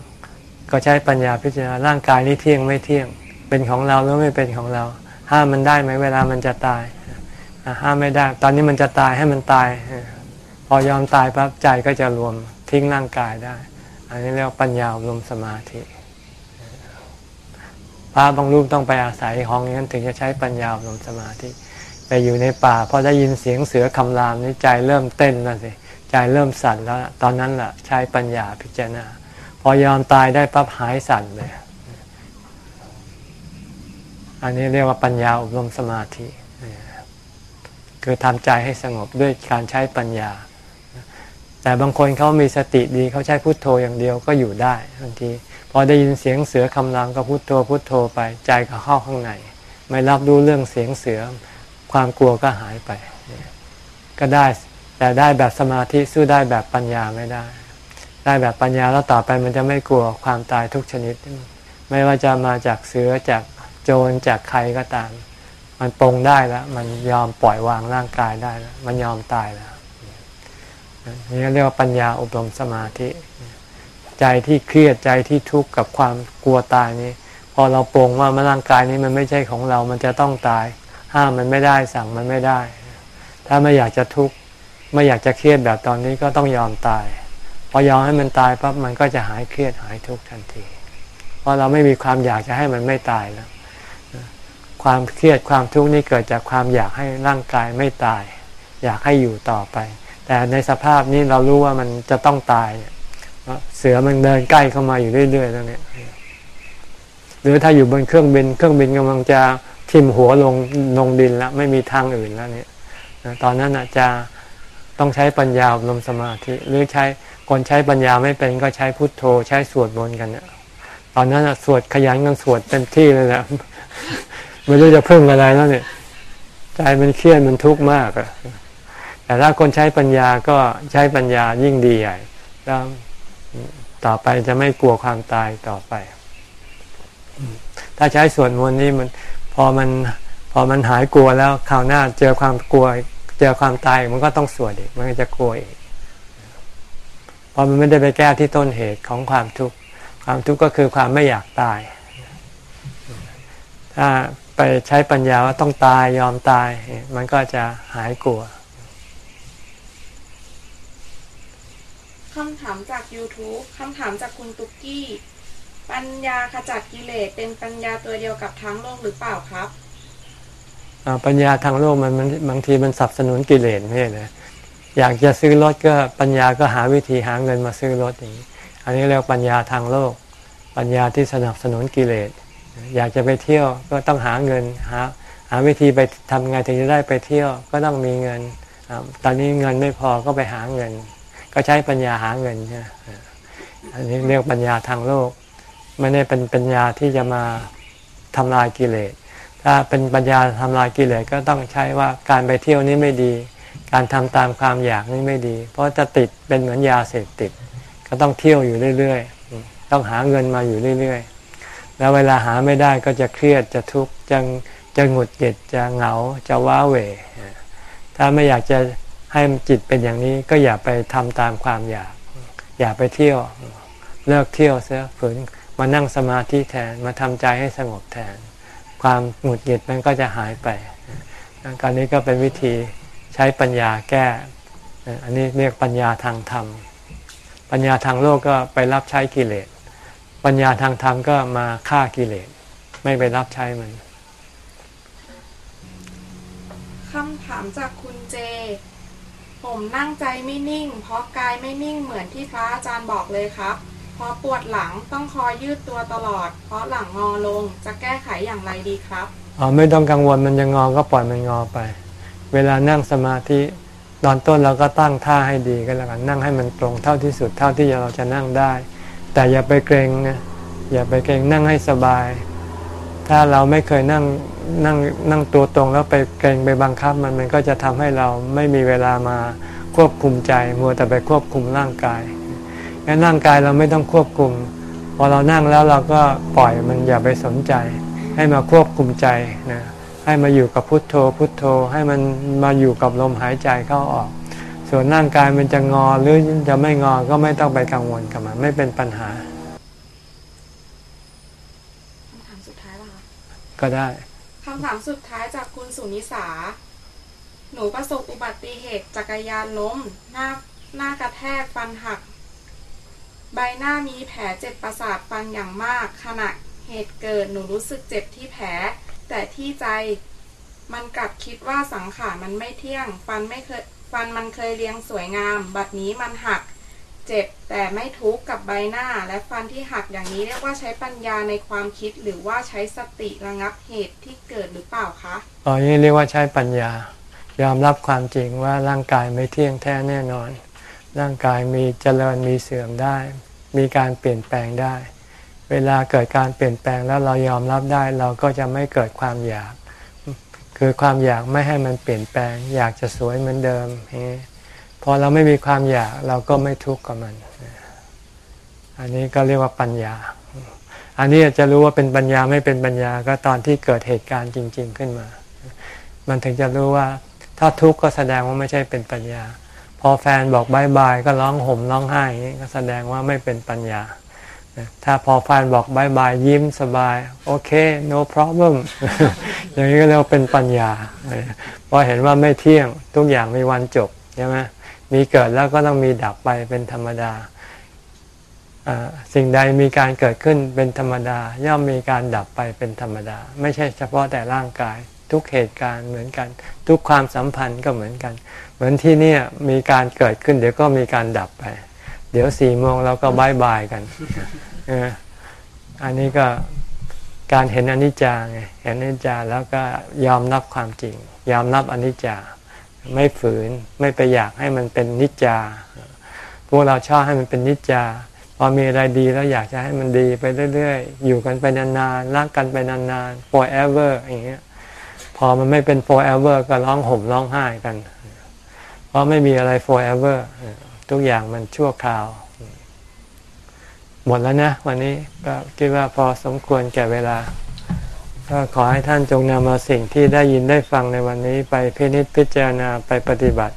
ก็ใช้ปัญญาพิจารณาร่างกายนี้เที่ยงไม่เที่ยง เป็นของเราหรือไม่เป็นของเรา ห้ามมันได้ไหมเวลามันจะตาย ห้ามไม่ได้ ตอนนี้มันจะตายให้มันตาย พอยอมตายปั๊บใจก็จะรวมทิ้งร่างกายได้ อันนี้เรียกปัญญาลมสมาธิพระบางรูปต้องไปอาศัยห้องนั้นถึงจะใช้ปัญญาลมสมาธิไปอยู่ในป่าพอได้ยินเสียงเสือคำรามนี่ใจเริ่มเต้นแล้วสิใจเริ่มสั่นแล้ว ตอนนั้นแหละใช้ปัญญาพิจารณา พอยอมตายได้ปั๊บหายสั่นเลยอันนี้เรียกว่าปัญญาอบรมสมาธิ คือทำใจให้สงบด้วยการใช้ปัญญา แต่บางคนเขามีสติดีเขาใช้พุทโธอย่างเดียวก็อยู่ได้บางทีพอได้ยินเสียงเสือคำรามก็พุทโธพุทโธไปใจก็เข้าข้างใน ไม่รับรู้เรื่องเสียงเสือความกลัวก็หายไป ก็ได้แต่ได้แบบสมาธิสู้ได้แบบปัญญาไม่ได้ ได้แบบปัญญาแล้วต่อไปมันจะไม่กลัวความตายทุกชนิด ไม่ว่าจะมาจากเสือจากโจรจากใครก็ตาม มันปรงได้แล้ว มันยอมปล่อยวางร่างกายได้แล้วมันยอมตายแล้วนี่เรียกว่าปัญญาอบรมสมาธิ ใจที่เครียดใจที่ทุกข์กับความกลัวตายนี้ พอเราปรงว่ามร่างกายนี้มันไม่ใช่ของเรา มันจะต้องตาย ห้ามมันไม่ได้สั่งมันไม่ได้ ถ้าไม่อยากจะทุกข์ไม่อยากจะเครียดแบบตอนนี้ก็ต้องยอมตายพอยอมให้มันตายปั๊บมันก็จะหายเครียดหายทุกข์ทันที เพราะเราไม่มีความอยากจะให้มันไม่ตายแล้ว ความเครียดความทุกข์นี่เกิดจากความอยากให้ร่างกายไม่ตาย อยากให้อยู่ต่อไป แต่ในสภาพนี้เรารู้ว่ามันจะต้องตายเสือมันเดินใกล้เข้ามาอยู่เรื่อยๆแล้วเนี่ยหรือถ้าอยู่บนเครื่องบิน เครื่องบินกำลังจะทิ่มหัวลงลงดินแล้วไม่มีทางอื่นแล้วเนี่ยตอนนั้นอาจจะต้องใช้ปัญญาอบรมสมาธิ หรือใช้คนใช้ปัญญาไม่เป็นก็ใช้พุทโธ ใช้สวดมนต์กันเนี่ยตอนนั้นสวดขยันกันสวดเต็มที่เลยแหละ ไม่รู้จะพึ่งอะไรแล้วเนี่ย ใจมันเครียดมันทุกข์มากอะแต่ถ้าคนใช้ปัญญาก็ใช้ปัญญายิ่งดีใหญ่แล้วต่อไปจะไม่กลัวความตายต่อไป ถ้าใช้ส่วนมนนี่มัน พอมันพอมันหายกลัวแล้วคราวหน้าเจอความกลัว เจอความตายมันก็ต้องสวดอีกมันก็จะกลัวอีกเพราะมันไม่ได้ไปแก้ที่ต้นเหตุของความทุกข์ความทุกข์ก็คือความไม่อยากตาย ถ้า ไปใช้ปัญญาว่าต้องตายยอมตาย มันก็จะหายกลัวคำถามจาก YouTube คำถามจากคุณตุ๊กกี้ ปัญญาขจัดกิเลสเป็นปัญญาตัวเดียวกับทั้งโลกหรือเปล่าครับปัญญาทางโลกมันมันบางทีมันสนับสนุนกิเลสไม่ใช่เลยอยากจะซื้อรถก็ปัญญาก็หาวิธีหาเงินมาซื้อรถอย่างนี้ อันนี้เรียกปัญญาทางโลก ปัญญาที่สนับสนุนกิเลส อยากจะไปเที่ยวก็ต้องหาเงินหาหาวิธีไปทำไงถึงจะได้ไปเที่ยวก็ต้องมีเงิน ตอนนี้เงินไม่พอก็ไปหาเงิน ก็ใช้ปัญญาหาเงินใช่อันนี้เรียกปัญญาทางโลกไม่ได้เป็นปัญญาที่จะมาทำลายกิเลส ถ้าเป็นปัญญาทำลายกิเลสก็ต้องใช้ว่าการไปเที่ยวนี้ไม่ดี การทำตามความอยากนี่ไม่ดี เพราะจะติดเป็นเหมือนยาเสพติด ก็ต้องเที่ยวอยู่เรื่อย ๆ ต้องหาเงินมาอยู่เรื่อย ๆ แล้วเวลาหาไม่ได้ก็จะเครียดจะทุกข์จะจะหงุดหงิดจะเหงาจะว้าเหวถ้าไม่อยากจะให้จิตเป็นอย่างนี้ก็อย่าไปทำตามความอยาก อย่าไปเที่ยว เลิกเที่ยวเสียฝืนมานั่งสมาธิแทนมาทำใจให้สงบแทน ความหงุดหงิดมันก็จะหายไปการนี้ก็เป็นวิธีใช้ปัญญาแก้ อันนี้เรียกปัญญาทางธรรม ปัญญาทางโลกก็ไปรับใช้กิเลส ปัญญาทางธรรมก็มาฆ่ากิเลสไม่ไปรับใช้มันคำถามจากคุณเจ ผมนั่งใจไม่นิ่ง เพราะกายไม่นิ่งเหมือนที่พระอาจารย์บอกเลยครับเพราะปวดหลังต้องคอยยืดตัวตลอด เพราะหลังงอลงจะแก้ไขอย่างไรดีครับอ๋อไม่ต้องกังวลมันจะงอก็ปล่อยมันงอไป เวลานั่งสมาธิตอนต้นเราก็ตั้งท่าให้ดีก็แล้วกันนั่งให้มันตรงเท่าที่สุดเท่าที่เราจะนั่งได้ แต่อย่าไปเกรงนะอย่าไปเกรงนั่งให้สบาย ถ้าเราไม่เคยนั่งนั่งนั่งตัวตรงแล้วไปเกรงไปบังคับ มันมันก็จะทำให้เราไม่มีเวลามาควบคุมใจมัวแต่ไปควบคุมร่างกายงั้นร่างกายเราไม่ต้องควบคุม พอเรานั่งแล้วเราก็ปล่อยมันอย่าไปสนใจ ให้มาควบคุมใจนะให้มาอยู่กับพุทโธพุทโธ ให้มันมาอยู่กับลมหายใจเข้าออก ส่วนร่างกายมันจะงอหรือจะไม่งอก็ไม่ต้องไปกังวลกับมันไม่เป็นปัญหาคำถามสุดท้ายป่ะคะก็ได้คำถามสุดท้ายจากคุณสุนิสา หนูประสบอุบัติเหตุจักรยานล้ม หน้าหน้ากระแทกฟันหัก ใบหน้ามีแผลเจ็บประสาทฟันอย่างมาก ขณะเหตุเกิดหนูรู้สึกเจ็บที่แผล แต่ที่ใจมันกลับคิดว่าสังขารมันไม่เที่ยง ฟันไม่เคยฟันมันเคยเรียงสวยงาม บัดนี้มันหัก เจ็บแต่ไม่ทุกข์กับใบหน้า และฟันที่หักอย่างนี้เรียกว่าใช้ปัญญาในความคิดหรือว่าใช้สติระงับเหตุที่เกิดหรือเปล่าคะอ๋อนี่เรียกว่าใช้ปัญญา ยอมรับความจริงว่าร่างกายไม่เที่ยงแท้แน่นอน ร่างกายมีเจริญมีเสื่อมได้ มีการเปลี่ยนแปลงได้ เวลาเกิดการเปลี่ยนแปลงแล้วเรายอมรับได้เราก็จะไม่เกิดความอยาก คือความอยากไม่ให้มันเปลี่ยนแปลง อยากจะสวยเหมือนเดิมพอเราไม่มีความอยากเราก็ไม่ทุกข์กับมัน อันนี้ก็เรียกว่าปัญญา อันนี้จะรู้ว่าเป็นปัญญาไม่เป็นปัญญาก็ตอนที่เกิดเหตุการณ์จริง ๆขึ้นมา มันถึงจะรู้ว่าถ้าทุกข์ก็แสดงว่าไม่ใช่เป็นปัญญา พอแฟนบอก bye bye ก็ร้องห่มร้องไห้ก็แสดงว่าไม่เป็นปัญญา ถ้าพอแฟนบอก bye bye ยิ้มสบาย โอเค no problem อย่างนี้ก็เรียกว่าเป็นปัญญา เพราะเห็นว่าไม่เที่ยงทุกอย่างมีวันจบใช่ไหมมีเกิดแล้วก็ต้องมีดับไปเป็นธรรมดา สิ่งใดมีการเกิดขึ้นเป็นธรรมดา ย่อมมีการดับไปเป็นธรรมดา ไม่ใช่เฉพาะแต่ร่างกาย ทุกเหตุการณ์เหมือนกัน ทุกความสัมพันธ์ก็เหมือนกัน เหมือนที่นี่มีการเกิดขึ้น เดี๋ยวก็มีการดับไป เดี๋ยวสี่โมงเราก็บายบายกันอันนี้ก็การเห็นอนิจจาไงเห็นอนิจจาแล้วก็ยอมรับความจริง ยอมรับอนิจจา ไม่ฝืนไม่ไปอยากให้มันเป็นนิจจา พวกเราชอบให้มันเป็นนิจจาพอมีอะไรดีแล้วอยากจะให้มันดีไปเรื่อยๆ อยู่กันไปนานๆ รักกันไปนานๆ forever อย่างเงี้ย พอมันไม่เป็น forever ก็ร้องห่มร้องไห้กัน เพราะไม่มีอะไร forever ทุกอย่างมันชั่วคราว หมดแล้วนะ วันนี้ก็คิดว่าพอสมควรแก่เวลา ก็ขอให้ท่านจงนำเอาสิ่งที่ได้ยินได้ฟังในวันนี้ไปพินิจพิจารณาไปปฏิบัติ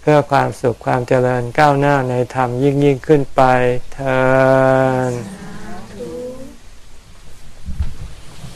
เพื่อความสุขความเจริญก้าวหน้าในธรรมยิ่งยิ่งขึ้นไปเธอ